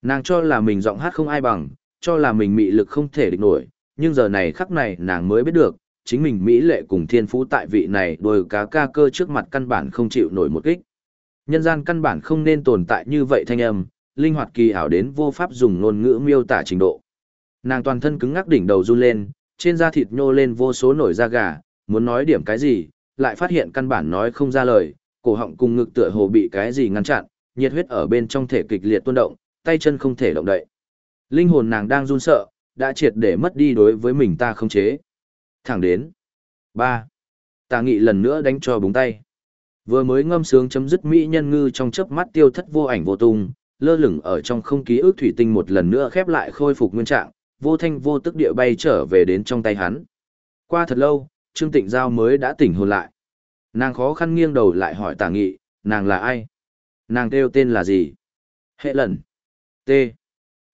Nàng cho là mình giọng hát không ai bằng, cho là mình mị lực không thể địch nổi, nhưng giờ này khắc này nàng mới biết được, chính mình mỹ lệ cùng thiên phú tại vị này đôi cá ca cơ trước mặt căn bản không chịu nổi một kích. Nhân gian căn bản không nên tồn tại như vậy thanh âm, linh hoạt kỳ ảo đến vô pháp dùng ngôn ngữ miêu tả trình độ. Nàng toàn thân cứng ngắc đỉnh đầu run lên, trên da thịt nhô lên vô số nổi da gà, muốn nói điểm cái gì, lại phát hiện căn bản nói không ra lời, cổ họng cùng ngực tựa hồ bị cái gì ngăn chặn, nhiệt huyết ở bên trong thể kịch liệt tuôn động, tay chân không thể động đậy. Linh hồn nàng đang run sợ, đã triệt để mất đi đối với mình ta không chế. Thẳng đến. ba Tà nghị lần nữa đánh cho búng tay. Vừa mới ngâm sướng chấm dứt mỹ nhân ngư trong chớp mắt tiêu thất vô ảnh vô tung, lơ lửng ở trong không ký ức thủy tinh một lần nữa khép lại khôi phục nguyên trạng, vô thanh vô tức địa bay trở về đến trong tay hắn. Qua thật lâu, Trương Tịnh Giao mới đã tỉnh hồn lại. Nàng khó khăn nghiêng đầu lại hỏi tả nghị, nàng là ai? Nàng kêu tên là gì? Hệ lần. T.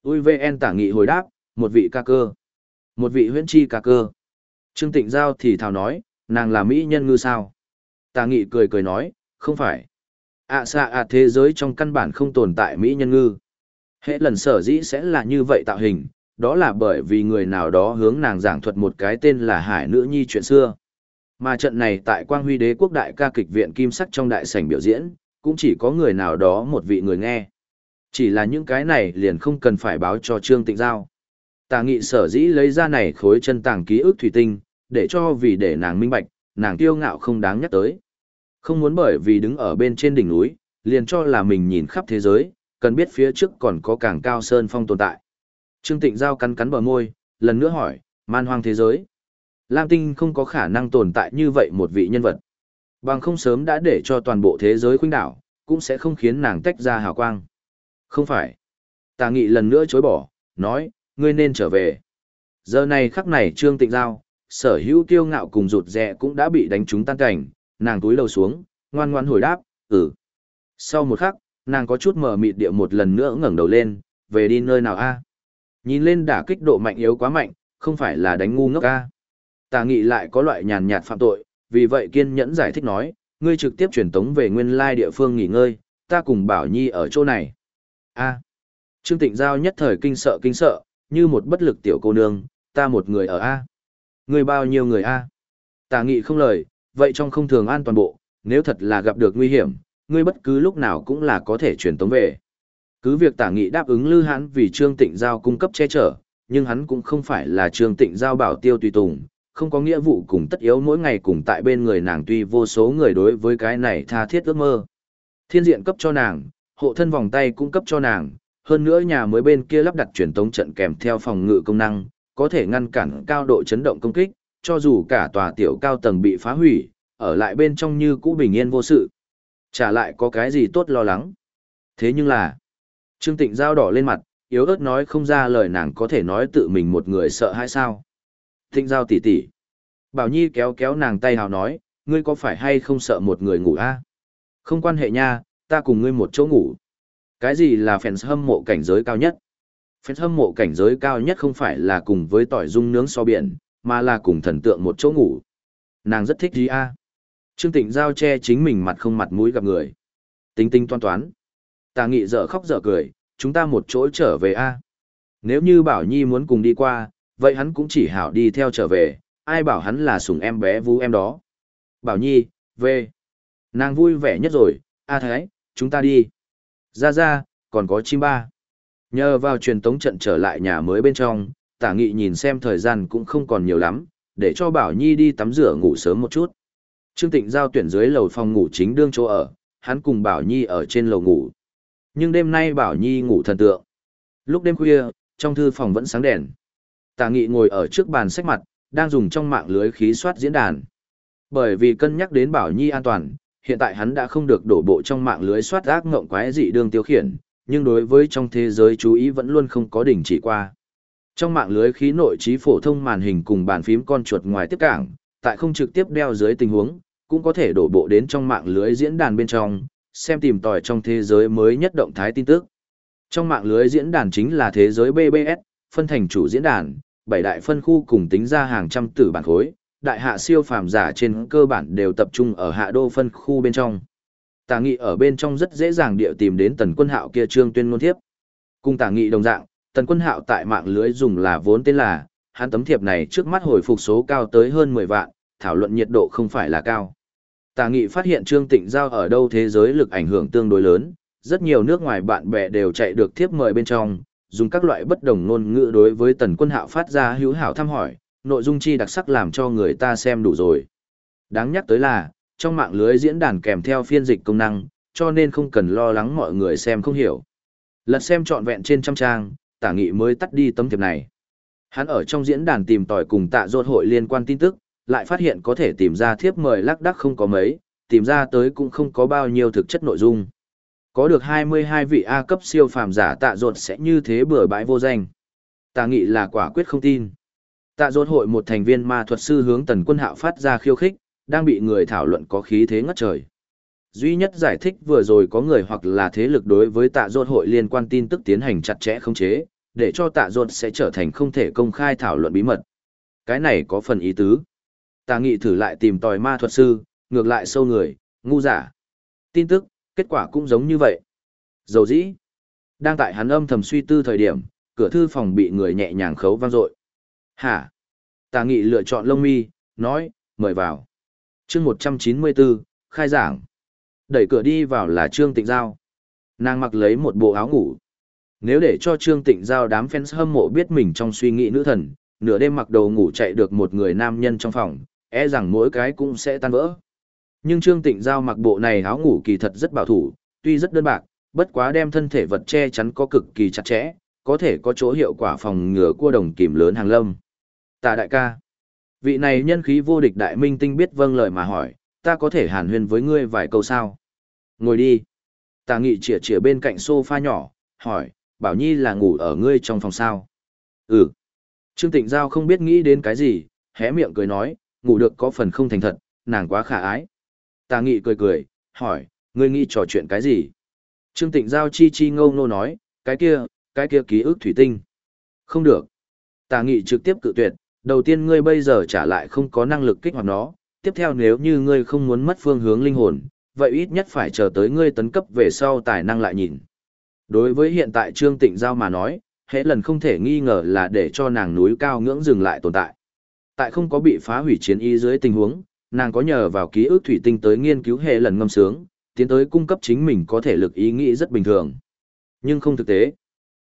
UVN tả nghị hồi đáp, một vị ca cơ. Một vị huyễn chi ca cơ. Trương Tịnh Giao thì thào nói, nàng là mỹ nhân ngư sao? Tà nghị cười cười nói, không phải. ạ xạ ạ thế giới trong căn bản không tồn tại mỹ nhân ngư. Hệ lần sở dĩ sẽ là như vậy tạo hình, đó là bởi vì người nào đó hướng nàng giảng thuật một cái tên là Hải Nữ Nhi chuyện xưa. Mà trận này tại Quang Huy Đế quốc đại ca kịch viện Kim Sắc trong đại sảnh biểu diễn, cũng chỉ có người nào đó một vị người nghe. Chỉ là những cái này liền không cần phải báo cho Trương Tịnh Giao. Tà nghị sở dĩ lấy ra này khối chân tàng ký ức thủy tinh, để cho vì để nàng minh bạch, nàng tiêu ngạo không đáng nhắc tới. Không muốn bởi vì đứng ở bên trên đỉnh núi, liền cho là mình nhìn khắp thế giới, cần biết phía trước còn có càng cao sơn phong tồn tại. Trương Tịnh Giao cắn cắn bờ môi, lần nữa hỏi, man hoang thế giới. Lam Tinh không có khả năng tồn tại như vậy một vị nhân vật. Bằng không sớm đã để cho toàn bộ thế giới khuynh đảo, cũng sẽ không khiến nàng tách ra hào quang. Không phải. Tà nghị lần nữa chối bỏ, nói, ngươi nên trở về. Giờ này khắc này Trương Tịnh Giao, sở hữu kiêu ngạo cùng rụt rè cũng đã bị đánh trúng tan cảnh, nàng túi lầu xuống, ngoan ngoan hồi đáp, ừ. Sau một khắc, nàng có chút mở mịt địa một lần nữa ngẩng đầu lên, về đi nơi nào a? Nhìn lên đả kích độ mạnh yếu quá mạnh, không phải là đánh ngu ngốc a. Tà nghị lại có loại nhàn nhạt phạm tội, vì vậy kiên nhẫn giải thích nói, ngươi trực tiếp truyền tống về nguyên lai địa phương nghỉ ngơi, ta cùng Bảo Nhi ở chỗ này. A. Trương Tịnh Giao nhất thời kinh sợ kinh sợ, như một bất lực tiểu cô nương, ta một người ở A. Người bao nhiêu người A? Tả nghị không lời, vậy trong không thường an toàn bộ, nếu thật là gặp được nguy hiểm, ngươi bất cứ lúc nào cũng là có thể truyền tống về. Cứ việc tả nghị đáp ứng Lư Hãn vì Trương Tịnh Giao cung cấp che chở, nhưng hắn cũng không phải là Trương Tịnh Giao bảo tiêu tùy tùng, không có nghĩa vụ cùng tất yếu mỗi ngày cùng tại bên người nàng tuy vô số người đối với cái này tha thiết ước mơ. Thiên diện cấp cho nàng, hộ thân vòng tay cung cấp cho nàng, hơn nữa nhà mới bên kia lắp đặt truyền tống trận kèm theo phòng ngự công năng, có thể ngăn cản cao độ chấn động công kích, cho dù cả tòa tiểu cao tầng bị phá hủy, ở lại bên trong như cũ bình yên vô sự. Trả lại có cái gì tốt lo lắng. Thế nhưng là, Trương Tịnh Giao đỏ lên mặt, yếu ớt nói không ra lời nàng có thể nói tự mình một người sợ hay sao. Tịnh Giao tỉ tỉ. Bảo Nhi kéo kéo nàng tay hào nói, ngươi có phải hay không sợ một người ngủ a? Không quan hệ nha, ta cùng ngươi một chỗ ngủ. Cái gì là fans hâm mộ cảnh giới cao nhất? Phép hâm mộ cảnh giới cao nhất không phải là cùng với tỏi dung nướng so biển, mà là cùng thần tượng một chỗ ngủ. Nàng rất thích gì a? Trương Tịnh Giao che chính mình mặt không mặt mũi gặp người. Tính tinh toan toán. Tà nghị dở khóc dở cười, chúng ta một chỗ trở về a. Nếu như Bảo Nhi muốn cùng đi qua, vậy hắn cũng chỉ hảo đi theo trở về, ai bảo hắn là sùng em bé vú em đó. Bảo Nhi, về. Nàng vui vẻ nhất rồi, a thái, chúng ta đi. Ra ra, còn có chim ba. Nhờ vào truyền tống trận trở lại nhà mới bên trong, tả nghị nhìn xem thời gian cũng không còn nhiều lắm, để cho Bảo Nhi đi tắm rửa ngủ sớm một chút. Trương Tịnh giao tuyển dưới lầu phòng ngủ chính đương chỗ ở, hắn cùng Bảo Nhi ở trên lầu ngủ. Nhưng đêm nay Bảo Nhi ngủ thần tượng. Lúc đêm khuya, trong thư phòng vẫn sáng đèn. Tả Nghị ngồi ở trước bàn sách mặt, đang dùng trong mạng lưới khí soát diễn đàn. Bởi vì cân nhắc đến Bảo Nhi an toàn, hiện tại hắn đã không được đổ bộ trong mạng lưới soát ác ngộng quái dị đương tiêu khiển, nhưng đối với trong thế giới chú ý vẫn luôn không có đỉnh chỉ qua. Trong mạng lưới khí nội trí phổ thông màn hình cùng bàn phím con chuột ngoài tiếp cảng, tại không trực tiếp đeo dưới tình huống, cũng có thể đổ bộ đến trong mạng lưới diễn đàn bên trong, xem tìm tòi trong thế giới mới nhất động thái tin tức. Trong mạng lưới diễn đàn chính là thế giới BBS, phân thành chủ diễn đàn, bảy đại phân khu cùng tính ra hàng trăm tử bản khối, đại hạ siêu phàm giả trên cơ bản đều tập trung ở hạ đô phân khu bên trong. Tả nghị ở bên trong rất dễ dàng địa tìm đến tần quân hạo kia trương tuyên ngôn thiếp. Cùng tả nghị đồng dạng, tần quân hạo tại mạng lưới dùng là vốn tên là, hắn tấm thiệp này trước mắt hồi phục số cao tới hơn 10 vạn, thảo luận nhiệt độ không phải là cao. tả nghị phát hiện Trương Tịnh Giao ở đâu thế giới lực ảnh hưởng tương đối lớn, rất nhiều nước ngoài bạn bè đều chạy được thiếp mời bên trong, dùng các loại bất đồng ngôn ngữ đối với tần quân hạo phát ra hữu hảo thăm hỏi, nội dung chi đặc sắc làm cho người ta xem đủ rồi. Đáng nhắc tới là, trong mạng lưới diễn đàn kèm theo phiên dịch công năng, cho nên không cần lo lắng mọi người xem không hiểu. Lật xem trọn vẹn trên trăm trang, tả nghị mới tắt đi tấm thiệp này. Hắn ở trong diễn đàn tìm tòi cùng tạ ruột hội liên quan tin tức, lại phát hiện có thể tìm ra thiếp mời lắc đắc không có mấy, tìm ra tới cũng không có bao nhiêu thực chất nội dung. Có được 22 vị A cấp siêu phàm giả tạ ruột sẽ như thế bừa bãi vô danh. Tạ nghị là quả quyết không tin. Tạ ruột hội một thành viên ma thuật sư hướng tần quân hạo phát ra khiêu khích, đang bị người thảo luận có khí thế ngất trời. Duy nhất giải thích vừa rồi có người hoặc là thế lực đối với tạ ruột hội liên quan tin tức tiến hành chặt chẽ không chế, để cho tạ ruột sẽ trở thành không thể công khai thảo luận bí mật. Cái này có phần ý tứ. Tạ nghị thử lại tìm tòi ma thuật sư, ngược lại sâu người, ngu giả. Tin tức, kết quả cũng giống như vậy. Dầu dĩ. Đang tại hắn âm thầm suy tư thời điểm, cửa thư phòng bị người nhẹ nhàng khấu vang dội. Hả? Tà nghị lựa chọn lông mi, nói, mời vào chương 194, khai giảng. Đẩy cửa đi vào là Trương Tịnh Giao. Nàng mặc lấy một bộ áo ngủ. Nếu để cho Trương Tịnh Giao đám fans hâm mộ biết mình trong suy nghĩ nữ thần, nửa đêm mặc đồ ngủ chạy được một người nam nhân trong phòng, e rằng mỗi cái cũng sẽ tan vỡ. Nhưng Trương Tịnh Giao mặc bộ này áo ngủ kỳ thật rất bảo thủ, tuy rất đơn bạc, bất quá đem thân thể vật che chắn có cực kỳ chặt chẽ, có thể có chỗ hiệu quả phòng ngừa cua đồng kìm lớn hàng lâm. Tạ đại ca, vị này nhân khí vô địch đại minh tinh biết vâng lời mà hỏi, ta có thể hàn huyên với ngươi vài câu sao? Ngồi đi. Tà nghị chỉa chỉa bên cạnh sofa nhỏ, hỏi, Bảo Nhi là ngủ ở ngươi trong phòng sao? Ừ. Trương Tịnh Giao không biết nghĩ đến cái gì, hé miệng cười nói, ngủ được có phần không thành thật, nàng quá khả ái. Tà nghị cười cười, hỏi, ngươi nghĩ trò chuyện cái gì? Trương Tịnh Giao chi chi ngâu nô nói, cái kia, cái kia ký ức thủy tinh. Không được. Tà nghị trực tiếp cự tuyệt, đầu tiên ngươi bây giờ trả lại không có năng lực kích hoạt nó, tiếp theo nếu như ngươi không muốn mất phương hướng linh hồn, vậy ít nhất phải chờ tới ngươi tấn cấp về sau tài năng lại nhìn. Đối với hiện tại Trương Tịnh Giao mà nói, hệ lần không thể nghi ngờ là để cho nàng núi cao ngưỡng dừng lại tồn tại. Tại không có bị phá hủy chiến y dưới tình huống, nàng có nhờ vào ký ức thủy tinh tới nghiên cứu hệ lần ngâm sướng, tiến tới cung cấp chính mình có thể lực ý nghĩ rất bình thường. Nhưng không thực tế.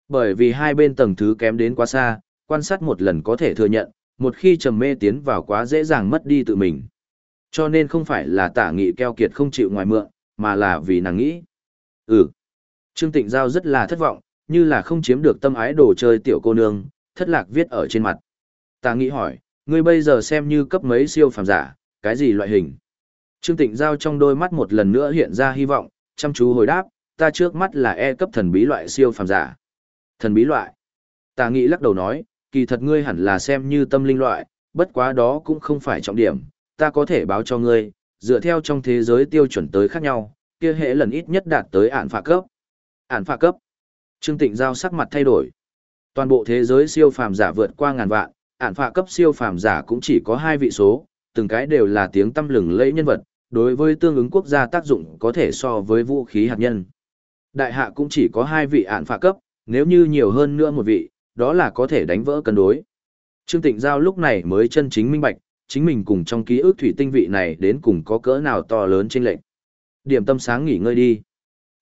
Bởi vì hai bên tầng thứ kém đến quá xa, quan sát một lần có thể thừa nhận, một khi trầm mê tiến vào quá dễ dàng mất đi tự mình. Cho nên không phải là tả nghị keo kiệt không chịu ngoài mượn, mà là vì nàng nghĩ. Ừ. Trương Tịnh Giao rất là thất vọng, như là không chiếm được tâm ái đồ chơi tiểu cô nương, thất lạc viết ở trên mặt. Tả nghị hỏi, ngươi bây giờ xem như cấp mấy siêu phàm giả, cái gì loại hình? Trương Tịnh Giao trong đôi mắt một lần nữa hiện ra hy vọng, chăm chú hồi đáp, ta trước mắt là E cấp thần bí loại siêu phàm giả. Thần bí loại. Tà nghị lắc đầu nói, kỳ thật ngươi hẳn là xem như tâm linh loại, bất quá đó cũng không phải trọng điểm, ta có thể báo cho ngươi, dựa theo trong thế giới tiêu chuẩn tới khác nhau, kia hệ lần ít nhất đạt tới ản phạ cấp. Ản phạ cấp. Trương Tịnh Giao sắc mặt thay đổi. Toàn bộ thế giới siêu phàm giả vượt qua ngàn vạn, ản phạ cấp siêu phàm giả cũng chỉ có hai vị số, từng cái đều là tiếng tâm lừng lẫy nhân vật, đối với tương ứng quốc gia tác dụng có thể so với vũ khí hạt nhân. Đại hạ cũng chỉ có hai vị ản phạ cấp, nếu như nhiều hơn nữa một vị, đó là có thể đánh vỡ cân đối. Trương Tịnh Giao lúc này mới chân chính minh bạch, chính mình cùng trong ký ức thủy tinh vị này đến cùng có cỡ nào to lớn trên lệnh. Điểm tâm sáng nghỉ ngơi đi.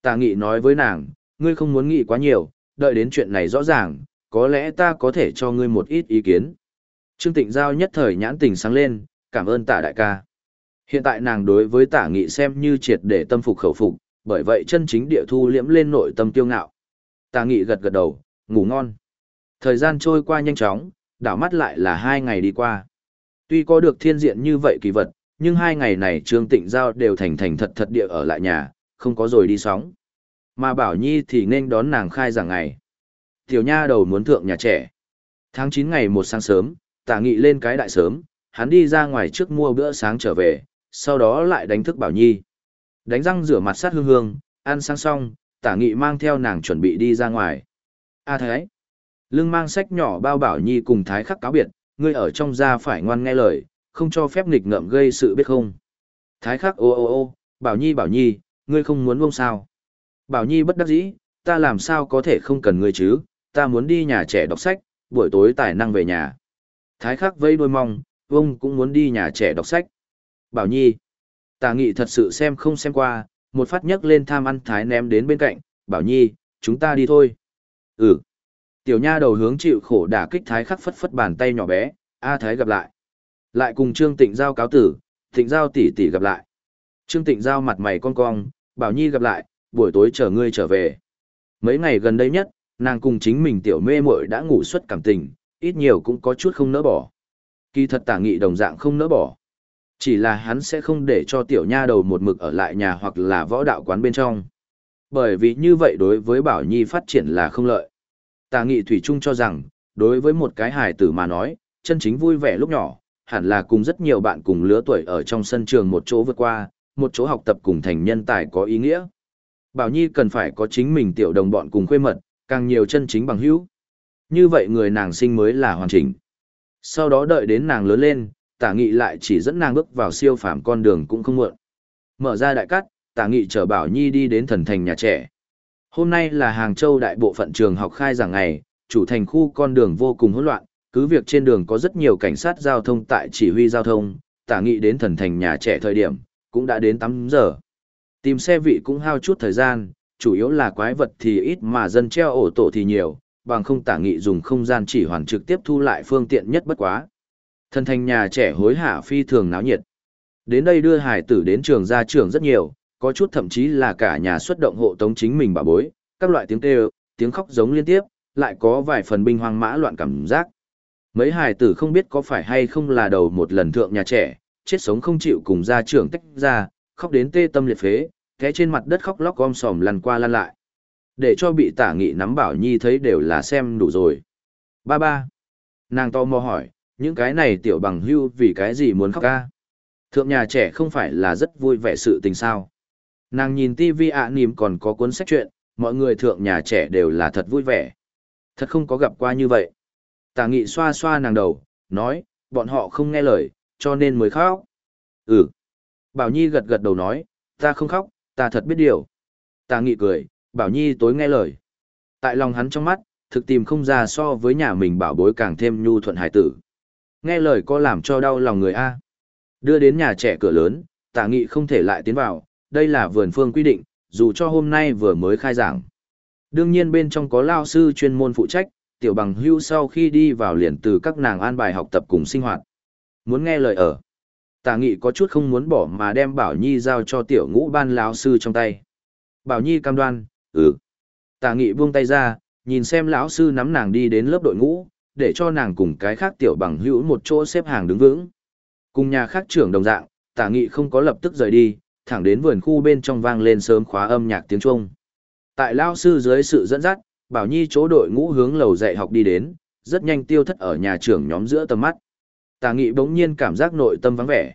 Tà nghị nói với nàng, ngươi không muốn nghĩ quá nhiều, đợi đến chuyện này rõ ràng, có lẽ ta có thể cho ngươi một ít ý kiến. Trương Tịnh Giao nhất thời nhãn tình sáng lên, cảm ơn tả đại ca. Hiện tại nàng đối với tả nghị xem như triệt để tâm phục khẩu phục, bởi vậy chân chính địa thu liễm lên nội tâm tiêu ngạo. Tả nghị gật gật đầu, ngủ ngon. Thời gian trôi qua nhanh chóng, đảo mắt lại là hai ngày đi qua. Tuy có được thiên diện như vậy kỳ vật, nhưng hai ngày này Trương Tịnh Giao đều thành thành thật thật địa ở lại nhà, không có rồi đi sóng. Mà Bảo Nhi thì nên đón nàng khai giảng ngày. Tiểu nha đầu muốn thượng nhà trẻ. Tháng 9 ngày một sáng sớm, tả nghị lên cái đại sớm, hắn đi ra ngoài trước mua bữa sáng trở về, sau đó lại đánh thức Bảo Nhi. Đánh răng rửa mặt sát hương hương, ăn sáng xong, tả nghị mang theo nàng chuẩn bị đi ra ngoài. A à Thái. Lưng mang sách nhỏ bao Bảo Nhi cùng Thái khắc cáo biệt, ngươi ở trong gia phải ngoan nghe lời, không cho phép nghịch ngợm gây sự biết không. Thái khắc ô ô ô, Bảo Nhi Bảo Nhi, ngươi không muốn ông sao. Bảo Nhi bất đắc dĩ, ta làm sao có thể không cần ngươi chứ, ta muốn đi nhà trẻ đọc sách, buổi tối tài năng về nhà. Thái khắc vây đôi mong, vông cũng muốn đi nhà trẻ đọc sách. Bảo Nhi, tà nghị thật sự xem không xem qua, một phát nhấc lên tham ăn thái ném đến bên cạnh, Bảo Nhi, chúng ta đi thôi. Ừ. Tiểu nha đầu hướng chịu khổ đả kích thái khắc phất phất bàn tay nhỏ bé, A Thái gặp lại. Lại cùng Trương Tịnh Giao cáo tử, Tịnh Giao tỷ tỷ gặp lại. Trương Tịnh Giao mặt mày con cong, Bảo Nhi gặp lại, buổi tối chờ ngươi trở về. Mấy ngày gần đây nhất, nàng cùng chính mình tiểu mê muội đã ngủ suất cảm tình, ít nhiều cũng có chút không nỡ bỏ. Kỳ thật tả nghị đồng dạng không nỡ bỏ. Chỉ là hắn sẽ không để cho tiểu nha đầu một mực ở lại nhà hoặc là võ đạo quán bên trong. Bởi vì như vậy đối với Bảo Nhi phát triển là không lợi. Tà nghị Thủy Trung cho rằng, đối với một cái hài tử mà nói, chân chính vui vẻ lúc nhỏ, hẳn là cùng rất nhiều bạn cùng lứa tuổi ở trong sân trường một chỗ vượt qua, một chỗ học tập cùng thành nhân tài có ý nghĩa. Bảo Nhi cần phải có chính mình tiểu đồng bọn cùng khuê mật, càng nhiều chân chính bằng hữu. Như vậy người nàng sinh mới là hoàn chỉnh. Sau đó đợi đến nàng lớn lên, tả nghị lại chỉ dẫn nàng bước vào siêu phàm con đường cũng không muộn. Mở ra đại cắt, tả nghị chở Bảo Nhi đi đến thần thành nhà trẻ. Hôm nay là Hàng Châu đại bộ phận trường học khai giảng ngày, chủ thành khu con đường vô cùng hỗn loạn, cứ việc trên đường có rất nhiều cảnh sát giao thông tại chỉ huy giao thông, tả nghị đến thần thành nhà trẻ thời điểm, cũng đã đến 8 giờ. Tìm xe vị cũng hao chút thời gian, chủ yếu là quái vật thì ít mà dân treo ổ tổ thì nhiều, bằng không tả nghị dùng không gian chỉ hoàn trực tiếp thu lại phương tiện nhất bất quá. Thần thành nhà trẻ hối hả phi thường náo nhiệt. Đến đây đưa hải tử đến trường ra trường rất nhiều, có chút thậm chí là cả nhà xuất động hộ tống chính mình bà bối, các loại tiếng kêu, tiếng khóc giống liên tiếp, lại có vài phần binh hoang mã loạn cảm giác. Mấy hài tử không biết có phải hay không là đầu một lần thượng nhà trẻ, chết sống không chịu cùng gia trưởng tách ra, khóc đến tê tâm liệt phế, té trên mặt đất khóc lóc gom sòm lăn qua lăn lại. Để cho bị tả nghị nắm bảo nhi thấy đều là xem đủ rồi. Ba ba. Nàng to mò hỏi, những cái này tiểu bằng hưu vì cái gì muốn khóc ca? Thượng nhà trẻ không phải là rất vui vẻ sự tình sao. Nàng nhìn tivi ạ à, còn có cuốn sách truyện, mọi người thượng nhà trẻ đều là thật vui vẻ. Thật không có gặp qua như vậy. Tả nghị xoa xoa nàng đầu, nói, bọn họ không nghe lời, cho nên mới khóc. Ừ. Bảo Nhi gật gật đầu nói, ta không khóc, ta thật biết điều. Tả nghị cười, Bảo Nhi tối nghe lời. Tại lòng hắn trong mắt, thực tìm không ra so với nhà mình bảo bối càng thêm nhu thuận hải tử. Nghe lời có làm cho đau lòng người A. Đưa đến nhà trẻ cửa lớn, tả nghị không thể lại tiến vào, đây là vườn phương quy định, dù cho hôm nay vừa mới khai giảng. Đương nhiên bên trong có lao sư chuyên môn phụ trách, tiểu bằng hưu sau khi đi vào liền từ các nàng an bài học tập cùng sinh hoạt. Muốn nghe lời ở. Tả nghị có chút không muốn bỏ mà đem Bảo Nhi giao cho tiểu ngũ ban lao sư trong tay. Bảo Nhi cam đoan, ừ. Tả nghị buông tay ra, nhìn xem lão sư nắm nàng đi đến lớp đội ngũ, để cho nàng cùng cái khác tiểu bằng hữu một chỗ xếp hàng đứng vững. Cùng nhà khác trưởng đồng dạng, tả nghị không có lập tức rời đi, thẳng đến vườn khu bên trong vang lên sớm khóa âm nhạc tiếng Trung. Tại lao sư dưới sự dẫn dắt, Bảo Nhi chỗ đội ngũ hướng lầu dạy học đi đến, rất nhanh tiêu thất ở nhà trưởng nhóm giữa tầm mắt. Tà nghị bỗng nhiên cảm giác nội tâm vắng vẻ.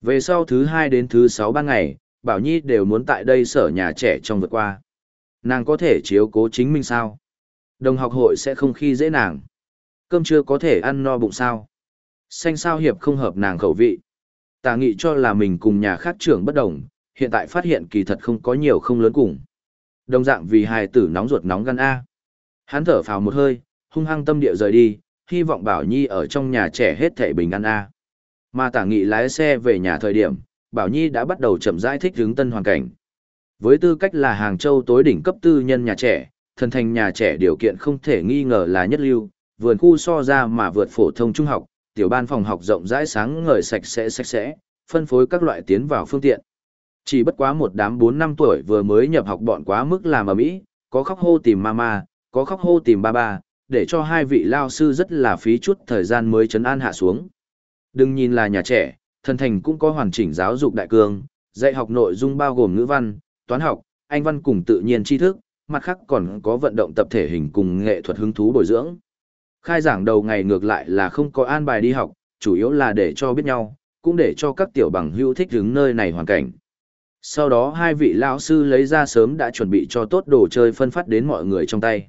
Về sau thứ hai đến thứ sáu ban ngày, Bảo Nhi đều muốn tại đây sở nhà trẻ trong vượt qua. Nàng có thể chiếu cố chính mình sao? Đồng học hội sẽ không khi dễ nàng. Cơm chưa có thể ăn no bụng sao? Xanh sao hiệp không hợp nàng khẩu vị. Tà nghị cho là mình cùng nhà khác trưởng bất đồng, hiện tại phát hiện kỳ thật không có nhiều không lớn cùng. Đồng dạng vì hài tử nóng ruột nóng gan A. Hắn thở phào một hơi, hung hăng tâm địa rời đi, hy vọng Bảo Nhi ở trong nhà trẻ hết thể bình an A. Mà tả nghị lái xe về nhà thời điểm, Bảo Nhi đã bắt đầu chậm rãi thích hướng tân hoàn cảnh. Với tư cách là Hàng Châu tối đỉnh cấp tư nhân nhà trẻ, thần thành nhà trẻ điều kiện không thể nghi ngờ là nhất lưu, vườn khu so ra mà vượt phổ thông trung học, tiểu ban phòng học rộng rãi sáng ngời sạch sẽ sạch sẽ, phân phối các loại tiến vào phương tiện. Chỉ bất quá một đám 4 năm tuổi vừa mới nhập học bọn quá mức làm ở mỹ, có khóc hô tìm mama, có khóc hô tìm ba ba, để cho hai vị lao sư rất là phí chút thời gian mới chấn an hạ xuống. Đừng nhìn là nhà trẻ, thần thành cũng có hoàn chỉnh giáo dục đại cương, dạy học nội dung bao gồm ngữ văn, toán học, anh văn cùng tự nhiên tri thức, mặt khác còn có vận động tập thể hình cùng nghệ thuật hứng thú bồi dưỡng. Khai giảng đầu ngày ngược lại là không có an bài đi học, chủ yếu là để cho biết nhau, cũng để cho các tiểu bằng hữu thích đứng nơi này hoàn cảnh. Sau đó hai vị lão sư lấy ra sớm đã chuẩn bị cho tốt đồ chơi phân phát đến mọi người trong tay.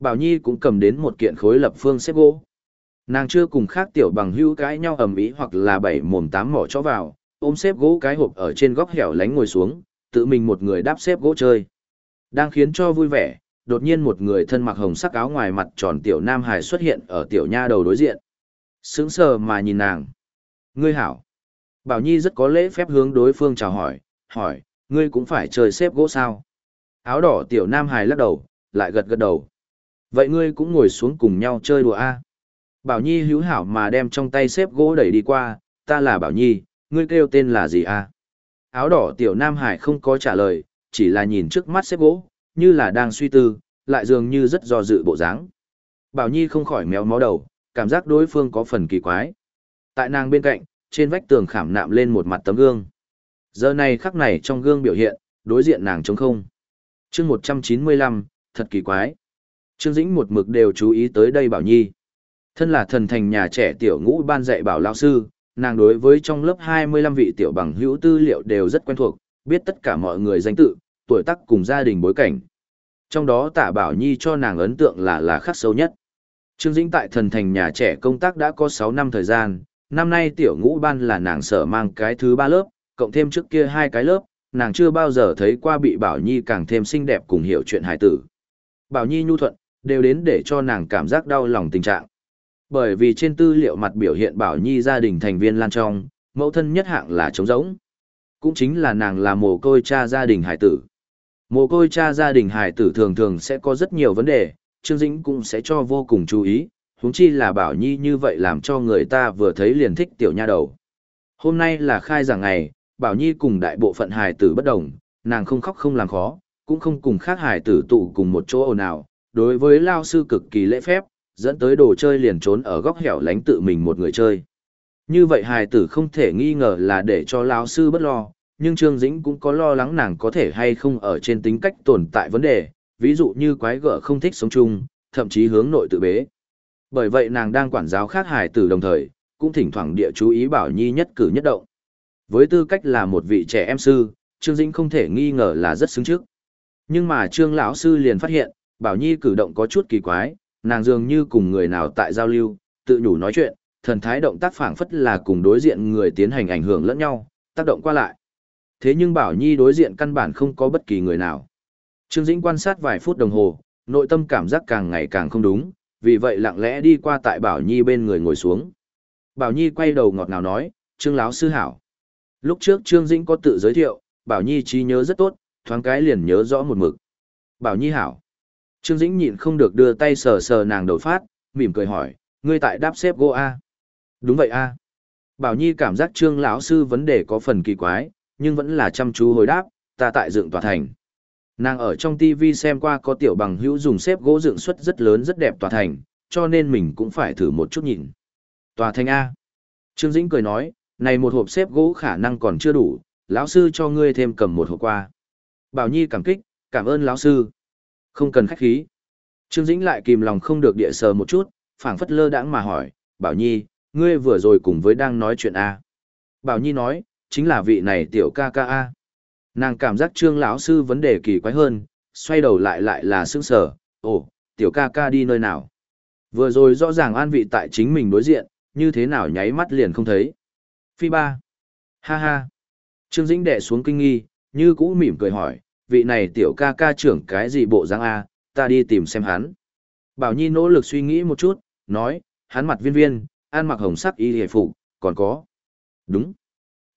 Bảo Nhi cũng cầm đến một kiện khối lập phương xếp gỗ. Nàng chưa cùng khác tiểu bằng hữu cãi nhau ầm ĩ hoặc là bảy mồm tám mỏ cho vào, ôm xếp gỗ cái hộp ở trên góc hẻo lánh ngồi xuống, tự mình một người đáp xếp gỗ chơi. Đang khiến cho vui vẻ, đột nhiên một người thân mặc hồng sắc áo ngoài mặt tròn tiểu nam hải xuất hiện ở tiểu nha đầu đối diện. Sững sờ mà nhìn nàng. Ngươi hảo. Bảo Nhi rất có lễ phép hướng đối phương chào hỏi, hỏi, ngươi cũng phải chơi xếp gỗ sao? Áo đỏ tiểu nam hải lắc đầu, lại gật gật đầu. Vậy ngươi cũng ngồi xuống cùng nhau chơi đùa a? Bảo Nhi hữu hảo mà đem trong tay xếp gỗ đẩy đi qua, ta là Bảo Nhi, ngươi kêu tên là gì a? Áo đỏ tiểu nam hải không có trả lời, chỉ là nhìn trước mắt xếp gỗ, như là đang suy tư, lại dường như rất do dự bộ dáng. Bảo Nhi không khỏi méo mó đầu, cảm giác đối phương có phần kỳ quái. Tại nàng bên cạnh, trên vách tường khảm nạm lên một mặt tấm gương. Giờ này khắc này trong gương biểu hiện, đối diện nàng trống không. chương 195, thật kỳ quái. Trương Dĩnh một mực đều chú ý tới đây Bảo Nhi. Thân là thần thành nhà trẻ tiểu ngũ ban dạy bảo lao sư, nàng đối với trong lớp 25 vị tiểu bằng hữu tư liệu đều rất quen thuộc, biết tất cả mọi người danh tự, tuổi tác cùng gia đình bối cảnh. Trong đó tả bảo nhi cho nàng ấn tượng là là khắc sâu nhất. Trương Dĩnh tại thần thành nhà trẻ công tác đã có 6 năm thời gian, năm nay tiểu ngũ ban là nàng sở mang cái thứ ba lớp, cộng thêm trước kia hai cái lớp, nàng chưa bao giờ thấy qua bị Bảo Nhi càng thêm xinh đẹp cùng hiểu chuyện hài tử. Bảo Nhi nhu thuận, đều đến để cho nàng cảm giác đau lòng tình trạng. Bởi vì trên tư liệu mặt biểu hiện Bảo Nhi gia đình thành viên lan trong, mẫu thân nhất hạng là trống rỗng. Cũng chính là nàng là mồ côi cha gia đình hải tử. Mồ côi cha gia đình hải tử thường thường sẽ có rất nhiều vấn đề, Trương Dĩnh cũng sẽ cho vô cùng chú ý, huống chi là Bảo Nhi như vậy làm cho người ta vừa thấy liền thích tiểu nha đầu. Hôm nay là khai giảng ngày, Bảo Nhi cùng đại bộ phận Hải tử bất đồng, nàng không khóc không làm khó, cũng không cùng khác Hải tử tụ cùng một chỗ ồn ào, đối với lao sư cực kỳ lễ phép, dẫn tới đồ chơi liền trốn ở góc hẻo lánh tự mình một người chơi. Như vậy hài tử không thể nghi ngờ là để cho lao sư bất lo, nhưng Trương Dĩnh cũng có lo lắng nàng có thể hay không ở trên tính cách tồn tại vấn đề, ví dụ như quái gở không thích sống chung, thậm chí hướng nội tự bế. Bởi vậy nàng đang quản giáo khác hài tử đồng thời, cũng thỉnh thoảng địa chú ý Bảo Nhi nhất cử nhất động. Với tư cách là một vị trẻ em sư, Trương Dĩnh không thể nghi ngờ là rất xứng trước. Nhưng mà Trương lão sư liền phát hiện, Bảo Nhi cử động có chút kỳ quái, nàng dường như cùng người nào tại giao lưu, tự nhủ nói chuyện, thần thái động tác phảng phất là cùng đối diện người tiến hành ảnh hưởng lẫn nhau, tác động qua lại. Thế nhưng Bảo Nhi đối diện căn bản không có bất kỳ người nào. Trương Dĩnh quan sát vài phút đồng hồ, nội tâm cảm giác càng ngày càng không đúng, vì vậy lặng lẽ đi qua tại Bảo Nhi bên người ngồi xuống. Bảo Nhi quay đầu ngọt ngào nói, Trương Láo Sư Hảo. Lúc trước Trương Dĩnh có tự giới thiệu, Bảo Nhi trí nhớ rất tốt, thoáng cái liền nhớ rõ một mực. Bảo Nhi Hảo. Trương Dĩnh nhịn không được đưa tay sờ sờ nàng đầu phát, mỉm cười hỏi, ngươi tại đáp xếp gỗ A. Đúng vậy A. Bảo Nhi cảm giác Trương lão sư vấn đề có phần kỳ quái, nhưng vẫn là chăm chú hồi đáp, ta tại dựng tòa thành. Nàng ở trong TV xem qua có tiểu bằng hữu dùng xếp gỗ dựng xuất rất lớn rất đẹp tòa thành, cho nên mình cũng phải thử một chút nhìn. Tòa thành A. Trương Dĩnh cười nói, này một hộp xếp gỗ khả năng còn chưa đủ, lão sư cho ngươi thêm cầm một hộp qua. Bảo Nhi cảm kích, cảm ơn lão sư. Không cần khách khí. Trương Dĩnh lại kìm lòng không được địa sờ một chút, phảng phất lơ đãng mà hỏi, Bảo Nhi, ngươi vừa rồi cùng với đang nói chuyện A. Bảo Nhi nói, chính là vị này tiểu ca ca A. Nàng cảm giác trương lão sư vấn đề kỳ quái hơn, xoay đầu lại lại là sững sờ, ồ, tiểu ca ca đi nơi nào. Vừa rồi rõ ràng an vị tại chính mình đối diện, như thế nào nháy mắt liền không thấy. Phi ba. Ha ha. Trương Dĩnh đệ xuống kinh nghi, như cũ mỉm cười hỏi, vị này tiểu ca ca trưởng cái gì bộ dáng A, ta đi tìm xem hắn. Bảo Nhi nỗ lực suy nghĩ một chút, nói, hắn mặt viên viên, ăn mặc hồng sắc y hề phục, còn có. Đúng.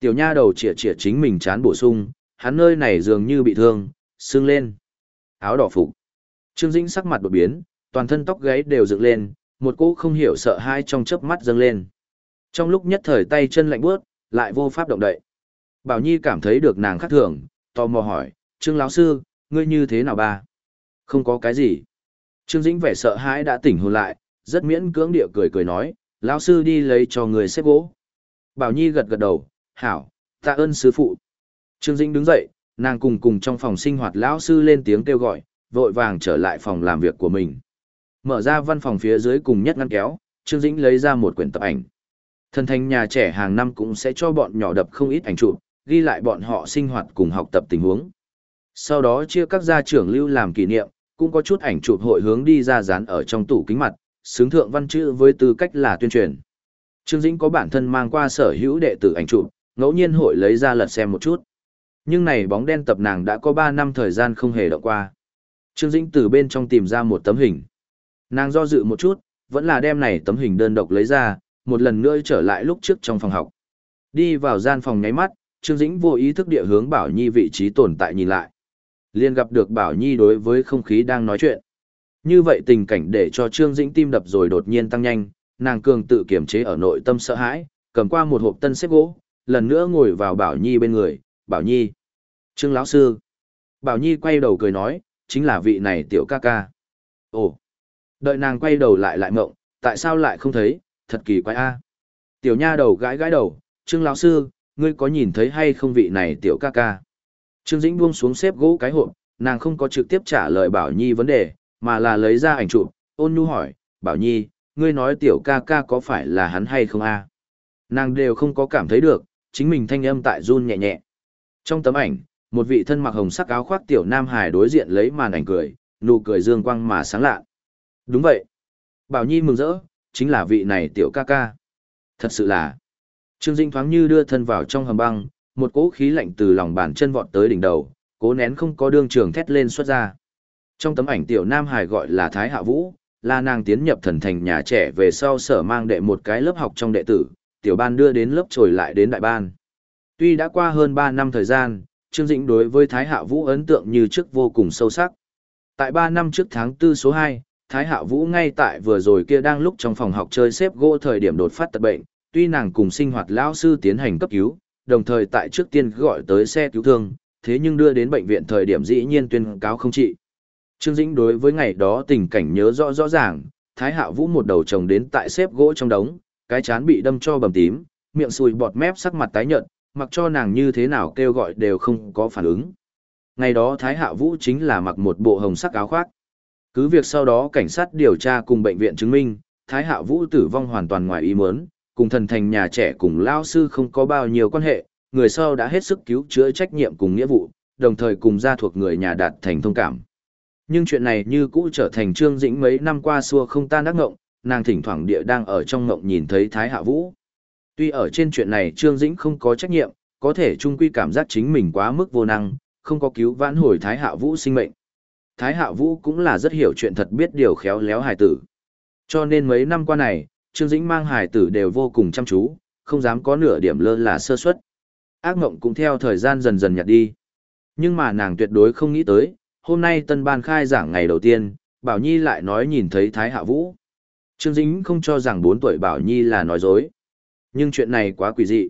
Tiểu nha đầu chĩa chĩa chính mình chán bổ sung, hắn nơi này dường như bị thương, sưng lên. Áo đỏ phục. Trương Dĩnh sắc mặt đột biến, toàn thân tóc gáy đều dựng lên, một cỗ không hiểu sợ hãi trong chớp mắt dâng lên. Trong lúc nhất thời tay chân lạnh bước, lại vô pháp động đậy. Bảo Nhi cảm thấy được nàng khác thường, tò mò hỏi, Trương lão sư, ngươi như thế nào ba? Không có cái gì. Trương Dĩnh vẻ sợ hãi đã tỉnh hồn lại, rất miễn cưỡng địa cười cười nói, lão sư đi lấy cho người xếp gỗ. Bảo Nhi gật gật đầu, hảo, tạ ơn sư phụ. Trương Dĩnh đứng dậy, nàng cùng cùng trong phòng sinh hoạt lão sư lên tiếng kêu gọi, vội vàng trở lại phòng làm việc của mình. Mở ra văn phòng phía dưới cùng nhất ngăn kéo, Trương Dĩnh lấy ra một quyển tập ảnh. Thần thành nhà trẻ hàng năm cũng sẽ cho bọn nhỏ đập không ít ảnh chụp, ghi lại bọn họ sinh hoạt cùng học tập tình huống. Sau đó chia các gia trưởng lưu làm kỷ niệm, cũng có chút ảnh chụp hội hướng đi ra dán ở trong tủ kính mặt, xứng thượng văn chữ với tư cách là tuyên truyền. Trương Dĩnh có bản thân mang qua sở hữu đệ tử ảnh chụp, ngẫu nhiên hội lấy ra lật xem một chút. Nhưng này bóng đen tập nàng đã có 3 năm thời gian không hề động qua. Trương Dĩnh từ bên trong tìm ra một tấm hình. Nàng do dự một chút, vẫn là đem này tấm hình đơn độc lấy ra, một lần nữa trở lại lúc trước trong phòng học. Đi vào gian phòng nháy mắt, Trương Dĩnh vô ý thức địa hướng Bảo Nhi vị trí tồn tại nhìn lại. Liên gặp được Bảo Nhi đối với không khí đang nói chuyện. Như vậy tình cảnh để cho Trương Dĩnh tim đập rồi đột nhiên tăng nhanh, nàng cường tự kiềm chế ở nội tâm sợ hãi, cầm qua một hộp tân xếp gỗ, lần nữa ngồi vào Bảo Nhi bên người, Bảo Nhi. Trương lão sư. Bảo Nhi quay đầu cười nói, chính là vị này tiểu ca ca. Ồ. Đợi nàng quay đầu lại lại mộng, tại sao lại không thấy, thật kỳ quái a. Tiểu nha đầu gãi gãi đầu, Trương lão sư, ngươi có nhìn thấy hay không vị này tiểu ca ca? Trương Dĩnh buông xuống xếp gỗ cái hộp, nàng không có trực tiếp trả lời Bảo Nhi vấn đề, mà là lấy ra ảnh chụp, ôn nhu hỏi, Bảo Nhi, ngươi nói tiểu ca ca có phải là hắn hay không a? Nàng đều không có cảm thấy được, chính mình thanh âm tại run nhẹ nhẹ. Trong tấm ảnh, một vị thân mặc hồng sắc áo khoác tiểu nam hải đối diện lấy màn ảnh cười, nụ cười dương quang mà sáng lạ. Đúng vậy. Bảo Nhi mừng rỡ, chính là vị này tiểu ca ca. Thật sự là. Trương Dinh thoáng như đưa thân vào trong hầm băng, một cỗ khí lạnh từ lòng bàn chân vọt tới đỉnh đầu, cố nén không có đương trường thét lên xuất ra. Trong tấm ảnh tiểu nam hải gọi là Thái Hạ Vũ, là nàng tiến nhập thần thành nhà trẻ về sau sở mang đệ một cái lớp học trong đệ tử, tiểu ban đưa đến lớp trồi lại đến đại ban. Tuy đã qua hơn 3 năm thời gian, Trương Dĩnh đối với Thái Hạ Vũ ấn tượng như trước vô cùng sâu sắc. Tại 3 năm trước tháng 4 số 2, Thái Hạ Vũ ngay tại vừa rồi kia đang lúc trong phòng học chơi xếp gỗ thời điểm đột phát tật bệnh, tuy nàng cùng sinh hoạt lão sư tiến hành cấp cứu, đồng thời tại trước tiên gọi tới xe cứu thương, thế nhưng đưa đến bệnh viện thời điểm dĩ nhiên tuyên cáo không trị. Trương Dĩnh đối với ngày đó tình cảnh nhớ rõ rõ ràng, Thái Hạ Vũ một đầu chồng đến tại xếp gỗ trong đống, cái chán bị đâm cho bầm tím, miệng sùi bọt mép sắc mặt tái nhợt, mặc cho nàng như thế nào kêu gọi đều không có phản ứng. Ngày đó Thái Hạ Vũ chính là mặc một bộ hồng sắc áo khoác. Cứ việc sau đó cảnh sát điều tra cùng bệnh viện chứng minh, Thái Hạ Vũ tử vong hoàn toàn ngoài ý muốn, cùng thần thành nhà trẻ cùng lao sư không có bao nhiêu quan hệ, người sau đã hết sức cứu chữa trách nhiệm cùng nghĩa vụ, đồng thời cùng gia thuộc người nhà đạt thành thông cảm. Nhưng chuyện này như cũ trở thành Trương Dĩnh mấy năm qua xua không tan đắc ngộng, nàng thỉnh thoảng địa đang ở trong ngộng nhìn thấy Thái Hạ Vũ. Tuy ở trên chuyện này Trương Dĩnh không có trách nhiệm, có thể trung quy cảm giác chính mình quá mức vô năng, không có cứu vãn hồi Thái Hạ Vũ sinh mệnh. Thái Hạ Vũ cũng là rất hiểu chuyện thật biết điều khéo léo hài tử. Cho nên mấy năm qua này, Trương Dĩnh mang hài tử đều vô cùng chăm chú, không dám có nửa điểm lơ là sơ suất. Ác mộng cũng theo thời gian dần dần nhạt đi. Nhưng mà nàng tuyệt đối không nghĩ tới, hôm nay tân ban khai giảng ngày đầu tiên, Bảo Nhi lại nói nhìn thấy Thái Hạ Vũ. Trương Dĩnh không cho rằng 4 tuổi Bảo Nhi là nói dối. Nhưng chuyện này quá quỷ dị.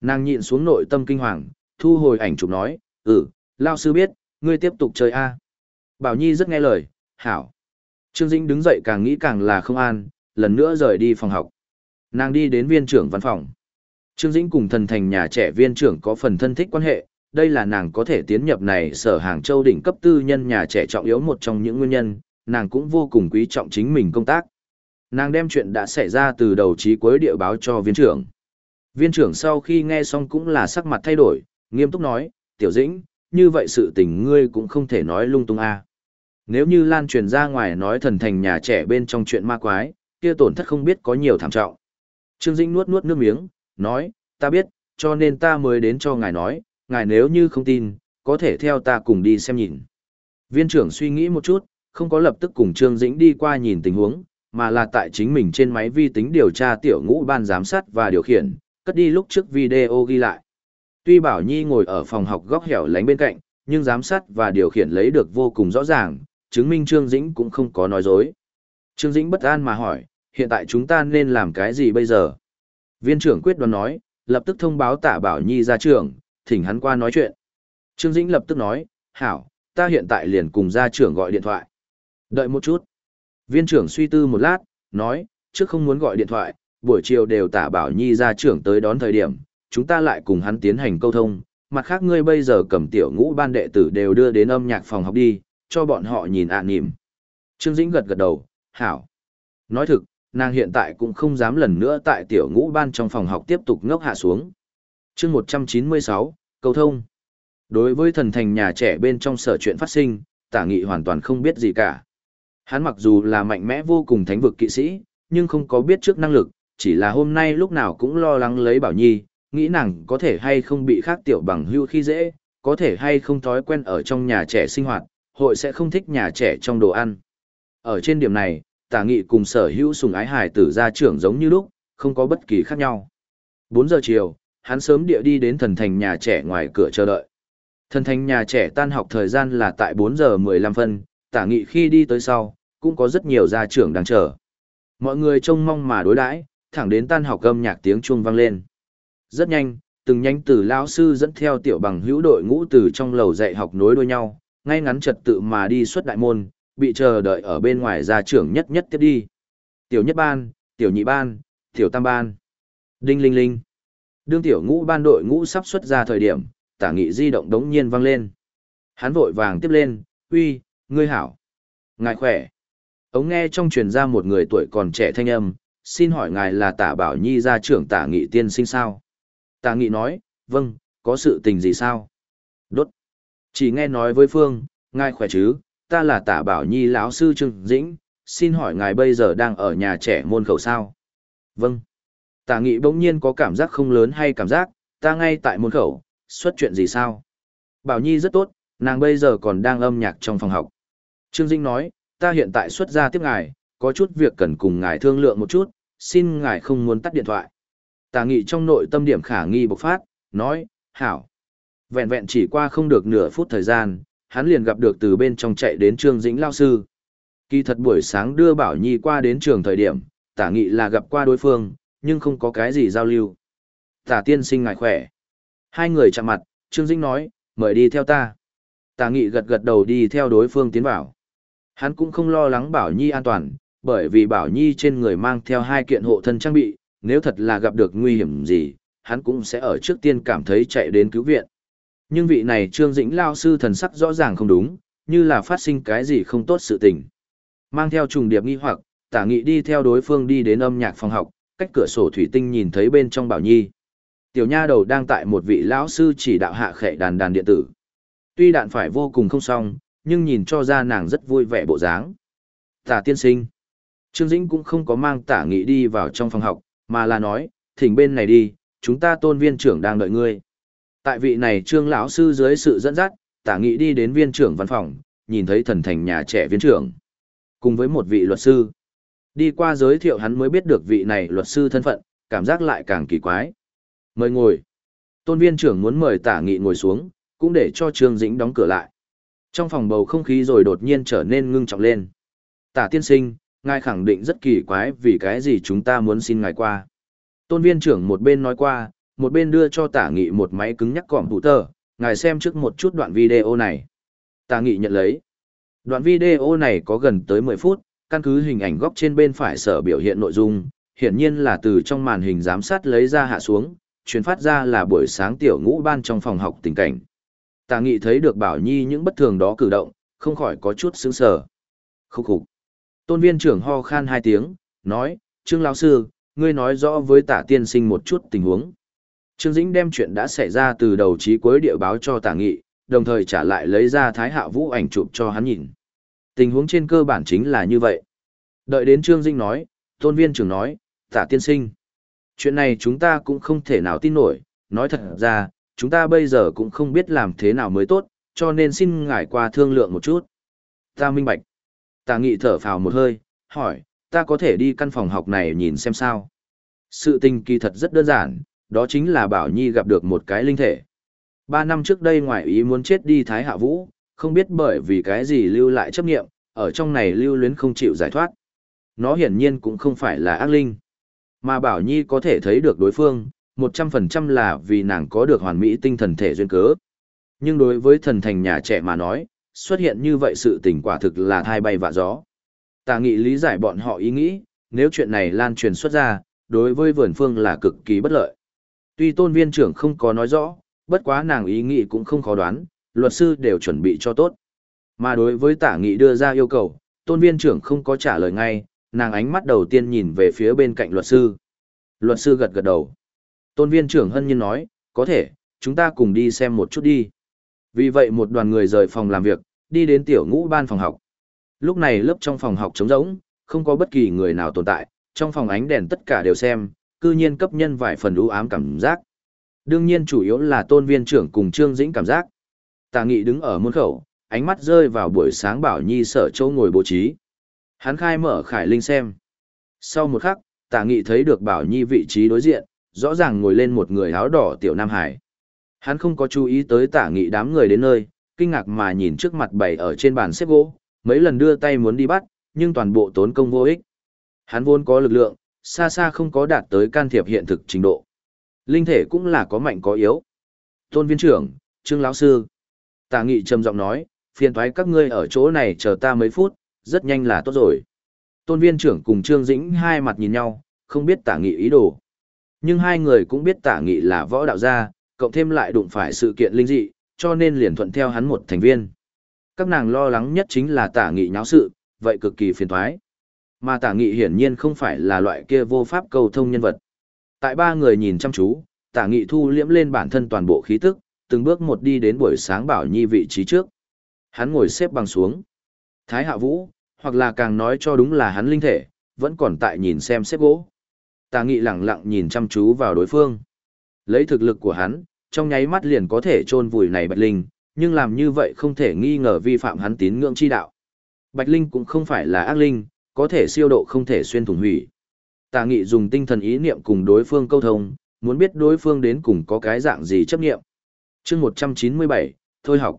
Nàng nhịn xuống nội tâm kinh hoàng, thu hồi ảnh chụp nói, ừ, Lao sư biết, ngươi tiếp tục chơi A. Bảo Nhi rất nghe lời, hảo. Trương Dĩnh đứng dậy càng nghĩ càng là không an, lần nữa rời đi phòng học. Nàng đi đến viên trưởng văn phòng. Trương Dĩnh cùng thần thành nhà trẻ viên trưởng có phần thân thích quan hệ, đây là nàng có thể tiến nhập này sở hàng châu đỉnh cấp tư nhân nhà trẻ trọng yếu một trong những nguyên nhân, nàng cũng vô cùng quý trọng chính mình công tác. Nàng đem chuyện đã xảy ra từ đầu chí cuối địa báo cho viên trưởng. Viên trưởng sau khi nghe xong cũng là sắc mặt thay đổi, nghiêm túc nói, tiểu dĩnh, như vậy sự tình ngươi cũng không thể nói lung tung a. Nếu như lan truyền ra ngoài nói thần thành nhà trẻ bên trong chuyện ma quái, kia tổn thất không biết có nhiều thảm trọng. Trương Dĩnh nuốt nuốt nước miếng, nói, ta biết, cho nên ta mới đến cho ngài nói, ngài nếu như không tin, có thể theo ta cùng đi xem nhìn. Viên trưởng suy nghĩ một chút, không có lập tức cùng Trương Dĩnh đi qua nhìn tình huống, mà là tại chính mình trên máy vi tính điều tra tiểu ngũ ban giám sát và điều khiển, cất đi lúc trước video ghi lại. Tuy Bảo Nhi ngồi ở phòng học góc hẻo lánh bên cạnh, nhưng giám sát và điều khiển lấy được vô cùng rõ ràng, chứng minh Trương Dĩnh cũng không có nói dối. Trương Dĩnh bất an mà hỏi, hiện tại chúng ta nên làm cái gì bây giờ? Viên trưởng quyết đoán nói, lập tức thông báo tả Bảo Nhi ra trường, thỉnh hắn qua nói chuyện. Trương Dĩnh lập tức nói, hảo, ta hiện tại liền cùng gia trưởng gọi điện thoại. Đợi một chút. Viên trưởng suy tư một lát, nói, trước không muốn gọi điện thoại, buổi chiều đều tả bảo nhi ra trưởng tới đón thời điểm, chúng ta lại cùng hắn tiến hành câu thông. Mặt khác ngươi bây giờ cầm tiểu ngũ ban đệ tử đều đưa đến âm nhạc phòng học đi, cho bọn họ nhìn ạ à nỉm. Trương Dĩnh gật gật đầu, hảo. Nói thực, nàng hiện tại cũng không dám lần nữa tại tiểu ngũ ban trong phòng học tiếp tục ngốc hạ xuống. chương 196, câu thông. Đối với thần thành nhà trẻ bên trong sở chuyện phát sinh, tả nghị hoàn toàn không biết gì cả. Hắn mặc dù là mạnh mẽ vô cùng thánh vực kỵ sĩ, nhưng không có biết trước năng lực, chỉ là hôm nay lúc nào cũng lo lắng lấy Bảo Nhi, nghĩ nàng có thể hay không bị khác tiểu bằng hưu khi dễ, có thể hay không thói quen ở trong nhà trẻ sinh hoạt, hội sẽ không thích nhà trẻ trong đồ ăn. Ở trên điểm này, tả nghị cùng sở hữu sùng ái hài tử gia trưởng giống như lúc, không có bất kỳ khác nhau. 4 giờ chiều, hắn sớm địa đi đến thần thành nhà trẻ ngoài cửa chờ đợi. Thần thành nhà trẻ tan học thời gian là tại 4 giờ 15 phân, tả nghị khi đi tới sau, cũng có rất nhiều gia trưởng đang chờ. Mọi người trông mong mà đối đãi, thẳng đến tan học âm nhạc tiếng chuông vang lên. Rất nhanh, từng nhánh từ lão sư dẫn theo tiểu bằng hữu đội ngũ từ trong lầu dạy học nối đuôi nhau, ngay ngắn trật tự mà đi xuất đại môn, bị chờ đợi ở bên ngoài gia trưởng nhất nhất tiếp đi. Tiểu nhất ban, tiểu nhị ban, tiểu tam ban. Đinh linh linh. Đương tiểu ngũ ban đội ngũ sắp xuất ra thời điểm, tả nghị di động đống nhiên vang lên. Hắn vội vàng tiếp lên, uy, ngươi hảo. Ngài khỏe. Ống nghe trong truyền ra một người tuổi còn trẻ thanh âm, xin hỏi ngài là tả bảo nhi gia trưởng tả nghị tiên sinh sao? Tả nghị nói, vâng, có sự tình gì sao? Đốt. Chỉ nghe nói với Phương, ngài khỏe chứ, ta là tả bảo nhi lão sư Trương Dĩnh, xin hỏi ngài bây giờ đang ở nhà trẻ môn khẩu sao? Vâng. Tả nghị bỗng nhiên có cảm giác không lớn hay cảm giác, ta ngay tại môn khẩu, xuất chuyện gì sao? Bảo nhi rất tốt, nàng bây giờ còn đang âm nhạc trong phòng học. Trương Dĩnh nói, ta hiện tại xuất ra tiếp ngài, có chút việc cần cùng ngài thương lượng một chút, xin ngài không muốn tắt điện thoại. Tà nghị trong nội tâm điểm khả nghi bộc phát, nói, hảo. Vẹn vẹn chỉ qua không được nửa phút thời gian, hắn liền gặp được từ bên trong chạy đến Trương Dĩnh Lao Sư. Kỳ thật buổi sáng đưa Bảo Nhi qua đến trường thời điểm, tả nghị là gặp qua đối phương, nhưng không có cái gì giao lưu. Tả tiên sinh ngài khỏe. Hai người chạm mặt, Trương Dĩnh nói, mời đi theo ta. Tả nghị gật gật đầu đi theo đối phương tiến vào. Hắn cũng không lo lắng Bảo Nhi an toàn, bởi vì Bảo Nhi trên người mang theo hai kiện hộ thân trang bị, nếu thật là gặp được nguy hiểm gì, hắn cũng sẽ ở trước tiên cảm thấy chạy đến cứu viện. Nhưng vị này Trương Dĩnh Lao sư thần sắc rõ ràng không đúng, như là phát sinh cái gì không tốt sự tình. Mang theo trùng điệp nghi hoặc, tả nghị đi theo đối phương đi đến âm nhạc phòng học, cách cửa sổ thủy tinh nhìn thấy bên trong Bảo Nhi. Tiểu nha đầu đang tại một vị lão sư chỉ đạo hạ khệ đàn đàn điện tử. Tuy đạn phải vô cùng không xong, nhưng nhìn cho ra nàng rất vui vẻ bộ dáng. Tả tiên sinh. Trương Dĩnh cũng không có mang tả nghị đi vào trong phòng học, mà là nói, thỉnh bên này đi, chúng ta tôn viên trưởng đang đợi ngươi. Tại vị này trương lão sư dưới sự dẫn dắt, tả nghị đi đến viên trưởng văn phòng, nhìn thấy thần thành nhà trẻ viên trưởng. Cùng với một vị luật sư. Đi qua giới thiệu hắn mới biết được vị này luật sư thân phận, cảm giác lại càng kỳ quái. Mời ngồi. Tôn viên trưởng muốn mời tả nghị ngồi xuống, cũng để cho Trương Dĩnh đóng cửa lại. Trong phòng bầu không khí rồi đột nhiên trở nên ngưng trọng lên. Tả tiên sinh, ngài khẳng định rất kỳ quái vì cái gì chúng ta muốn xin ngài qua. Tôn viên trưởng một bên nói qua, một bên đưa cho tả nghị một máy cứng nhắc cỏm thủ tờ, ngài xem trước một chút đoạn video này. Tả nghị nhận lấy. Đoạn video này có gần tới 10 phút, căn cứ hình ảnh góc trên bên phải sở biểu hiện nội dung, hiển nhiên là từ trong màn hình giám sát lấy ra hạ xuống, truyền phát ra là buổi sáng tiểu ngũ ban trong phòng học tình cảnh. Tà nghị thấy được Bảo Nhi những bất thường đó cử động, không khỏi có chút sững sờ. Khúc khục. Tôn viên trưởng ho khan hai tiếng, nói, Trương lão sư, ngươi nói rõ với tả tiên sinh một chút tình huống. Trương Dĩnh đem chuyện đã xảy ra từ đầu chí cuối địa báo cho tả nghị, đồng thời trả lại lấy ra thái hạ vũ ảnh chụp cho hắn nhìn. Tình huống trên cơ bản chính là như vậy. Đợi đến Trương Dĩnh nói, tôn viên trưởng nói, tả tiên sinh. Chuyện này chúng ta cũng không thể nào tin nổi, nói thật ra, chúng ta bây giờ cũng không biết làm thế nào mới tốt, cho nên xin ngài qua thương lượng một chút. Ta minh bạch. Tà nghị thở phào một hơi, hỏi, ta có thể đi căn phòng học này nhìn xem sao. Sự tình kỳ thật rất đơn giản, đó chính là Bảo Nhi gặp được một cái linh thể. Ba năm trước đây ngoại ý muốn chết đi Thái Hạ Vũ, không biết bởi vì cái gì lưu lại chấp nghiệm, ở trong này lưu luyến không chịu giải thoát. Nó hiển nhiên cũng không phải là ác linh. Mà Bảo Nhi có thể thấy được đối phương, một trăm phần trăm là vì nàng có được hoàn mỹ tinh thần thể duyên cớ. Nhưng đối với thần thành nhà trẻ mà nói, xuất hiện như vậy sự tình quả thực là thai bay vạ gió. Tà nghị lý giải bọn họ ý nghĩ, nếu chuyện này lan truyền xuất ra, đối với vườn phương là cực kỳ bất lợi. Tuy tôn viên trưởng không có nói rõ, bất quá nàng ý nghĩ cũng không khó đoán, luật sư đều chuẩn bị cho tốt. Mà đối với tả nghị đưa ra yêu cầu, tôn viên trưởng không có trả lời ngay, nàng ánh mắt đầu tiên nhìn về phía bên cạnh luật sư. Luật sư gật gật đầu. Tôn viên trưởng hân nhiên nói, có thể, chúng ta cùng đi xem một chút đi. Vì vậy một đoàn người rời phòng làm việc, đi đến tiểu ngũ ban phòng học. Lúc này lớp trong phòng học trống rỗng, không có bất kỳ người nào tồn tại, trong phòng ánh đèn tất cả đều xem, cư nhiên cấp nhân vài phần u ám cảm giác. Đương nhiên chủ yếu là tôn viên trưởng cùng Trương Dĩnh cảm giác. Tà nghị đứng ở môn khẩu, ánh mắt rơi vào buổi sáng bảo nhi sở châu ngồi bố trí. Hắn khai mở khải linh xem. Sau một khắc, tà nghị thấy được bảo nhi vị trí đối diện, rõ ràng ngồi lên một người áo đỏ tiểu Nam Hải. Hắn không có chú ý tới tả nghị đám người đến nơi, kinh ngạc mà nhìn trước mặt bày ở trên bàn xếp gỗ, mấy lần đưa tay muốn đi bắt, nhưng toàn bộ tốn công vô ích. Hắn vốn có lực lượng, xa xa không có đạt tới can thiệp hiện thực trình độ. Linh thể cũng là có mạnh có yếu. Tôn viên trưởng, Trương lão sư. Tả nghị trầm giọng nói, phiền thoái các ngươi ở chỗ này chờ ta mấy phút, rất nhanh là tốt rồi. Tôn viên trưởng cùng Trương Dĩnh hai mặt nhìn nhau, không biết tả nghị ý đồ. Nhưng hai người cũng biết tả nghị là võ đạo gia, cộng thêm lại đụng phải sự kiện linh dị, cho nên liền thuận theo hắn một thành viên. Các nàng lo lắng nhất chính là tả nghị nháo sự, vậy cực kỳ phiền thoái. Mà tả nghị hiển nhiên không phải là loại kia vô pháp cầu thông nhân vật. Tại ba người nhìn chăm chú, tả nghị thu liễm lên bản thân toàn bộ khí tức, từng bước một đi đến buổi sáng bảo nhi vị trí trước. Hắn ngồi xếp bằng xuống. Thái hạ vũ, hoặc là càng nói cho đúng là hắn linh thể, vẫn còn tại nhìn xem xếp gỗ. Tà nghị lẳng lặng nhìn chăm chú vào đối phương. Lấy thực lực của hắn, trong nháy mắt liền có thể chôn vùi này Bạch Linh, nhưng làm như vậy không thể nghi ngờ vi phạm hắn tín ngưỡng chi đạo. Bạch Linh cũng không phải là ác linh, có thể siêu độ không thể xuyên thủng hủy. Tà nghị dùng tinh thần ý niệm cùng đối phương câu thông, muốn biết đối phương đến cùng có cái dạng gì chấp niệm. chương 197, thôi học.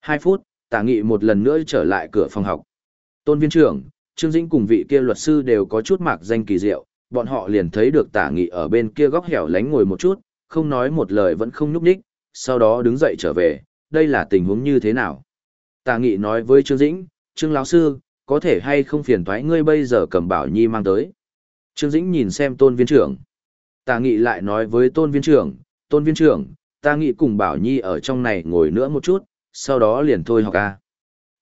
2 phút, tà nghị một lần nữa trở lại cửa phòng học. Tôn viên trưởng, Trương Dĩnh cùng vị kia luật sư đều có chút mạc danh kỳ diệu, bọn họ liền thấy được tả nghị ở bên kia góc hẻo lánh ngồi một chút, không nói một lời vẫn không nhúc nhích, sau đó đứng dậy trở về, đây là tình huống như thế nào? Tả nghị nói với Trương Dĩnh, Trương lão sư, có thể hay không phiền thoái ngươi bây giờ cầm bảo nhi mang tới. Trương Dĩnh nhìn xem tôn viên trưởng. Tả nghị lại nói với tôn viên trưởng, tôn viên trưởng, ta Nghị cùng bảo nhi ở trong này ngồi nữa một chút, sau đó liền thôi học ca.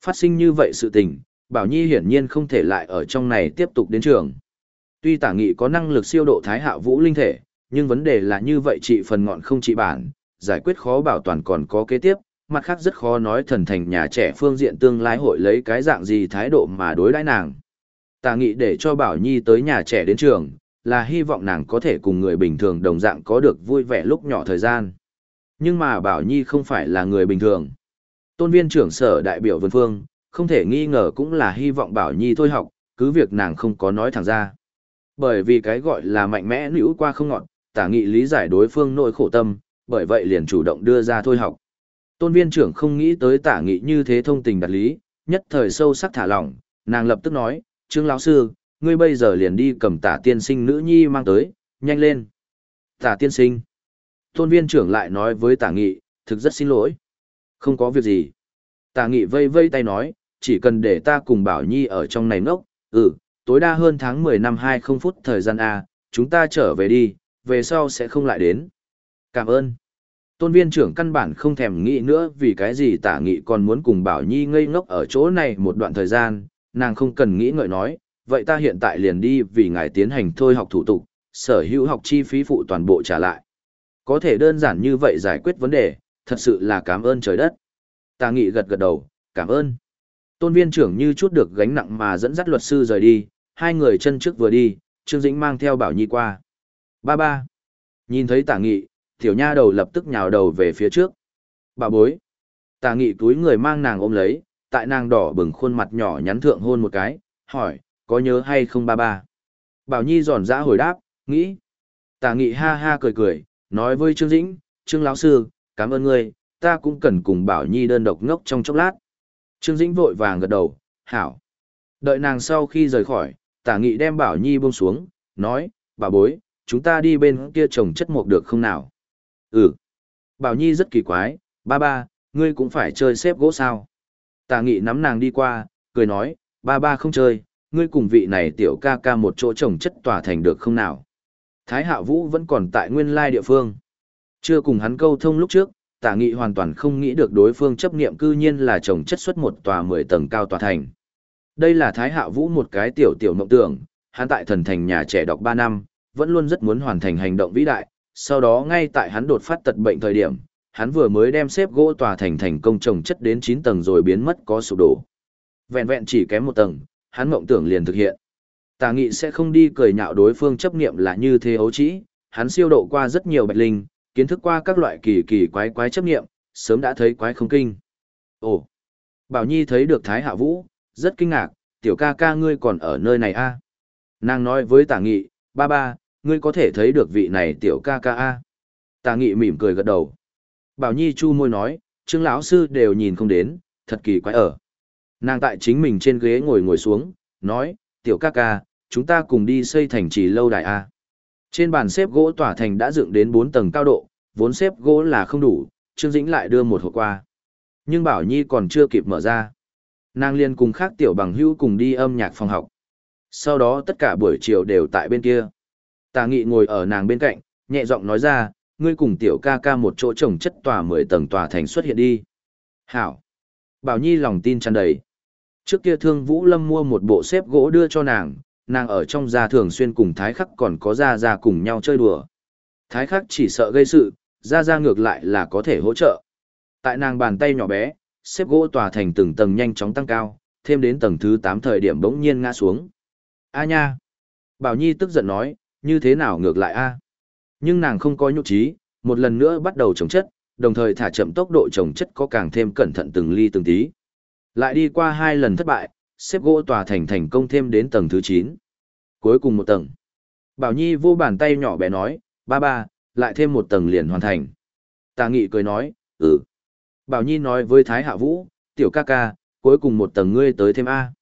Phát sinh như vậy sự tình, bảo nhi hiển nhiên không thể lại ở trong này tiếp tục đến trường. Tuy tả nghị có năng lực siêu độ thái hạ vũ linh thể, nhưng vấn đề là như vậy trị phần ngọn không trị bản, giải quyết khó bảo toàn còn có kế tiếp, mặt khác rất khó nói thần thành nhà trẻ phương diện tương lai hội lấy cái dạng gì thái độ mà đối đãi nàng. Tả nghị để cho Bảo Nhi tới nhà trẻ đến trường, là hy vọng nàng có thể cùng người bình thường đồng dạng có được vui vẻ lúc nhỏ thời gian. Nhưng mà Bảo Nhi không phải là người bình thường. Tôn viên trưởng sở đại biểu vân phương, không thể nghi ngờ cũng là hy vọng Bảo Nhi thôi học, cứ việc nàng không có nói thẳng ra. Bởi vì cái gọi là mạnh mẽ nữ qua không ngọn, tả nghị lý giải đối phương nội khổ tâm, bởi vậy liền chủ động đưa ra thôi học. Tôn viên trưởng không nghĩ tới tả nghị như thế thông tình đặt lý, nhất thời sâu sắc thả lỏng, nàng lập tức nói, Trương lão sư, ngươi bây giờ liền đi cầm tả tiên sinh nữ nhi mang tới, nhanh lên. Tả tiên sinh. Tôn viên trưởng lại nói với tả nghị, thực rất xin lỗi. Không có việc gì. Tả nghị vây vây tay nói, chỉ cần để ta cùng bảo nhi ở trong này ngốc, ừ, tối đa hơn tháng 10 năm 20 phút thời gian A, chúng ta trở về đi, về sau sẽ không lại đến. Cảm ơn. Tôn viên trưởng căn bản không thèm nghĩ nữa vì cái gì tả nghị còn muốn cùng Bảo Nhi ngây ngốc ở chỗ này một đoạn thời gian, nàng không cần nghĩ ngợi nói, vậy ta hiện tại liền đi vì ngài tiến hành thôi học thủ tục, sở hữu học chi phí phụ toàn bộ trả lại. Có thể đơn giản như vậy giải quyết vấn đề, thật sự là cảm ơn trời đất. Tả nghị gật gật đầu, cảm ơn. Tôn viên trưởng như chút được gánh nặng mà dẫn dắt luật sư rời đi, hai người chân trước vừa đi, Trương Dĩnh mang theo Bảo Nhi qua. Ba ba. Nhìn thấy tả nghị, tiểu nha đầu lập tức nhào đầu về phía trước. Bà bối. Tả nghị túi người mang nàng ôm lấy, tại nàng đỏ bừng khuôn mặt nhỏ nhắn thượng hôn một cái, hỏi, có nhớ hay không ba ba? Bảo Nhi giòn giã hồi đáp, nghĩ. Tả nghị ha ha cười cười, nói với Trương Dĩnh, Trương lão sư, cảm ơn ngươi, ta cũng cần cùng Bảo Nhi đơn độc ngốc trong chốc lát. Trương Dĩnh vội vàng gật đầu, hảo. Đợi nàng sau khi rời khỏi, tả nghị đem Bảo Nhi buông xuống, nói, bà bối, chúng ta đi bên kia trồng chất mộc được không nào? Ừ. Bảo Nhi rất kỳ quái, ba ba, ngươi cũng phải chơi xếp gỗ sao? Tả nghị nắm nàng đi qua, cười nói, ba ba không chơi, ngươi cùng vị này tiểu ca ca một chỗ trồng chất tòa thành được không nào? Thái Hạ Vũ vẫn còn tại nguyên lai địa phương. Chưa cùng hắn câu thông lúc trước, tả nghị hoàn toàn không nghĩ được đối phương chấp niệm cư nhiên là trồng chất xuất một tòa mười tầng cao tòa thành. Đây là Thái Hạ Vũ một cái tiểu tiểu mộng tưởng, hắn tại thần thành nhà trẻ đọc ba năm, vẫn luôn rất muốn hoàn thành hành động vĩ đại, sau đó ngay tại hắn đột phát tật bệnh thời điểm, hắn vừa mới đem xếp gỗ tòa thành thành công trồng chất đến 9 tầng rồi biến mất có sụp đổ. Vẹn vẹn chỉ kém một tầng, hắn mộng tưởng liền thực hiện. Tà nghị sẽ không đi cười nhạo đối phương chấp niệm là như thế ấu trĩ, hắn siêu độ qua rất nhiều bạch linh, kiến thức qua các loại kỳ kỳ quái quái chấp niệm, sớm đã thấy quái không kinh. Ồ! Bảo Nhi thấy được Thái Hạ Vũ, rất kinh ngạc, tiểu ca ca ngươi còn ở nơi này a? À? Nàng nói với tả nghị, ba ba, ngươi có thể thấy được vị này tiểu ca ca a? Tả nghị mỉm cười gật đầu. Bảo nhi chu môi nói trương lão sư đều nhìn không đến thật kỳ quái ở. Nàng tại chính mình trên ghế ngồi ngồi xuống nói tiểu ca ca chúng ta cùng đi xây thành trì lâu đài a. Trên bàn xếp gỗ tỏa thành đã dựng đến bốn tầng cao độ vốn xếp gỗ là không đủ trương dĩnh lại đưa một hộp qua. Nhưng bảo nhi còn chưa kịp mở ra nàng liền cùng khác tiểu bằng hữu cùng đi âm nhạc phòng học sau đó tất cả buổi chiều đều tại bên kia Tà nghị ngồi ở nàng bên cạnh, nhẹ giọng nói ra, ngươi cùng tiểu ca ca một chỗ trồng chất tòa mười tầng tòa thành xuất hiện đi. Hảo. Bảo Nhi lòng tin tràn đầy. Trước kia thương Vũ Lâm mua một bộ xếp gỗ đưa cho nàng, nàng ở trong gia thường xuyên cùng Thái Khắc còn có gia gia cùng nhau chơi đùa. Thái Khắc chỉ sợ gây sự, gia gia ngược lại là có thể hỗ trợ. Tại nàng bàn tay nhỏ bé, xếp gỗ tòa thành từng tầng nhanh chóng tăng cao, thêm đến tầng thứ 8 thời điểm bỗng nhiên ngã xuống. A nha! Bảo Nhi tức giận nói, như thế nào ngược lại a? Nhưng nàng không có nhục trí một lần nữa bắt đầu trồng chất đồng thời thả chậm tốc độ trồng chất có càng thêm cẩn thận từng ly từng tí. Lại đi qua hai lần thất bại xếp gỗ tòa thành thành công thêm đến tầng thứ chín. Cuối cùng một tầng. Bảo nhi vô bàn tay nhỏ bé nói ba ba lại thêm một tầng liền hoàn thành. Tà nghị cười nói ừ bảo nhi nói với thái hạ vũ tiểu ca ca cuối cùng một tầng ngươi tới thêm a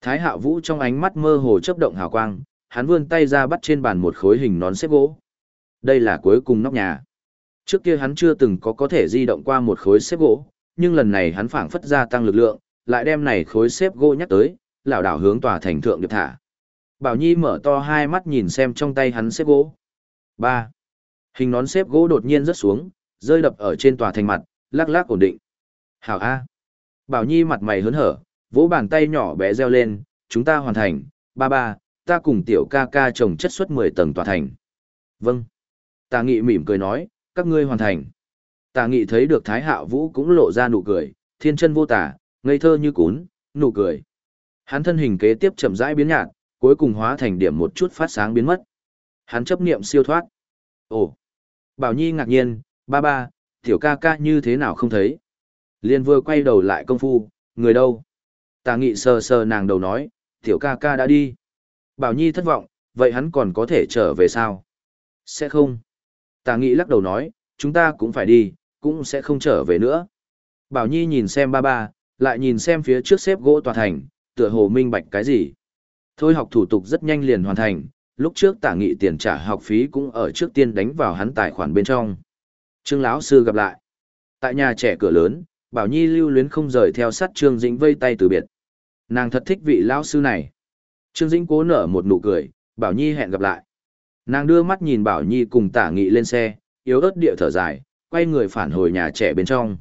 thái hạ vũ trong ánh mắt mơ hồ chấp động hào quang hắn vươn tay ra bắt trên bàn một khối hình nón xếp gỗ. Đây là cuối cùng nóc nhà. Trước kia hắn chưa từng có có thể di động qua một khối xếp gỗ, nhưng lần này hắn phảng phất gia tăng lực lượng, lại đem này khối xếp gỗ nhắc tới, lảo đảo hướng tòa thành thượng được thả. Bảo Nhi mở to hai mắt nhìn xem trong tay hắn xếp gỗ. ba Hình nón xếp gỗ đột nhiên rớt xuống, rơi đập ở trên tòa thành mặt, lắc lắc ổn định. Hảo A. Bảo Nhi mặt mày hớn hở, vỗ bàn tay nhỏ bé reo lên, chúng ta hoàn thành, ba ba, ta cùng tiểu ca ca trồng chất suất 10 tầng tòa thành. Vâng. Tà nghị mỉm cười nói, các ngươi hoàn thành. Tà nghị thấy được Thái Hạo Vũ cũng lộ ra nụ cười, thiên chân vô tả, ngây thơ như cún, nụ cười. Hắn thân hình kế tiếp chậm rãi biến nhạt, cuối cùng hóa thành điểm một chút phát sáng biến mất. Hắn chấp niệm siêu thoát. Ồ. Bảo Nhi ngạc nhiên, ba ba, tiểu ca ca như thế nào không thấy. Liên vừa quay đầu lại công phu, người đâu? Tà nghị sờ sờ nàng đầu nói, tiểu ca ca đã đi. Bảo Nhi thất vọng, vậy hắn còn có thể trở về sao? Sẽ không. Tà nghị lắc đầu nói, chúng ta cũng phải đi, cũng sẽ không trở về nữa. Bảo Nhi nhìn xem ba ba, lại nhìn xem phía trước xếp gỗ tòa thành, tựa hồ minh bạch cái gì. Thôi học thủ tục rất nhanh liền hoàn thành, lúc trước tả nghị tiền trả học phí cũng ở trước tiên đánh vào hắn tài khoản bên trong. Trương lão sư gặp lại. Tại nhà trẻ cửa lớn, Bảo Nhi lưu luyến không rời theo sát Trương Dĩnh vây tay từ biệt. Nàng thật thích vị lão sư này. Trương Dĩnh cố nở một nụ cười, Bảo Nhi hẹn gặp lại. Nàng đưa mắt nhìn Bảo Nhi cùng tả nghị lên xe, yếu ớt địa thở dài, quay người phản hồi nhà trẻ bên trong.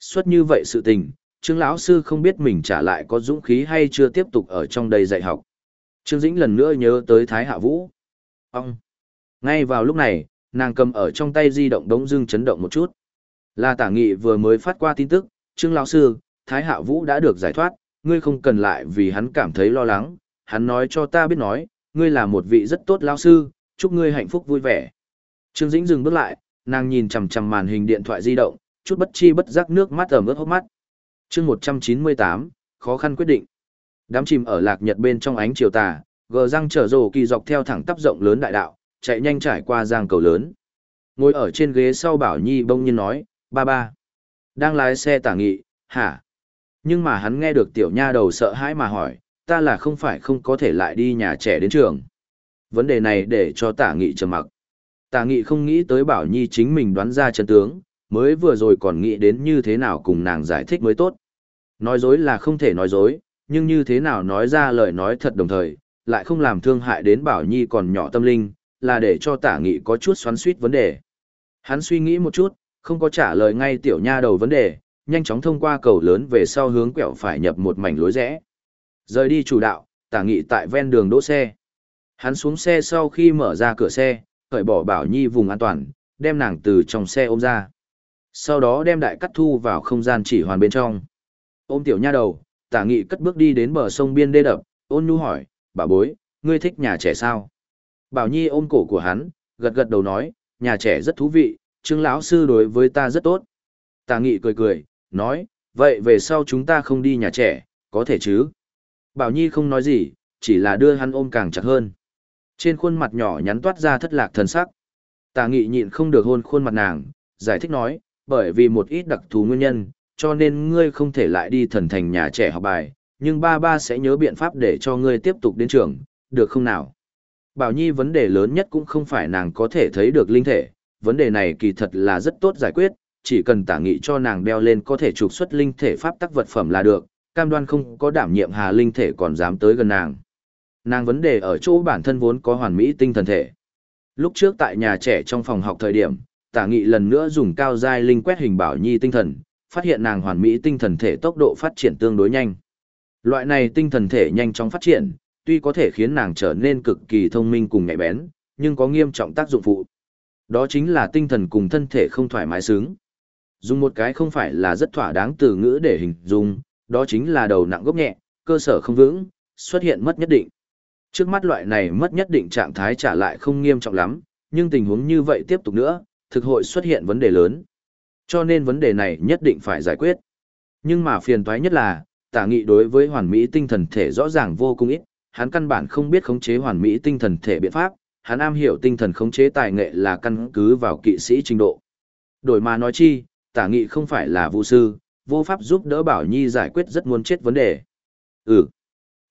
Suốt như vậy sự tình, Trương lão sư không biết mình trả lại có dũng khí hay chưa tiếp tục ở trong đây dạy học. Trương Dĩnh lần nữa nhớ tới Thái Hạ Vũ. Ông! Ngay vào lúc này, nàng cầm ở trong tay di động đống dưng chấn động một chút. Là tả nghị vừa mới phát qua tin tức, Trương lão sư, Thái Hạ Vũ đã được giải thoát, ngươi không cần lại vì hắn cảm thấy lo lắng, hắn nói cho ta biết nói, ngươi là một vị rất tốt lão sư, chúc ngươi hạnh phúc vui vẻ. Trương Dĩnh dừng bước lại, nàng nhìn chằm chằm màn hình điện thoại di động, chút bất chi bất giác nước mắt ẩm ướt hốc mắt. Chương 198, khó khăn quyết định. Đám chìm ở lạc nhật bên trong ánh chiều tà, gờ răng trở rồ kỳ dọc theo thẳng tắp rộng lớn đại đạo, chạy nhanh trải qua giang cầu lớn. Ngồi ở trên ghế sau Bảo Nhi bông nhiên nói, ba ba. Đang lái xe tả nghị, hả? Nhưng mà hắn nghe được tiểu nha đầu sợ hãi mà hỏi, ta là không phải không có thể lại đi nhà trẻ đến trường. Vấn đề này để cho tả nghị trầm mặc. Tả nghị không nghĩ tới Bảo Nhi chính mình đoán ra chân tướng, mới vừa rồi còn nghĩ đến như thế nào cùng nàng giải thích mới tốt. Nói dối là không thể nói dối, nhưng như thế nào nói ra lời nói thật đồng thời, lại không làm thương hại đến Bảo Nhi còn nhỏ tâm linh, là để cho tả nghị có chút xoắn suýt vấn đề. Hắn suy nghĩ một chút, không có trả lời ngay tiểu nha đầu vấn đề, nhanh chóng thông qua cầu lớn về sau hướng quẹo phải nhập một mảnh lối rẽ. Rời đi chủ đạo, tả nghị tại ven đường đỗ xe. Hắn xuống xe sau khi mở ra cửa xe, cởi bỏ Bảo Nhi vùng an toàn, đem nàng từ trong xe ôm ra. Sau đó đem đại cắt thu vào không gian chỉ hoàn bên trong. Ôm tiểu nha đầu, tả nghị cất bước đi đến bờ sông biên đê đập, ôn nhu hỏi, bà bối, ngươi thích nhà trẻ sao? Bảo Nhi ôm cổ của hắn, gật gật đầu nói, nhà trẻ rất thú vị, trương lão sư đối với ta rất tốt. Tà nghị cười cười, nói, vậy về sau chúng ta không đi nhà trẻ, có thể chứ? Bảo Nhi không nói gì, chỉ là đưa hắn ôm càng chặt hơn. Trên khuôn mặt nhỏ nhắn toát ra thất lạc thần sắc. Tà nghị nhịn không được hôn khuôn mặt nàng, giải thích nói, bởi vì một ít đặc thù nguyên nhân, cho nên ngươi không thể lại đi thần thành nhà trẻ học bài, nhưng ba ba sẽ nhớ biện pháp để cho ngươi tiếp tục đến trường, được không nào? Bảo Nhi vấn đề lớn nhất cũng không phải nàng có thể thấy được linh thể, vấn đề này kỳ thật là rất tốt giải quyết, chỉ cần tả nghị cho nàng đeo lên có thể trục xuất linh thể pháp tắc vật phẩm là được, cam đoan không có đảm nhiệm hà linh thể còn dám tới gần nàng. Nàng vấn đề ở chỗ bản thân vốn có hoàn mỹ tinh thần thể. Lúc trước tại nhà trẻ trong phòng học thời điểm, tả nghị lần nữa dùng cao giai linh quét hình bảo nhi tinh thần, phát hiện nàng hoàn mỹ tinh thần thể tốc độ phát triển tương đối nhanh. Loại này tinh thần thể nhanh chóng phát triển, tuy có thể khiến nàng trở nên cực kỳ thông minh cùng nhạy bén, nhưng có nghiêm trọng tác dụng phụ. Đó chính là tinh thần cùng thân thể không thoải mái sướng. Dùng một cái không phải là rất thỏa đáng từ ngữ để hình dung, đó chính là đầu nặng gốc nhẹ, cơ sở không vững, xuất hiện mất nhất định. Trước mắt loại này mất nhất định trạng thái trả lại không nghiêm trọng lắm, nhưng tình huống như vậy tiếp tục nữa, thực hội xuất hiện vấn đề lớn. Cho nên vấn đề này nhất định phải giải quyết. Nhưng mà phiền toái nhất là, tả nghị đối với hoàn mỹ tinh thần thể rõ ràng vô cùng ít, hắn căn bản không biết khống chế hoàn mỹ tinh thần thể biện pháp, hắn am hiểu tinh thần khống chế tài nghệ là căn cứ vào kỵ sĩ trình độ. Đổi mà nói chi, tả nghị không phải là vũ sư, vô pháp giúp đỡ Bảo Nhi giải quyết rất muốn chết vấn đề. Ừ.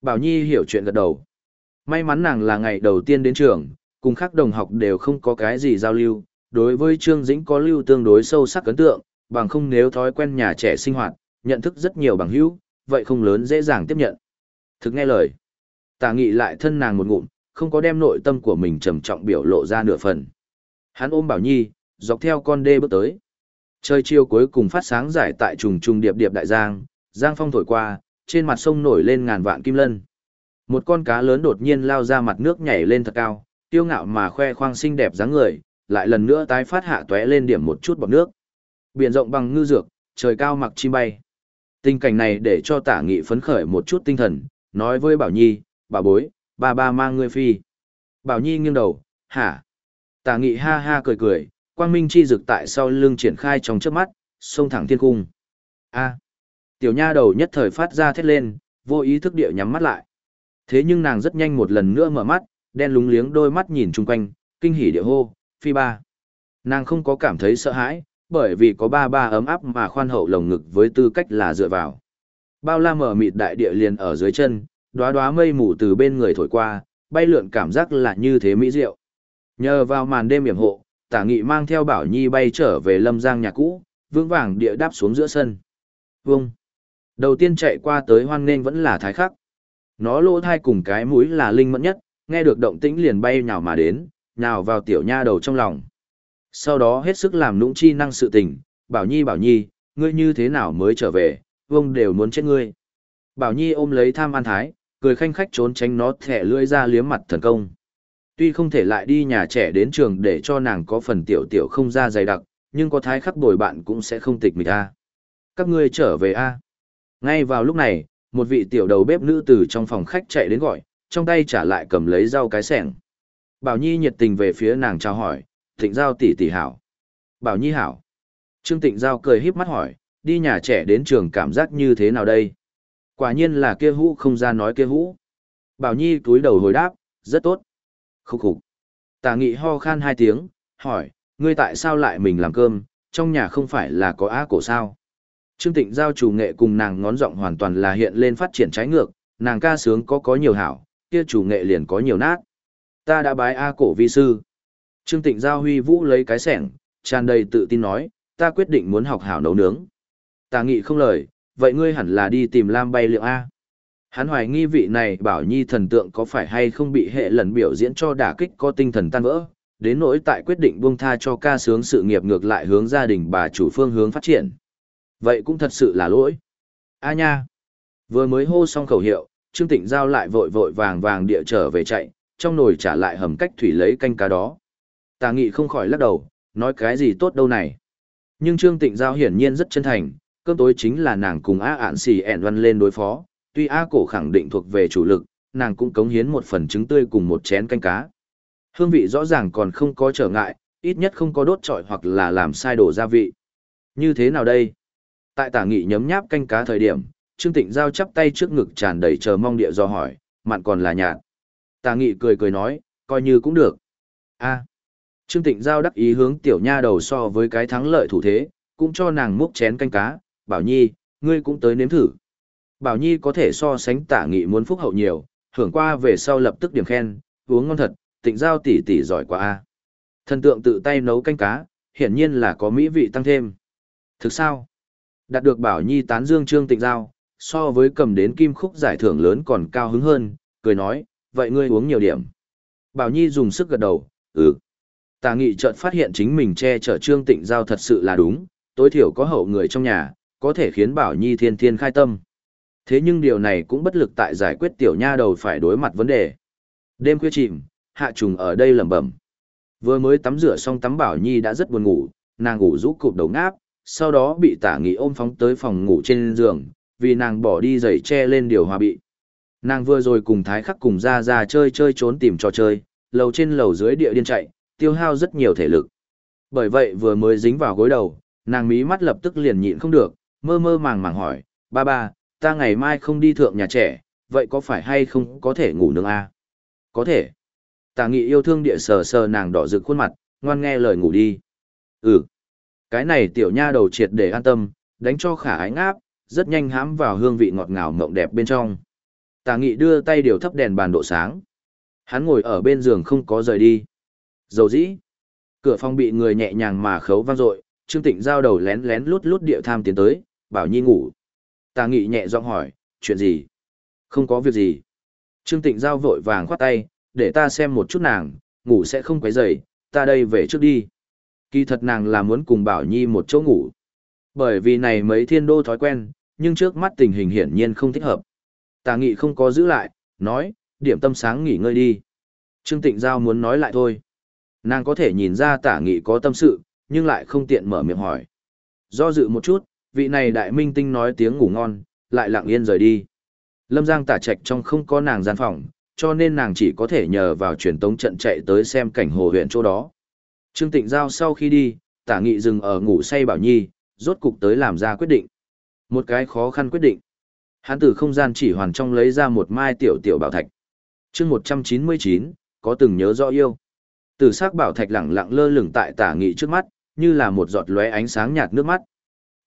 Bảo Nhi hiểu chuyện gật đầu. May mắn nàng là ngày đầu tiên đến trường, cùng các đồng học đều không có cái gì giao lưu, đối với Trương Dĩnh có lưu tương đối sâu sắc ấn tượng, bằng không nếu thói quen nhà trẻ sinh hoạt, nhận thức rất nhiều bằng hữu, vậy không lớn dễ dàng tiếp nhận. Thực nghe lời. Tả nghị lại thân nàng một ngụm, không có đem nội tâm của mình trầm trọng biểu lộ ra nửa phần. Hắn ôm Bảo Nhi, dọc theo con đê bước tới. Trời chiều cuối cùng phát sáng giải tại trùng trùng điệp điệp đại giang, giang phong thổi qua, trên mặt sông nổi lên ngàn vạn kim lân. Một con cá lớn đột nhiên lao ra mặt nước nhảy lên thật cao, tiêu ngạo mà khoe khoang xinh đẹp dáng người, lại lần nữa tái phát hạ tóe lên điểm một chút bọt nước. Biển rộng bằng ngư dược, trời cao mặc chim bay. Tình cảnh này để cho tả nghị phấn khởi một chút tinh thần, nói với Bảo Nhi, bà bối, bà ba mang ngươi phi. Bảo Nhi nghiêng đầu, hả? Tả nghị ha ha cười cười, quang minh chi dực tại sau lưng triển khai trong trước mắt, xông thẳng thiên cung. A. Tiểu nha đầu nhất thời phát ra thét lên, vô ý thức địa nhắm mắt lại. Thế nhưng nàng rất nhanh một lần nữa mở mắt, đen lúng liếng đôi mắt nhìn chung quanh, kinh hỉ địa hô, phi ba. Nàng không có cảm thấy sợ hãi, bởi vì có ba ba ấm áp mà khoan hậu lồng ngực với tư cách là dựa vào. Bao la mở mịt đại địa liền ở dưới chân, đoá đoá mây mù từ bên người thổi qua, bay lượn cảm giác là như thế mỹ diệu. Nhờ vào màn đêm yểm hộ, tả nghị mang theo bảo nhi bay trở về lâm giang nhà cũ, vững vàng địa đáp xuống giữa sân. Vông! Đầu tiên chạy qua tới hoan nghênh vẫn là thái khắc. Nó lỗ thai cùng cái mũi là linh mẫn nhất, nghe được động tĩnh liền bay nhào mà đến, nhào vào tiểu nha đầu trong lòng. Sau đó hết sức làm nũng chi năng sự tình, bảo nhi bảo nhi, ngươi như thế nào mới trở về, vông đều muốn chết ngươi. Bảo nhi ôm lấy tham an thái, cười khanh khách trốn tránh nó thẻ lưỡi ra liếm mặt thần công. Tuy không thể lại đi nhà trẻ đến trường để cho nàng có phần tiểu tiểu không ra dày đặc, nhưng có thái khắc bồi bạn cũng sẽ không tịch mịch a. Các ngươi trở về a. Ngay vào lúc này, một vị tiểu đầu bếp nữ từ trong phòng khách chạy đến gọi, trong tay trả lại cầm lấy rau cái sẻng. Bảo Nhi nhiệt tình về phía nàng chào hỏi, Thịnh Giao tỷ tỷ hảo. Bảo Nhi hảo. Trương Tịnh Giao cười híp mắt hỏi, đi nhà trẻ đến trường cảm giác như thế nào đây? Quả nhiên là kia hũ không ra nói kia hũ. Bảo Nhi cúi đầu hồi đáp, rất tốt. Khúc khục. Tả nghị ho khan hai tiếng, hỏi, ngươi tại sao lại mình làm cơm, trong nhà không phải là có á cổ sao? Trương Tịnh giao chủ nghệ cùng nàng ngón giọng hoàn toàn là hiện lên phát triển trái ngược, nàng ca sướng có có nhiều hảo, kia chủ nghệ liền có nhiều nát. Ta đã bái A cổ vi sư. Trương Tịnh giao huy vũ lấy cái sẻng, tràn đầy tự tin nói, ta quyết định muốn học hảo nấu nướng. Tà nghị không lời, vậy ngươi hẳn là đi tìm Lam bay liệu A. Hắn hoài nghi vị này bảo nhi thần tượng có phải hay không bị hệ lần biểu diễn cho đả kích có tinh thần tan vỡ, đến nỗi tại quyết định buông tha cho ca sướng sự nghiệp ngược lại hướng gia đình bà chủ phương hướng phát triển. Vậy cũng thật sự là lỗi. A nha. Vừa mới hô xong khẩu hiệu, Trương Tịnh Giao lại vội vội vàng vàng địa trở về chạy, trong nồi trả lại hầm cách thủy lấy canh cá đó. Tà nghị không khỏi lắc đầu, nói cái gì tốt đâu này. Nhưng Trương Tịnh Giao hiển nhiên rất chân thành, cơm tối chính là nàng cùng A ạn xì ẻn văn lên đối phó, tuy A cổ khẳng định thuộc về chủ lực, nàng cũng cống hiến một phần trứng tươi cùng một chén canh cá. Hương vị rõ ràng còn không có trở ngại, ít nhất không có đốt trọi hoặc là làm sai đổ gia vị. Như thế nào đây? Tại tả nghị nhấm nháp canh cá thời điểm, Trương Tịnh Giao chắp tay trước ngực tràn đầy chờ mong địa do hỏi, mặn còn là nhạt. Tả nghị cười cười nói, coi như cũng được. a Trương Tịnh Giao đắc ý hướng tiểu nha đầu so với cái thắng lợi thủ thế, cũng cho nàng múc chén canh cá, bảo nhi, ngươi cũng tới nếm thử. Bảo nhi có thể so sánh tả nghị muốn phúc hậu nhiều, hưởng qua về sau lập tức điểm khen, uống ngon thật, tịnh giao tỷ tỷ giỏi quá a. Thần tượng tự tay nấu canh cá, hiển nhiên là có mỹ vị tăng thêm. Thực sao? Đạt được Bảo Nhi tán dương Trương Tịnh Giao, so với cầm đến kim khúc giải thưởng lớn còn cao hứng hơn, cười nói, vậy ngươi uống nhiều điểm. Bảo Nhi dùng sức gật đầu, ừ. Tà nghị chợt phát hiện chính mình che chở Trương Tịnh Giao thật sự là đúng, tối thiểu có hậu người trong nhà, có thể khiến Bảo Nhi thiên thiên khai tâm. Thế nhưng điều này cũng bất lực tại giải quyết tiểu nha đầu phải đối mặt vấn đề. Đêm khuya chìm, hạ trùng ở đây lẩm bẩm. Vừa mới tắm rửa xong tắm Bảo Nhi đã rất buồn ngủ, nàng ngủ rũ cụp đầu ngáp, sau đó bị tả nghị ôm phóng tới phòng ngủ trên giường, vì nàng bỏ đi giày che lên điều hòa bị. Nàng vừa rồi cùng thái khắc cùng ra ra chơi chơi trốn tìm trò chơi, lầu trên lầu dưới địa điên chạy, tiêu hao rất nhiều thể lực. Bởi vậy vừa mới dính vào gối đầu, nàng mí mắt lập tức liền nhịn không được, mơ mơ màng màng hỏi, ba ba, ta ngày mai không đi thượng nhà trẻ, vậy có phải hay không có thể ngủ nướng à? Có thể. Tà nghị yêu thương địa sờ sờ nàng đỏ rực khuôn mặt, ngoan nghe lời ngủ đi. Ừ. Cái này tiểu nha đầu triệt để an tâm, đánh cho khả ánh áp, rất nhanh hãm vào hương vị ngọt ngào mộng đẹp bên trong. Tà nghị đưa tay điều thấp đèn bàn độ sáng. Hắn ngồi ở bên giường không có rời đi. Dầu dĩ. Cửa phòng bị người nhẹ nhàng mà khấu vang dội, Trương Tịnh giao đầu lén lén lút lút địa tham tiến tới, bảo Nhi ngủ. Tà Nghị nhẹ giọng hỏi, chuyện gì? Không có việc gì. Trương Tịnh giao vội vàng khoát tay, để ta xem một chút nàng, ngủ sẽ không quấy dày ta đây về trước đi. Kỳ thật nàng là muốn cùng Bảo Nhi một chỗ ngủ. Bởi vì này mấy thiên đô thói quen, nhưng trước mắt tình hình hiển nhiên không thích hợp. Tà Nghị không có giữ lại, nói, điểm tâm sáng nghỉ ngơi đi. Trương Tịnh Giao muốn nói lại thôi. Nàng có thể nhìn ra tả nghị có tâm sự, nhưng lại không tiện mở miệng hỏi. Do dự một chút, vị này đại minh tinh nói tiếng ngủ ngon, lại lặng yên rời đi. Lâm Giang tả trạch trong không có nàng gian phòng, cho nên nàng chỉ có thể nhờ vào truyền tống trận chạy tới xem cảnh hồ huyện chỗ đó. Trương Tịnh Giao sau khi đi, tả nghị dừng ở ngủ say bảo nhi, rốt cục tới làm ra quyết định. Một cái khó khăn quyết định. Hắn từ không gian chỉ hoàn trong lấy ra một mai tiểu tiểu bảo thạch. chương 199, có từng nhớ rõ yêu. Tử sắc bảo thạch lẳng lặng lơ lửng tại tả nghị trước mắt, như là một giọt lóe ánh sáng nhạt nước mắt.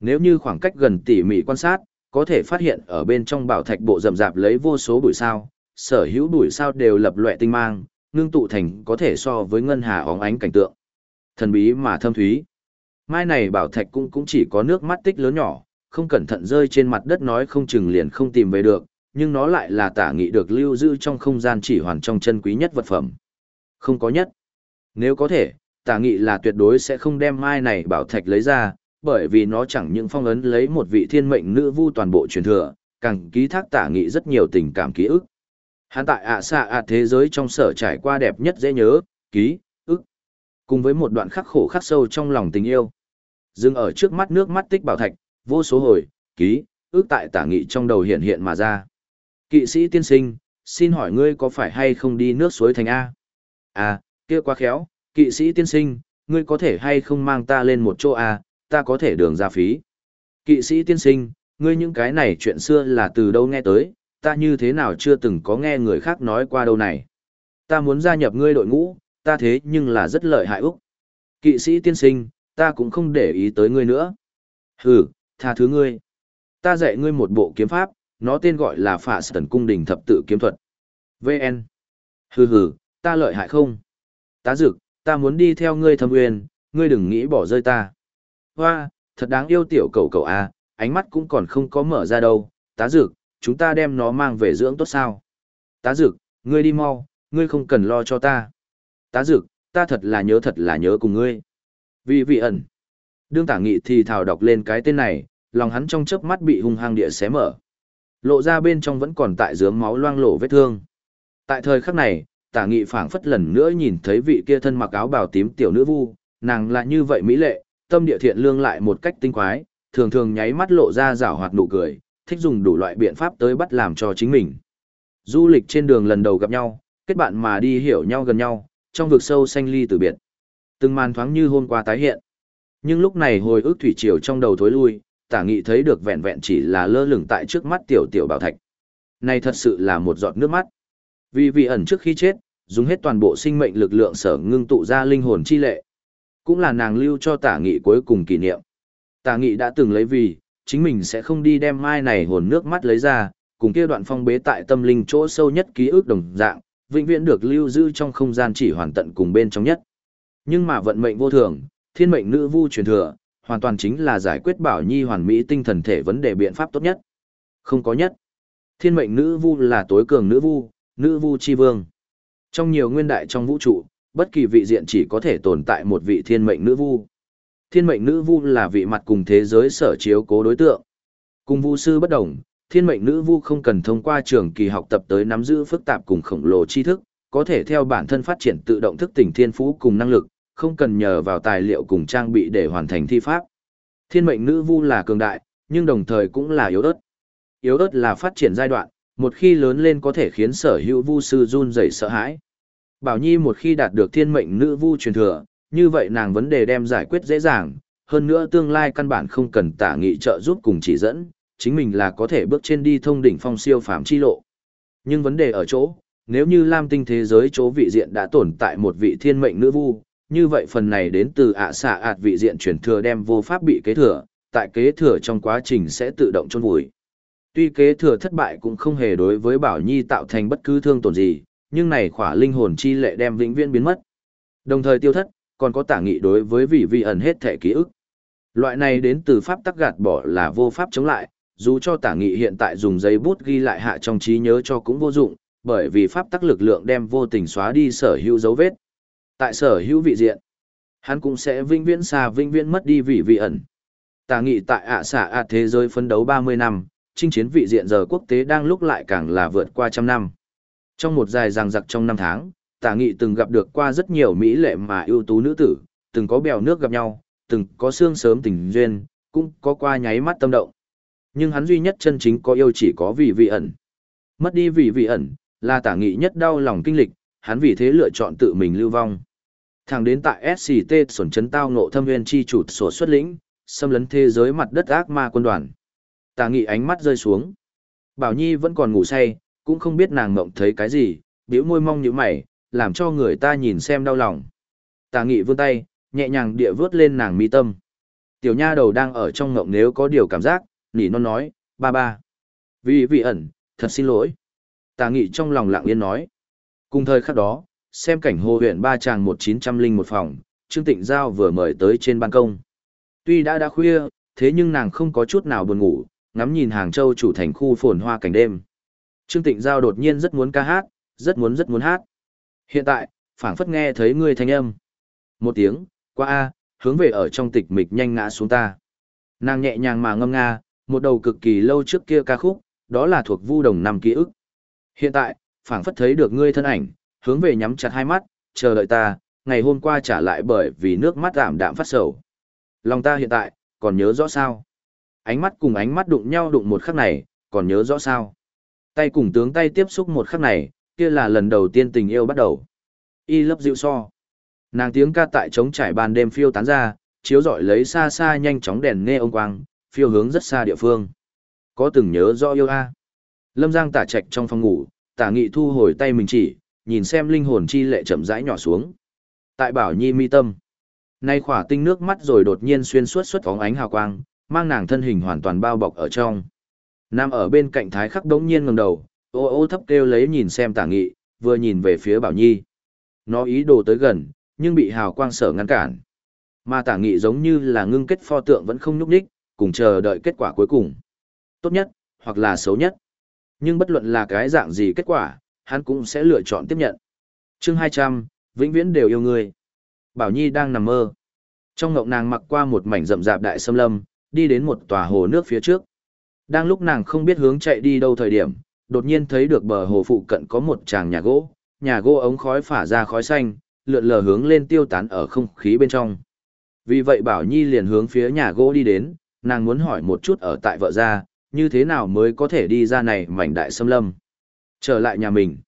Nếu như khoảng cách gần tỉ mỉ quan sát, có thể phát hiện ở bên trong bảo thạch bộ rậm rạp lấy vô số bụi sao, sở hữu bụi sao đều lập loè tinh mang, ngưng tụ thành có thể so với ngân hà óng ánh cảnh tượng. Thần bí mà thâm thúy. Mai này bảo thạch cũng cũng chỉ có nước mắt tích lớn nhỏ, không cẩn thận rơi trên mặt đất nói không chừng liền không tìm về được, nhưng nó lại là tả nghị được lưu giữ trong không gian chỉ hoàn trong chân quý nhất vật phẩm. Không có nhất. Nếu có thể, tả nghị là tuyệt đối sẽ không đem mai này bảo thạch lấy ra, bởi vì nó chẳng những phong ấn lấy một vị thiên mệnh nữ vu toàn bộ truyền thừa, càng ký thác tả nghị rất nhiều tình cảm ký ức. Hắn tại ạ xạ ạ thế giới trong sở trải qua đẹp nhất dễ nhớ, ký, ức. Cùng với một đoạn khắc khổ khắc sâu trong lòng tình yêu. Dừng ở trước mắt nước mắt tích bảo thạch, vô số hồi, ký, ức tại tả nghị trong đầu hiện hiện mà ra. Kỵ sĩ tiên sinh, xin hỏi ngươi có phải hay không đi nước suối thành A? À, kia quá khéo, kỵ sĩ tiên sinh, ngươi có thể hay không mang ta lên một chỗ A, ta có thể đường ra phí. Kỵ sĩ tiên sinh, ngươi những cái này chuyện xưa là từ đâu nghe tới, ta như thế nào chưa từng có nghe người khác nói qua đâu này. Ta muốn gia nhập ngươi đội ngũ, ta thế nhưng là rất lợi hại Úc. Kỵ sĩ tiên sinh, ta cũng không để ý tới ngươi nữa. Hừ, tha thứ ngươi. Ta dạy ngươi một bộ kiếm pháp, nó tên gọi là phạ sần cung đình thập tự kiếm thuật. VN. Hừ hừ, ta lợi hại không? Tá dực, ta muốn đi theo ngươi thâm uyên, ngươi đừng nghĩ bỏ rơi ta. Hoa, thật đáng yêu tiểu cầu cầu a, ánh mắt cũng còn không có mở ra đâu. Tá dực, chúng ta đem nó mang về dưỡng tốt sao? Tá dực, ngươi đi mau, ngươi không cần lo cho ta. Tá dực, ta thật là nhớ thật là nhớ cùng ngươi. Vì vị ẩn. Đương tả nghị thì thảo đọc lên cái tên này, lòng hắn trong chớp mắt bị hung hăng địa xé mở. Lộ ra bên trong vẫn còn tại dướng máu loang lổ vết thương. Tại thời khắc này, tả nghị phảng phất lần nữa nhìn thấy vị kia thân mặc áo bào tím tiểu nữ vu, nàng lại như vậy mỹ lệ, tâm địa thiện lương lại một cách tinh quái, thường thường nháy mắt lộ ra rảo hoạt nụ cười, thích dùng đủ loại biện pháp tới bắt làm cho chính mình. Du lịch trên đường lần đầu gặp nhau, kết bạn mà đi hiểu nhau gần nhau, trong vực sâu xanh ly từ biệt. Từng màn thoáng như hôm qua tái hiện. Nhưng lúc này hồi ức thủy triều trong đầu thối lui, tả nghị thấy được vẹn vẹn chỉ là lơ lửng tại trước mắt tiểu tiểu bảo thạch. Này thật sự là một giọt nước mắt. Vì vị ẩn trước khi chết, dùng hết toàn bộ sinh mệnh lực lượng sở ngưng tụ ra linh hồn chi lệ. Cũng là nàng lưu cho tả nghị cuối cùng kỷ niệm. Tả nghị đã từng lấy vì, chính mình sẽ không đi đem mai này hồn nước mắt lấy ra, cùng kia đoạn phong bế tại tâm linh chỗ sâu nhất ký ức đồng dạng, vĩnh viễn được lưu giữ trong không gian chỉ hoàn tận cùng bên trong nhất. Nhưng mà vận mệnh vô thường, thiên mệnh nữ vu truyền thừa, hoàn toàn chính là giải quyết bảo nhi hoàn mỹ tinh thần thể vấn đề biện pháp tốt nhất. Không có nhất. Thiên mệnh nữ vu là tối cường nữ vu, nữ vu chi vương. Trong nhiều nguyên đại trong vũ trụ, bất kỳ vị diện chỉ có thể tồn tại một vị thiên mệnh nữ vu. Thiên mệnh nữ vu là vị mặt cùng thế giới sở chiếu cố đối tượng. Cùng vu sư bất đồng, thiên mệnh nữ vu không cần thông qua trường kỳ học tập tới nắm giữ phức tạp cùng khổng lồ tri thức, có thể theo bản thân phát triển tự động thức tỉnh thiên phú cùng năng lực, không cần nhờ vào tài liệu cùng trang bị để hoàn thành thi pháp. Thiên mệnh nữ vu là cường đại, nhưng đồng thời cũng là yếu ớt. Yếu ớt là phát triển giai đoạn, một khi lớn lên có thể khiến sở hữu vu sư run rẩy sợ hãi. Bảo Nhi một khi đạt được thiên mệnh nữ vu truyền thừa, như vậy nàng vấn đề đem giải quyết dễ dàng, hơn nữa tương lai căn bản không cần tả nghị trợ giúp cùng chỉ dẫn, chính mình là có thể bước trên đi thông đỉnh phong siêu phàm chi lộ. Nhưng vấn đề ở chỗ, nếu như Lam tinh thế giới chỗ vị diện đã tồn tại một vị thiên mệnh nữ vu, như vậy phần này đến từ ạ xạ ạt vị diện truyền thừa đem vô pháp bị kế thừa, tại kế thừa trong quá trình sẽ tự động chôn vùi. Tuy kế thừa thất bại cũng không hề đối với Bảo Nhi tạo thành bất cứ thương tổn gì, nhưng này khỏa linh hồn chi lệ đem vĩnh viễn biến mất. Đồng thời tiêu thất, còn có tả nghị đối với vị vi ẩn hết thể ký ức. Loại này đến từ pháp tắc gạt bỏ là vô pháp chống lại, dù cho tả nghị hiện tại dùng giấy bút ghi lại hạ trong trí nhớ cho cũng vô dụng, bởi vì pháp tắc lực lượng đem vô tình xóa đi sở hữu dấu vết. Tại sở hữu vị diện, hắn cũng sẽ vĩnh viễn xa vĩnh viễn mất đi vị vị ẩn. Tả nghị tại ạ xạ ạ thế giới phấn đấu 30 năm, chinh chiến vị diện giờ quốc tế đang lúc lại càng là vượt qua trăm năm. Trong một dài ràng giặc trong năm tháng, tả nghị từng gặp được qua rất nhiều mỹ lệ mà ưu tú nữ tử, từng có bèo nước gặp nhau, từng có xương sớm tình duyên, cũng có qua nháy mắt tâm động. Nhưng hắn duy nhất chân chính có yêu chỉ có vì vị ẩn. Mất đi vì vị ẩn, là tả nghị nhất đau lòng kinh lịch, hắn vì thế lựa chọn tự mình lưu vong. Thẳng đến tại SCT sổn chấn tao ngộ thâm nguyên chi chủ sổ xuất lĩnh, xâm lấn thế giới mặt đất ác ma quân đoàn. Tả nghị ánh mắt rơi xuống. Bảo Nhi vẫn còn ngủ say, cũng không biết nàng mộng thấy cái gì, biểu môi mong như mày, làm cho người ta nhìn xem đau lòng. Tà nghị vươn tay, nhẹ nhàng địa vớt lên nàng mi tâm. Tiểu nha đầu đang ở trong ngộng nếu có điều cảm giác, nỉ non nói, ba ba. Vì vị ẩn, thật xin lỗi. Tà nghị trong lòng lặng yên nói. Cùng thời khắc đó, xem cảnh hồ huyện ba tràng một chín trăm linh một phòng, Trương Tịnh Giao vừa mời tới trên ban công. Tuy đã đã khuya, thế nhưng nàng không có chút nào buồn ngủ, ngắm nhìn Hàng Châu chủ thành khu phồn hoa cảnh đêm. Trương Tịnh Giao đột nhiên rất muốn ca hát, rất muốn rất muốn hát. Hiện tại, phảng phất nghe thấy người thanh âm. Một tiếng, qua A, hướng về ở trong tịch mịch nhanh ngã xuống ta. Nàng nhẹ nhàng mà ngâm nga, một đầu cực kỳ lâu trước kia ca khúc, đó là thuộc vu đồng năm ký ức. Hiện tại, phảng phất thấy được ngươi thân ảnh, hướng về nhắm chặt hai mắt, chờ đợi ta, ngày hôm qua trả lại bởi vì nước mắt giảm đạm phát sầu. Lòng ta hiện tại, còn nhớ rõ sao? Ánh mắt cùng ánh mắt đụng nhau đụng một khắc này, còn nhớ rõ sao? Tay cùng tướng tay tiếp xúc một khắc này, kia là lần đầu tiên tình yêu bắt đầu. Y lấp dịu so. Nàng tiếng ca tại trống trải ban đêm phiêu tán ra, chiếu rọi lấy xa xa nhanh chóng đèn nghe ông quang, phiêu hướng rất xa địa phương. Có từng nhớ rõ yêu a? Lâm Giang tả trạch trong phòng ngủ, tả nghị thu hồi tay mình chỉ, nhìn xem linh hồn chi lệ chậm rãi nhỏ xuống. Tại bảo nhi mi tâm. Nay khỏa tinh nước mắt rồi đột nhiên xuyên suốt xuất phóng ánh hào quang, mang nàng thân hình hoàn toàn bao bọc ở trong. Nam ở bên cạnh thái khắc đống nhiên ngẩng đầu, ô ô thấp kêu lấy nhìn xem tả nghị, vừa nhìn về phía bảo nhi. Nó ý đồ tới gần, nhưng bị hào quang sở ngăn cản. Mà tả nghị giống như là ngưng kết pho tượng vẫn không nhúc nhích, cùng chờ đợi kết quả cuối cùng. Tốt nhất, hoặc là xấu nhất. Nhưng bất luận là cái dạng gì kết quả, hắn cũng sẽ lựa chọn tiếp nhận. chương 200, vĩnh viễn đều yêu người. Bảo Nhi đang nằm mơ. Trong ngộng nàng mặc qua một mảnh rậm rạp đại sâm lâm, đi đến một tòa hồ nước phía trước. Đang lúc nàng không biết hướng chạy đi đâu thời điểm, đột nhiên thấy được bờ hồ phụ cận có một tràng nhà gỗ, nhà gỗ ống khói phả ra khói xanh, lượn lờ hướng lên tiêu tán ở không khí bên trong. Vì vậy Bảo Nhi liền hướng phía nhà gỗ đi đến, nàng muốn hỏi một chút ở tại vợ ra như thế nào mới có thể đi ra này mảnh đại xâm lâm. Trở lại nhà mình.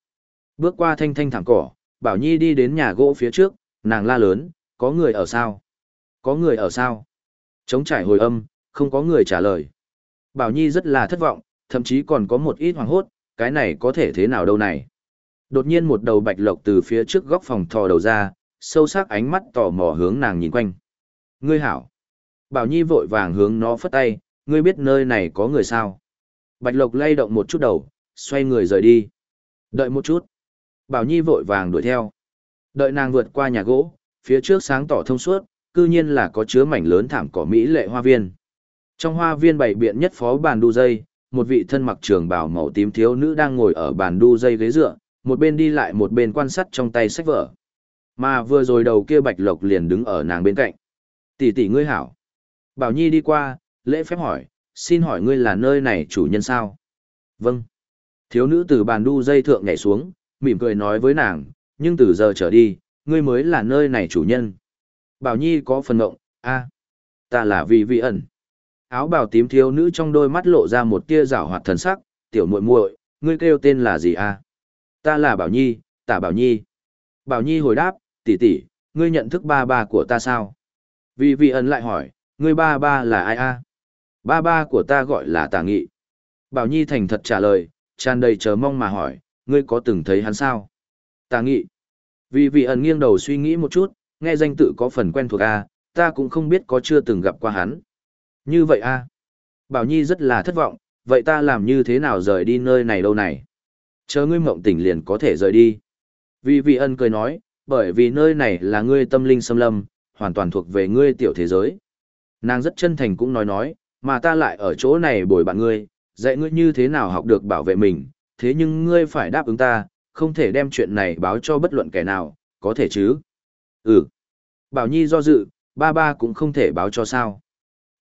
Bước qua thanh thanh thẳng cỏ, Bảo Nhi đi đến nhà gỗ phía trước, nàng la lớn, có người ở sao? Có người ở sao? Chống trải hồi âm, không có người trả lời. Bảo Nhi rất là thất vọng, thậm chí còn có một ít hoàng hốt, cái này có thể thế nào đâu này. Đột nhiên một đầu bạch lộc từ phía trước góc phòng thò đầu ra, sâu sắc ánh mắt tò mò hướng nàng nhìn quanh. Ngươi hảo. Bảo Nhi vội vàng hướng nó phất tay, ngươi biết nơi này có người sao. Bạch lộc lay động một chút đầu, xoay người rời đi. Đợi một chút. Bảo Nhi vội vàng đuổi theo. Đợi nàng vượt qua nhà gỗ, phía trước sáng tỏ thông suốt, cư nhiên là có chứa mảnh lớn thảm cỏ Mỹ lệ hoa viên. Trong hoa viên bày biện nhất phó bàn đu dây, một vị thân mặc trường bào màu tím thiếu nữ đang ngồi ở bàn đu dây ghế dựa, một bên đi lại một bên quan sát trong tay sách vở. Mà vừa rồi đầu kia bạch lộc liền đứng ở nàng bên cạnh. Tỷ tỷ ngươi hảo. Bảo Nhi đi qua, lễ phép hỏi, xin hỏi ngươi là nơi này chủ nhân sao? Vâng. Thiếu nữ từ bàn đu dây thượng nhảy xuống, mỉm cười nói với nàng, nhưng từ giờ trở đi, ngươi mới là nơi này chủ nhân. Bảo Nhi có phần ngộng, a, ta là vì vị ẩn. Áo bào tím thiếu nữ trong đôi mắt lộ ra một tia rảo hoạt thần sắc, tiểu muội muội, ngươi kêu tên là gì a? Ta là Bảo Nhi, tả Bảo Nhi. Bảo Nhi hồi đáp, tỷ tỷ, ngươi nhận thức ba ba của ta sao? Vì vị ẩn lại hỏi, ngươi ba ba là ai a? Ba ba của ta gọi là tả nghị. Bảo Nhi thành thật trả lời, tràn đầy chờ mong mà hỏi, ngươi có từng thấy hắn sao? Tả nghị. Vì vị ẩn nghiêng đầu suy nghĩ một chút, nghe danh tự có phần quen thuộc a, ta cũng không biết có chưa từng gặp qua hắn. Như vậy a? Bảo Nhi rất là thất vọng, vậy ta làm như thế nào rời đi nơi này đâu này? Chờ ngươi mộng tỉnh liền có thể rời đi. Vì vị ân cười nói, Bởi vì nơi này là ngươi tâm linh xâm lâm, hoàn toàn thuộc về ngươi tiểu thế giới. Nàng rất chân thành cũng nói nói, mà ta lại ở chỗ này bồi bạn ngươi, dạy ngươi như thế nào học được bảo vệ mình, thế nhưng ngươi phải đáp ứng ta, không thể đem chuyện này báo cho bất luận kẻ nào, có thể chứ? Ừ. Bảo Nhi do dự, ba ba cũng không thể báo cho sao.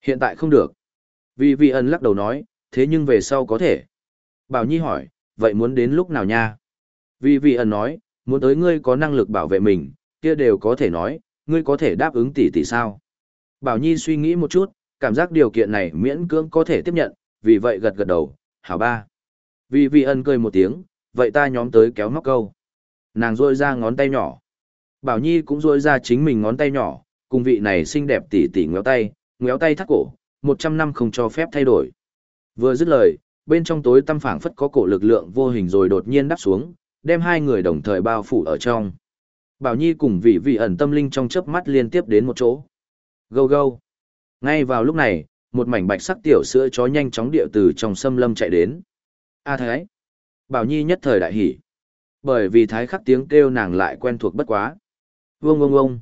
Hiện tại không được. Vì vị ẩn lắc đầu nói, thế nhưng về sau có thể. Bảo Nhi hỏi, vậy muốn đến lúc nào nha? Vì vị ẩn nói, muốn tới ngươi có năng lực bảo vệ mình, kia đều có thể nói, ngươi có thể đáp ứng tỷ tỷ sao? Bảo Nhi suy nghĩ một chút, cảm giác điều kiện này miễn cưỡng có thể tiếp nhận, vì vậy gật gật đầu, hảo ba. Vì vị ẩn cười một tiếng, vậy ta nhóm tới kéo móc câu. Nàng rôi ra ngón tay nhỏ. Bảo Nhi cũng rôi ra chính mình ngón tay nhỏ, cùng vị này xinh đẹp tỉ tỉ ngéo tay, ngéo tay thắt cổ, một trăm năm không cho phép thay đổi. Vừa dứt lời, bên trong tối tâm phảng phất có cổ lực lượng vô hình rồi đột nhiên đắp xuống, đem hai người đồng thời bao phủ ở trong. Bảo Nhi cùng vị vị ẩn tâm linh trong chớp mắt liên tiếp đến một chỗ. Gâu gâu. Ngay vào lúc này, một mảnh bạch sắc tiểu sữa chó nhanh chóng điệu từ trong sâm lâm chạy đến. A Thái. Bảo Nhi nhất thời đại hỉ. Bởi vì Thái khắc tiếng kêu nàng lại quen thuộc bất quá. Vương vương vương.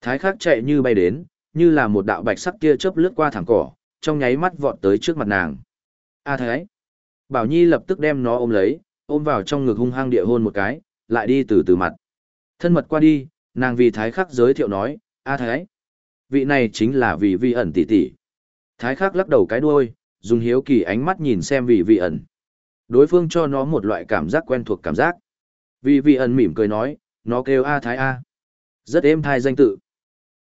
Thái khắc chạy như bay đến, như là một đạo bạch sắc kia chớp lướt qua thẳng cỏ, trong nháy mắt vọt tới trước mặt nàng. A Thái. Bảo Nhi lập tức đem nó ôm lấy, ôm vào trong ngực hung hăng địa hôn một cái, lại đi từ từ mặt. Thân mật qua đi, nàng vì Thái khắc giới thiệu nói, A Thái. Vị này chính là vị vi ẩn tỷ tỷ. Thái khắc lắc đầu cái đuôi, dùng hiếu kỳ ánh mắt nhìn xem vị vị ẩn. Đối phương cho nó một loại cảm giác quen thuộc cảm giác. Vị vị ẩn mỉm cười nói, nó kêu A Thái A. Rất êm thai danh tự.